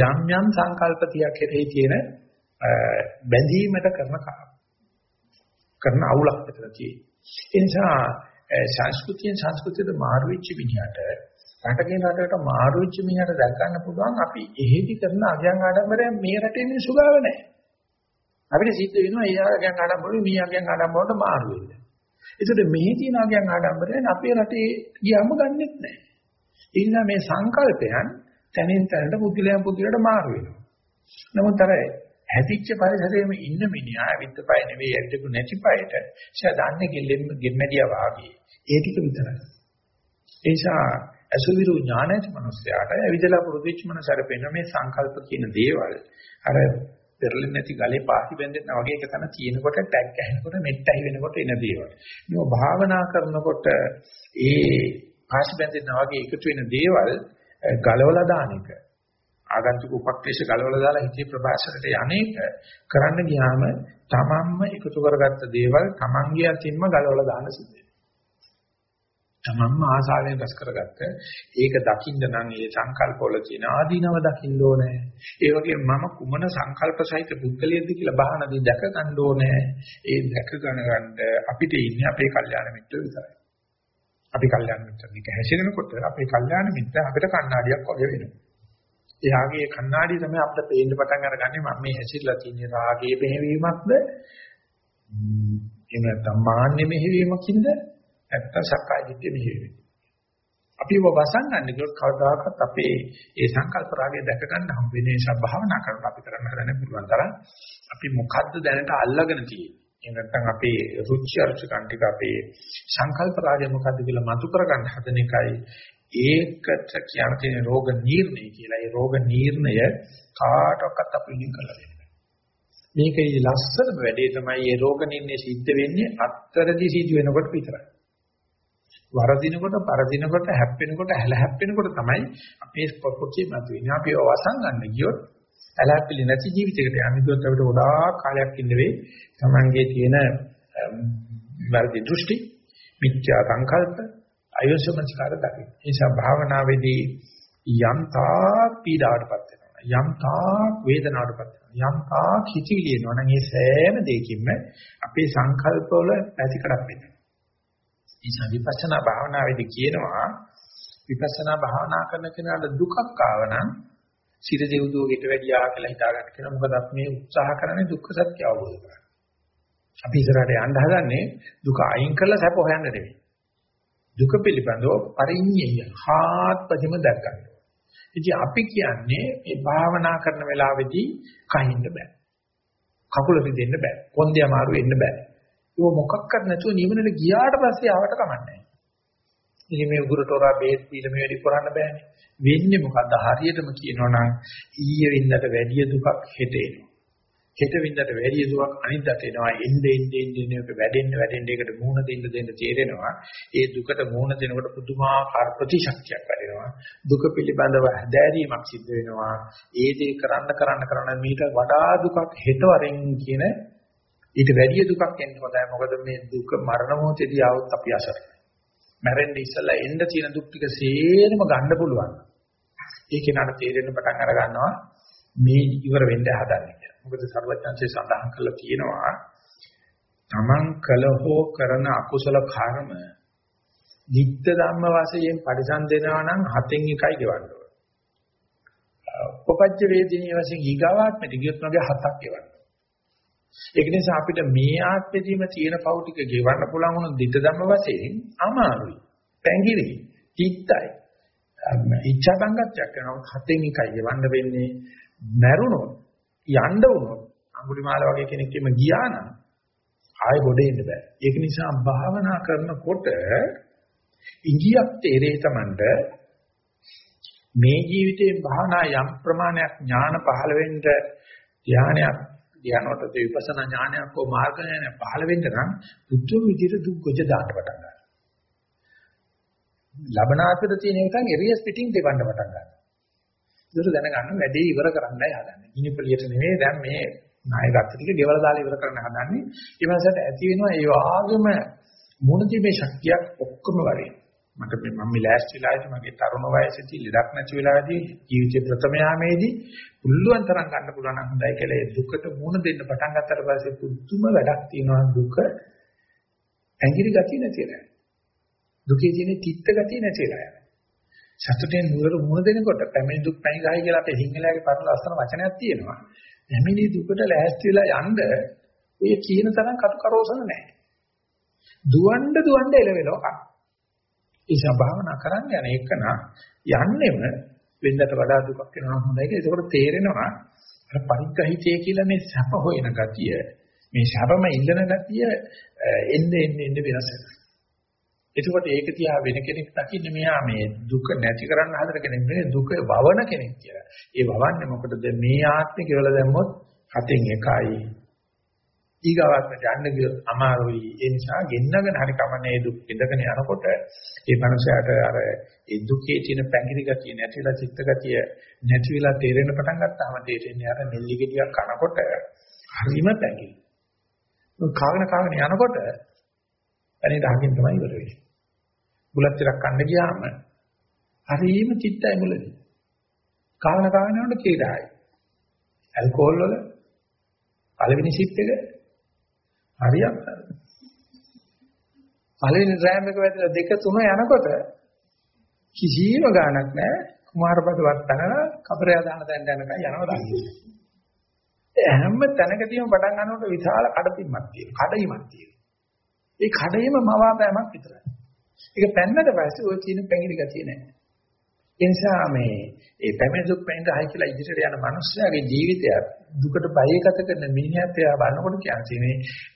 යම් යම් සංකල්පතියක් කෙරෙහි තියෙන බැඳීමට කරන කරන අවුලක් විතර තියෙනවා. ඒ නිසා සංස්කෘතියෙන් සංස්කෘතියට මාරු වෙච්ච විදිහට රටකින් රටකට මාරු වෙච්ච මිනිහට දැක් ගන්න පුළුවන් අපි එහෙදි කරන අගයන් ආඩම්බරයෙන් මේ රටේ මිනිස්සු ගාව නැහැ. අපිට සිද්ධ වෙනවා ඒ අගයන් ආඩම්බරෙ මේ අගයන් ආඩම්බරට මාරු වෙන්න. ඒකට මෙහි තියෙන අගයන් ආඩම්බරයෙන් අපේ රටේ ගියම ගන්නෙත් නැහැ. ඒ නිසා මේ සංකල්පයන් තනින් තනට පුදුලයන් පුදුලට මාරු වෙනවා. නමුත් අර හැදිච්ච පරිසරයේම ඉන්න මිනිහා විත්ත පය නෙවෙයි ඇවිදපු නැති පයට එයා දන්නේ ගෙල්ලෙන් ගෙම්මැදියා වාගේ. ඒ ටික විතරයි. ඒ නිසා අසුවිරු ඥාන ඇති මනුස්සයාට ඇවිදලා පුරුදුච්ච මනසට පෙන්න මේ සංකල්ප කියන දේවල් අර පෙරලෙන්නේ නැති ගලේ පාහි බැඳෙන්න වගේ එක තන තියෙනකොට ටැග් ගහනකොට මෙට්ටයි වෙනකොට එන දේවල්. මේ භාවනා කරනකොට ඒ පාහි බැඳෙන්න වගේ එකතු වෙන දේවල් ගලවලා දාන එක. ආගන්තුක උපක්ලේශ ගලවලා දාලා හිතේ ප්‍රභාසරට යන්නේක කරන්න ගියාම තමන්ම එකතු කරගත්ත දේවල් තමන්ගේ අතින්ම ගලවලා දාන සිද්ධ තමන්ම ආසාවෙන් රස කරගත්ත ඒක දකින්න නම් ඒ සංකල්පවල තියෙන ආදීනව දකින්න ඕනේ. ඒ වගේම මම කුමන සංකල්ප සහිත පුද්ගලයෙක්ද කියලා බහනදී දැක ගන්න ඕනේ. ඒ දැක ගන්න අපිට ඉන්නේ අපේ කල්යාණ මිත්‍රයෝ විතරයි. අපි කල්යාණ මිත්‍රෙක් හැසිරෙනකොට අපේ කල්යාණ මිත්‍ර අපිට කණ්ණාඩියක් වගේ වෙනවා. එයාගේ කණ්ණාඩිය තමයි අපිට පේන්න පටන් අරගන්නේ මම මේ හැසිරලා තියෙන රාගයේ මෙහෙවීමක්ද එහෙම නැත්නම් මාන්නේ මෙහෙවීමකින්ද නැත්නම් සක්කාය දිට්ඨිය මෙහෙවීම. අපි ඔබ වසංගන්නේ කිව්වොත් කවදාකවත් අපේ ඒ සංකල්ප රාගය දැක ගන්න හම් වෙන නිසා භාවනා කරලා අපි කරන්න හදන්නේ පුළුවන් තරම් අපි මොකද්ද දැනට අල්ලගෙන තියෙන්නේ එහෙම නැත්නම් අපේ රුචි අරුචිකන් ටික අපේ සංකල්ප රාජ්‍ය මොකද්ද කියලා මතු කරගන්න හදන එකයි ඒකට කියන තියෙන රෝග නිర్ణය කියලා. ඒ රෝග නිర్ణය කාටවත් අපින් කරලා දෙන්න. මේකේ ලස්සන වැඩේ තමයි ඒ රෝග නිర్ణය සිද්ධ වෙන්නේ අත්තරදි සිද්ධ වෙනකොට විතරයි. වරදිනකොට, පරදිනකොට, හැප්පෙනකොට, හැල හැප්පෙනකොට තමයි අපේ ස්පර්ශකේ මතුවෙන්නේ. අපි ඔවසන් ගන්න ගියොත් ඇලැප්පිලි නැති ජීවිතයකට යන්නේ කිව්වොත් අපිට ගොඩාක් කාලයක් ඉන්න වෙයි. Tamange තියෙන වැරදි දෘෂ්ටි, මිත්‍යා සංකල්ප, අයෝසමස්කාර දකින්න. ඒ නිසා භාවනාවේදී යම් තාක් පීඩාවටපත් වෙනවා. යම් තාක් වේදනාවටපත් වෙනවා. යම් තාක් හිතිවිලි එනවා නම් ඒ සෑම දෙයකින්ම අපේ සංකල්පවල පැතිකඩක් වෙනවා. ඒ නිසා විපස්සනා භාවනාවේදී කියනවා විපස්සනා භාවනා කරන කෙනාට දුකක් ආවනම් සිර දෙව්දුවකට වැඩියා කියලා හිතා ගන්න කියන මොකද අපි මේ උත්සාහ කරන්නේ දුක්ඛ සත්‍ය අවබෝධ කරගන්න. අපි ඉස්සරහට යන්න හදන්නේ දුක අයින් කරලා සැප හොයන්න නෙවෙයි. දුක පිළිබඳව පරිඤ්ඤය හාත්පසෙම දැක් ගන්න. ඉතින් අපි කියන්නේ මේ භාවනා කරන වෙලාවේදී කහින්න බෑ. කකුල රිදෙන්න බෑ. කොන්දේ අමාරු වෙන්න බෑ. ඒක මොකක්වත් නැතුව නිවනට ගියාට පස්සේ ආවට කමන්නේ ඉතින් මේ උගුරට හොරා බේත් දීලා මේ වැඩි කරන්න බෑනේ. වෙන්නේ මොකද්ද? හරියටම කියනවා නම් ඊයේ වින්දට වැඩි දුකක් හෙට එනවා. හෙට වින්දට වැඩි දුවක් අනිද්දාට එනවා එන්නේ එන්නේ එන්නේ එක වැඩෙන්න වැඩෙන්න ඒකට මූණ දෙන්න දෙන්න තේරෙනවා ඒ දුකට මූණ දෙනකොට පුදුමාකාර ප්‍රතිශක්තියක් වැඩෙනවා දුක පිළිබඳව හැදෑරීමක් සිද්ධ වෙනවා ඒ දේ කරන්න කරන්න කරන්න මීට වඩා දුකක් හෙට වරෙන් කියන ඊට වැඩි දුකක් එන්න හොඳයි මොකද මේ දුක මරණ මොහොතේදී આવොත් අපි අසරණයි මැරෙන්න ඉස්සලා එන්න තියෙන දුක් ටික සේරම ගන්න පුළුවන් ඒක නට තේරෙන්න පටන් අර ගන්නවා මේ ඉවර වෙන්න හදන්නේ කියලා. මොකද සර්වඥාන්සේ සඳහන් කළා තියෙනවා තමන් කළ හෝ කරන අකුසල කර්ම නිත්‍ය ධම්ම වශයෙන් පරිසම් දෙනවා නම් හතෙන් එකයි ගෙවන්න ඕනේ. උපපච්ච වේදිනිය වශයෙන් ඊගාවාත්මෙට ගියොත් මගේ හතක් ගෙවන්න. ඒක නිසා අපිට මේ ආත්මෙදීම තියෙන පව් ටික ගෙවන්න පුළුවන් වුණොත් නිත්‍ය ධම්ම වශයෙන් අමාරුයි. පැංගිරි, තිත්තයි. ඉච්ඡා බංගත්වයක් කරනවා හතෙන් එකයි ගෙවන්න වෙන්නේ මැරුණොත් යන්න වුණොත් අඟුලිමාල වගේ කෙනෙක් එම ගියා නම් ආයෙ ගොඩ එන්න බෑ. ඒක නිසා භාවනා කරනකොට ඉංගියක් තේරේ තමන්ට මේ ජීවිතේ භාවනා යම් ප්‍රමාණයක් ඥාන පහළ වෙන්න ධානයක් ධානවට විපස්සනා ඥානයක් හෝ මාර්ග ඥානයක් පහළ වෙන්න නම් බුද්ධ විදිහට දුක් ගොජ දාන්න පටන් ගන්නවා. ලබනාතර තියෙන එකෙන් එරියස් පිටින් දෙවන්න පටන් ගන්නවා. ඒක දැනගන්න වැඩේ ඉවර කරන්නයි හදන්නේ. ඉනිපලියට නෙමෙයි දැන් මේ නායකත්ව ටික ගෙවලා දාලා ඉවර කරන්න හදන්නේ. ඒ මාසයට ඇති වෙනවා ඒ වාගේම මොනදී මේ ශක්තියක් ඔක්කොම වරේ. මට මම මේ ලෑස්ති වෙලාදී මගේ තරුණ වයසේදී ලෙඩක් නැති වෙලාවේදී ජීවිතේ ප්‍රථම යාමේදී පුළුවන් තරම් ගන්න පුළුවන් නම් හොඳයි කියලා ඒ දුකට මුහුණ දෙන්න පටන් ගත්තට පස්සේ පුදුම වැඩක් තියෙනවා දුක ඇඟිලි ගතිය නැතිලා. දුකේ තියෙන තිත්ත ගතිය නැතිලා යනවා. සතුටෙන් නුවර මුණ දෙනකොට පැමිණි දුක් පැණි ගහයි කියලා අපේ සිංහලයේ පරණ ලස්සන වචනයක් තියෙනවා. පැමිණි දුකට ලෑස්ති වෙලා යන්න ඔය කියන තරම් කටු කරෝසන නැහැ. දුවන්න දුවන්න එළවෙලව කන. ඒ භාවනා කරන්න යන එකන යන්නෙම වෙනදට වඩා දුකක් වෙනවා හොඳයි කියලා. ඒකෝට තේරෙනවා අර පරිග්‍රහිතය කියලා මේ සැප හොයන ගතිය මේ සැපම ඉල්ලන ගතිය එන්නේ එන්නේ එන්නේ වෙනස් වෙනවා. එතකොට ඒක තියා වෙන කෙනෙක් දකින්නේ මෙයා මේ දුක නැති කරන්න හදන කෙනෙක් නෙවෙයි දුක වවන කෙනෙක් කියලා. ඒ වවන්නේ මොකටද මේ ආත්මේ කියලා දැම්මොත් හතෙන් එකයි. ඊගාවත්ම යන්න ගිය අමාරුයි. ඒ නිසා ගෙන්නගෙන හරි කමන්නේ දුක් ඉඳගෙන යනකොට ඒ මනුස්සයාට අර ඒ දුකේ තියෙන පැංගිරි ගතිය නැතිලා චිත්ත ගතිය නැති වෙලා තේරෙන පටන් ගත්තාම තේරෙන්නේ අර නෙල්ලි ගෙඩියක් කනකොට හරිම පැංගිරි. කාගෙන කාගෙන යනකොට අනේ දහකින් තමයි ඉවර වෙන්නේ. බුලත් ටිකක් කන්න ගියාම හරිම චිත්තයි මුලදී. කාවන කාවන යනකොට කීඩායි. ඇල්කොහොල් වල පළවෙනි සිප් එක හරියක් පළවෙනි රෑම් එක වැදලා දෙක තුන යනකොට කිසිම ගාණක් නැහැ. කුමාරපද වර්තන කබරය දාන තැනට යනකම් යනවා දන්නේ. හැම තැනකදීම පටන් ගන්නකොට විශාල කඩපින්මක් තියෙනවා. කඩයිමක් තියෙනවා. ඒ කඩේම මවාපෑමක් විතරයි. ඒක පැන්නට පස්සේ ওই තියෙන පැංගිලි ගතිය නැහැ. ඒ නිසා මේ ඒ පැමිණ දුක් පැමිණ හයි කියලා ඉදිරියට යන මිනිස්යාගේ ජීවිතය දුකට බයගත කරන මිනිහත් එයා බලනකොට කියන්නේ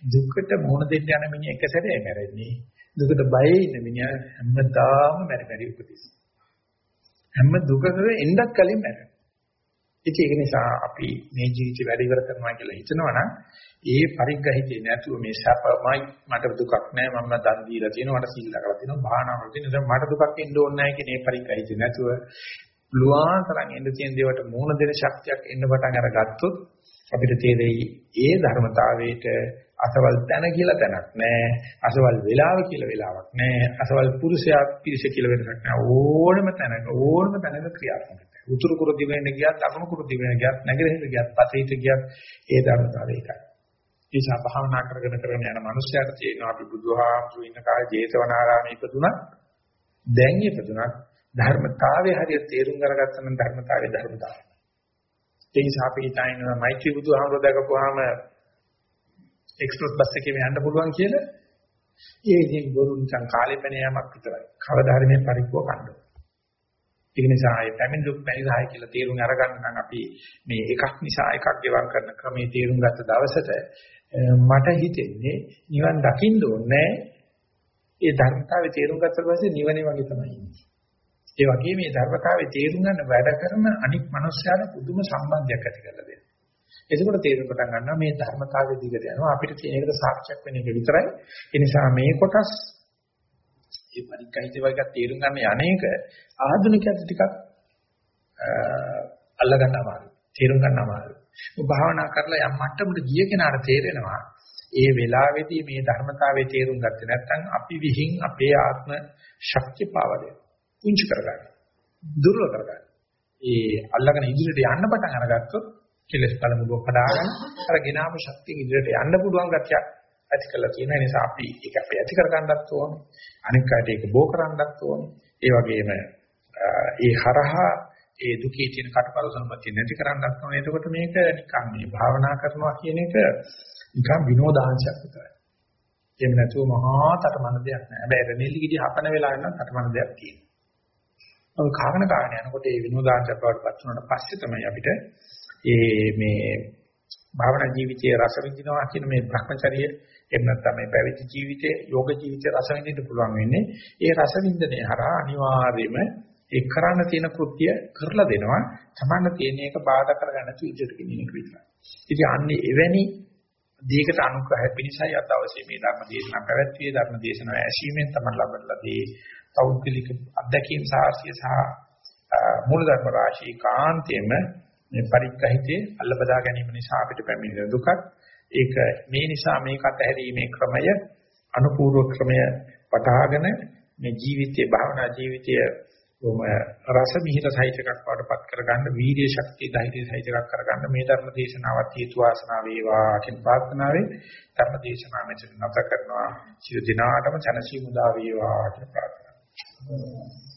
දුකට මුහුණ දෙන්න යන මිනිහ එක සැරේ මැරෙන්නේ. දුකට බයේ ඉන්න මිනිහා හැමදාම මැරි මැරි උපදිනවා. හැම දුකකම එන්නත් කලින් මැරෙනවා. ඒක නිසා අපි මේ ජීවිතේ වැඩ ඉවර කරනවා කියලා හිතනවා නම් ඒ පරිග්‍රහිතේ නැතුව මේ සැපමයි මට දුකක් නැහැ මම දන් දීලා තියෙනවා මට සීල් ලකලා තියෙනවා භාවනාවල තියෙනවා. මට දුකක් එන්න ඕනේ නැහැ කියන ඒ පරිග්‍රහිතේ නැතුව පුළුවන් තරම් එන්න තියෙන දේවට මූණ දෙන ශක්තියක් එන්න පටන් අරගත්තොත් අපිට තේරෙයි ඒ ධර්මතාවයට අසවල් තැන කියලා තැනක් නැහැ අසවල් වේලාව කියලා වේලාවක් නැහැ අසවල් පුරුෂයා පිරිස කියලා වෙනසක් නැහැ ඕනම තැනක ඕනම තැනක ක්‍රියාත්මක උතුරු කුරු දිවෙන්න ගියත් අකුණු කුරු දිවෙන්න ගියත් නැගෙනහිර ගියත් පතේට ගියත් ඒ ධර්මතාවය ඒකයි. ඒ නිසා භාවනා කරගෙන කරගෙන යන මනුස්සයාට තියෙනවා අපි බුදුහාමුදුරු ඉන්න කාලේ ජේතවනාරාමයේ ඉපදුණා දැන් ඉපදුණා ධර්මතාවයේ හරියට තේරුම් අරගත්තා නම් ධර්මතාවයේ ධර්මතාවය. ඒ නිසා අපි හිතන්නේ මෛත්‍රී බුදුහාමුදුරු දැකපුවාම එක්ස්ප්‍රස් බස් එකේ යන්න පුළුවන් කියලා ඒ ඉතින් බොරු නිකන් කාලෙ පැන යාමක් විතරයි. කවදා හරි මේ පරිප්පුව කන්න. ඒක නිසා ඒ පැමිණි දුක් පැනිරහයි කියලා තේරුම් අරගන්න නම් අපි මේ එකක් නිසා එකක් ගෙවම් කරන ක්‍රමයේ තේරුම් ගත්ත දවසට මට හිතෙන්නේ නිවන් දකින්න ඕනේ ඒ ධර්මතාවේ තේරුම් ගත්තට පස්සේ නිවනේ වගේ තමයි ඉන්නේ. ඒ වගේ මේ ධර්මතාවේ තේරුම් ගන්න වැඩ කරන අනික් මනුස්සයන පුදුම සම්බන්ධයක් ඇති කරලා දෙනවා. එතකොට තේරුම් පටන් ගන්නවා මේ ධර්මතාවයේ දිගට යනවා අපිට තියෙන එකට සාක්ෂියක් වෙන එක විතරයි. ඒ නිසා මේ කොටස් මේ පරික්කයිත වගේ තේරුම් ගන්න යන්නේක ආධුනිකයන්ට ටිකක් අල්ල ගන්න අමාරුයි. තේරුම් ගන්න අමාරුයි. ඔබ භාවනා කරලා යම් මට්ටමකට ගිය කෙනාට තේරෙනවා ඒ වෙලාවේදී මේ ධර්මතාවයේ තේරුම් ගත්තේ නැත්නම් අපි විහිං අපේ ආත්ම ශක්තිය පාවදේ. පුංචි කරගන්න. දුර්වල කරගන්න. ඒ අල්ලගෙන ඉදිරියට යන්න පටන් අරගත්තොත් කෙලස් බලමුදුව කඩාගෙන අර ගෙනාවු ශක්තිය ඉදිරියට යන්න පුළුවන් ගැතියක් ඇති කරලා තියෙන නිසා අපි ඒක අපි ඇති කරගන්නත් ඕනේ. අනික් අයට ඒක බෝ කරන්නත් ඕනේ. ඒ වගේම ඒ හරහා ඒ දුකේ තියෙන කටපරසම්පත්‍ය නැති කරන්නත් ඕනේ. එතකොට මේක නිකන් මේ භාවනා කරනවා කියන එක නිකන් විනෝදාංශයක් විතරයි. එහෙම නැතුව මහා තටමන දෙයක් නෑ. හැබැයි රෙනිලි ගිඩි හපන වෙලාවෙ නම් තටමන දෙයක් තියෙනවා. ඔය කාරණ කාරණ යනකොට ඒ විනෝදාංශයක් බවට පත් වුණාට පස්සේ තමයි අපිට ඒ මේ භාවනා ජීවිතයේ රස විඳිනවා කියන මේ Brahmacharya එහෙම නැත්නම් මේ පැවිදි ජීවිතයේ යෝග ජීවිතයේ රස විඳින්න පුළුවන් වෙන්නේ ඒ රස විඳිනේ හරහා අනිවාර්යයෙන්ම ඒ කරන්න තියෙන කෘත්‍ය කරලා දෙනවා. තමන්න තියෙන එක බාධා කරගන්න තු ඉදිරියට ගෙනියන එක විතරයි. ඉතින් අන්නේ එවැනි දීකට අනුග්‍රහය පිණිසයි අත අවශ්‍ය මේ ධර්ම දේශනා පැවැත්වියේ ධර්ම දේශනාව ඇසීමෙන් තමයි ලබන්නදී පෞද්ගලික අධ්‍යක්ීම් සාහසිය සහ මූල ධර්ම රාශී කාන්තේම මේ පරිග්‍රහිතේ අල්ලබදා ගැනීම නිසා අපිට පැමිණෙන දුකක් ඒක මේ නිසා මේක අතහැරීමේ ක්‍රමය අනුපූර්ව ක්‍රමය වටහාගෙන මේ ජීවිතයේ භාවනා ජීවිතයේ කොහොම රස මිහිර සහිත එකක් වඩපත් කරගන්න වීර්ය ශක්තිය ධෛර්ය සහිත එකක් කරගන්න මේ ධර්ම දේශනාවත් හේතු වාසනා වේවා කියන ප්‍රාර්ථනාවෙන් ධර්ම දේශනාව මෙතන නැත කරනවා. සිය දිනාටම ජනසී මුදා වේවා කියන ප්‍රාර්ථනාව.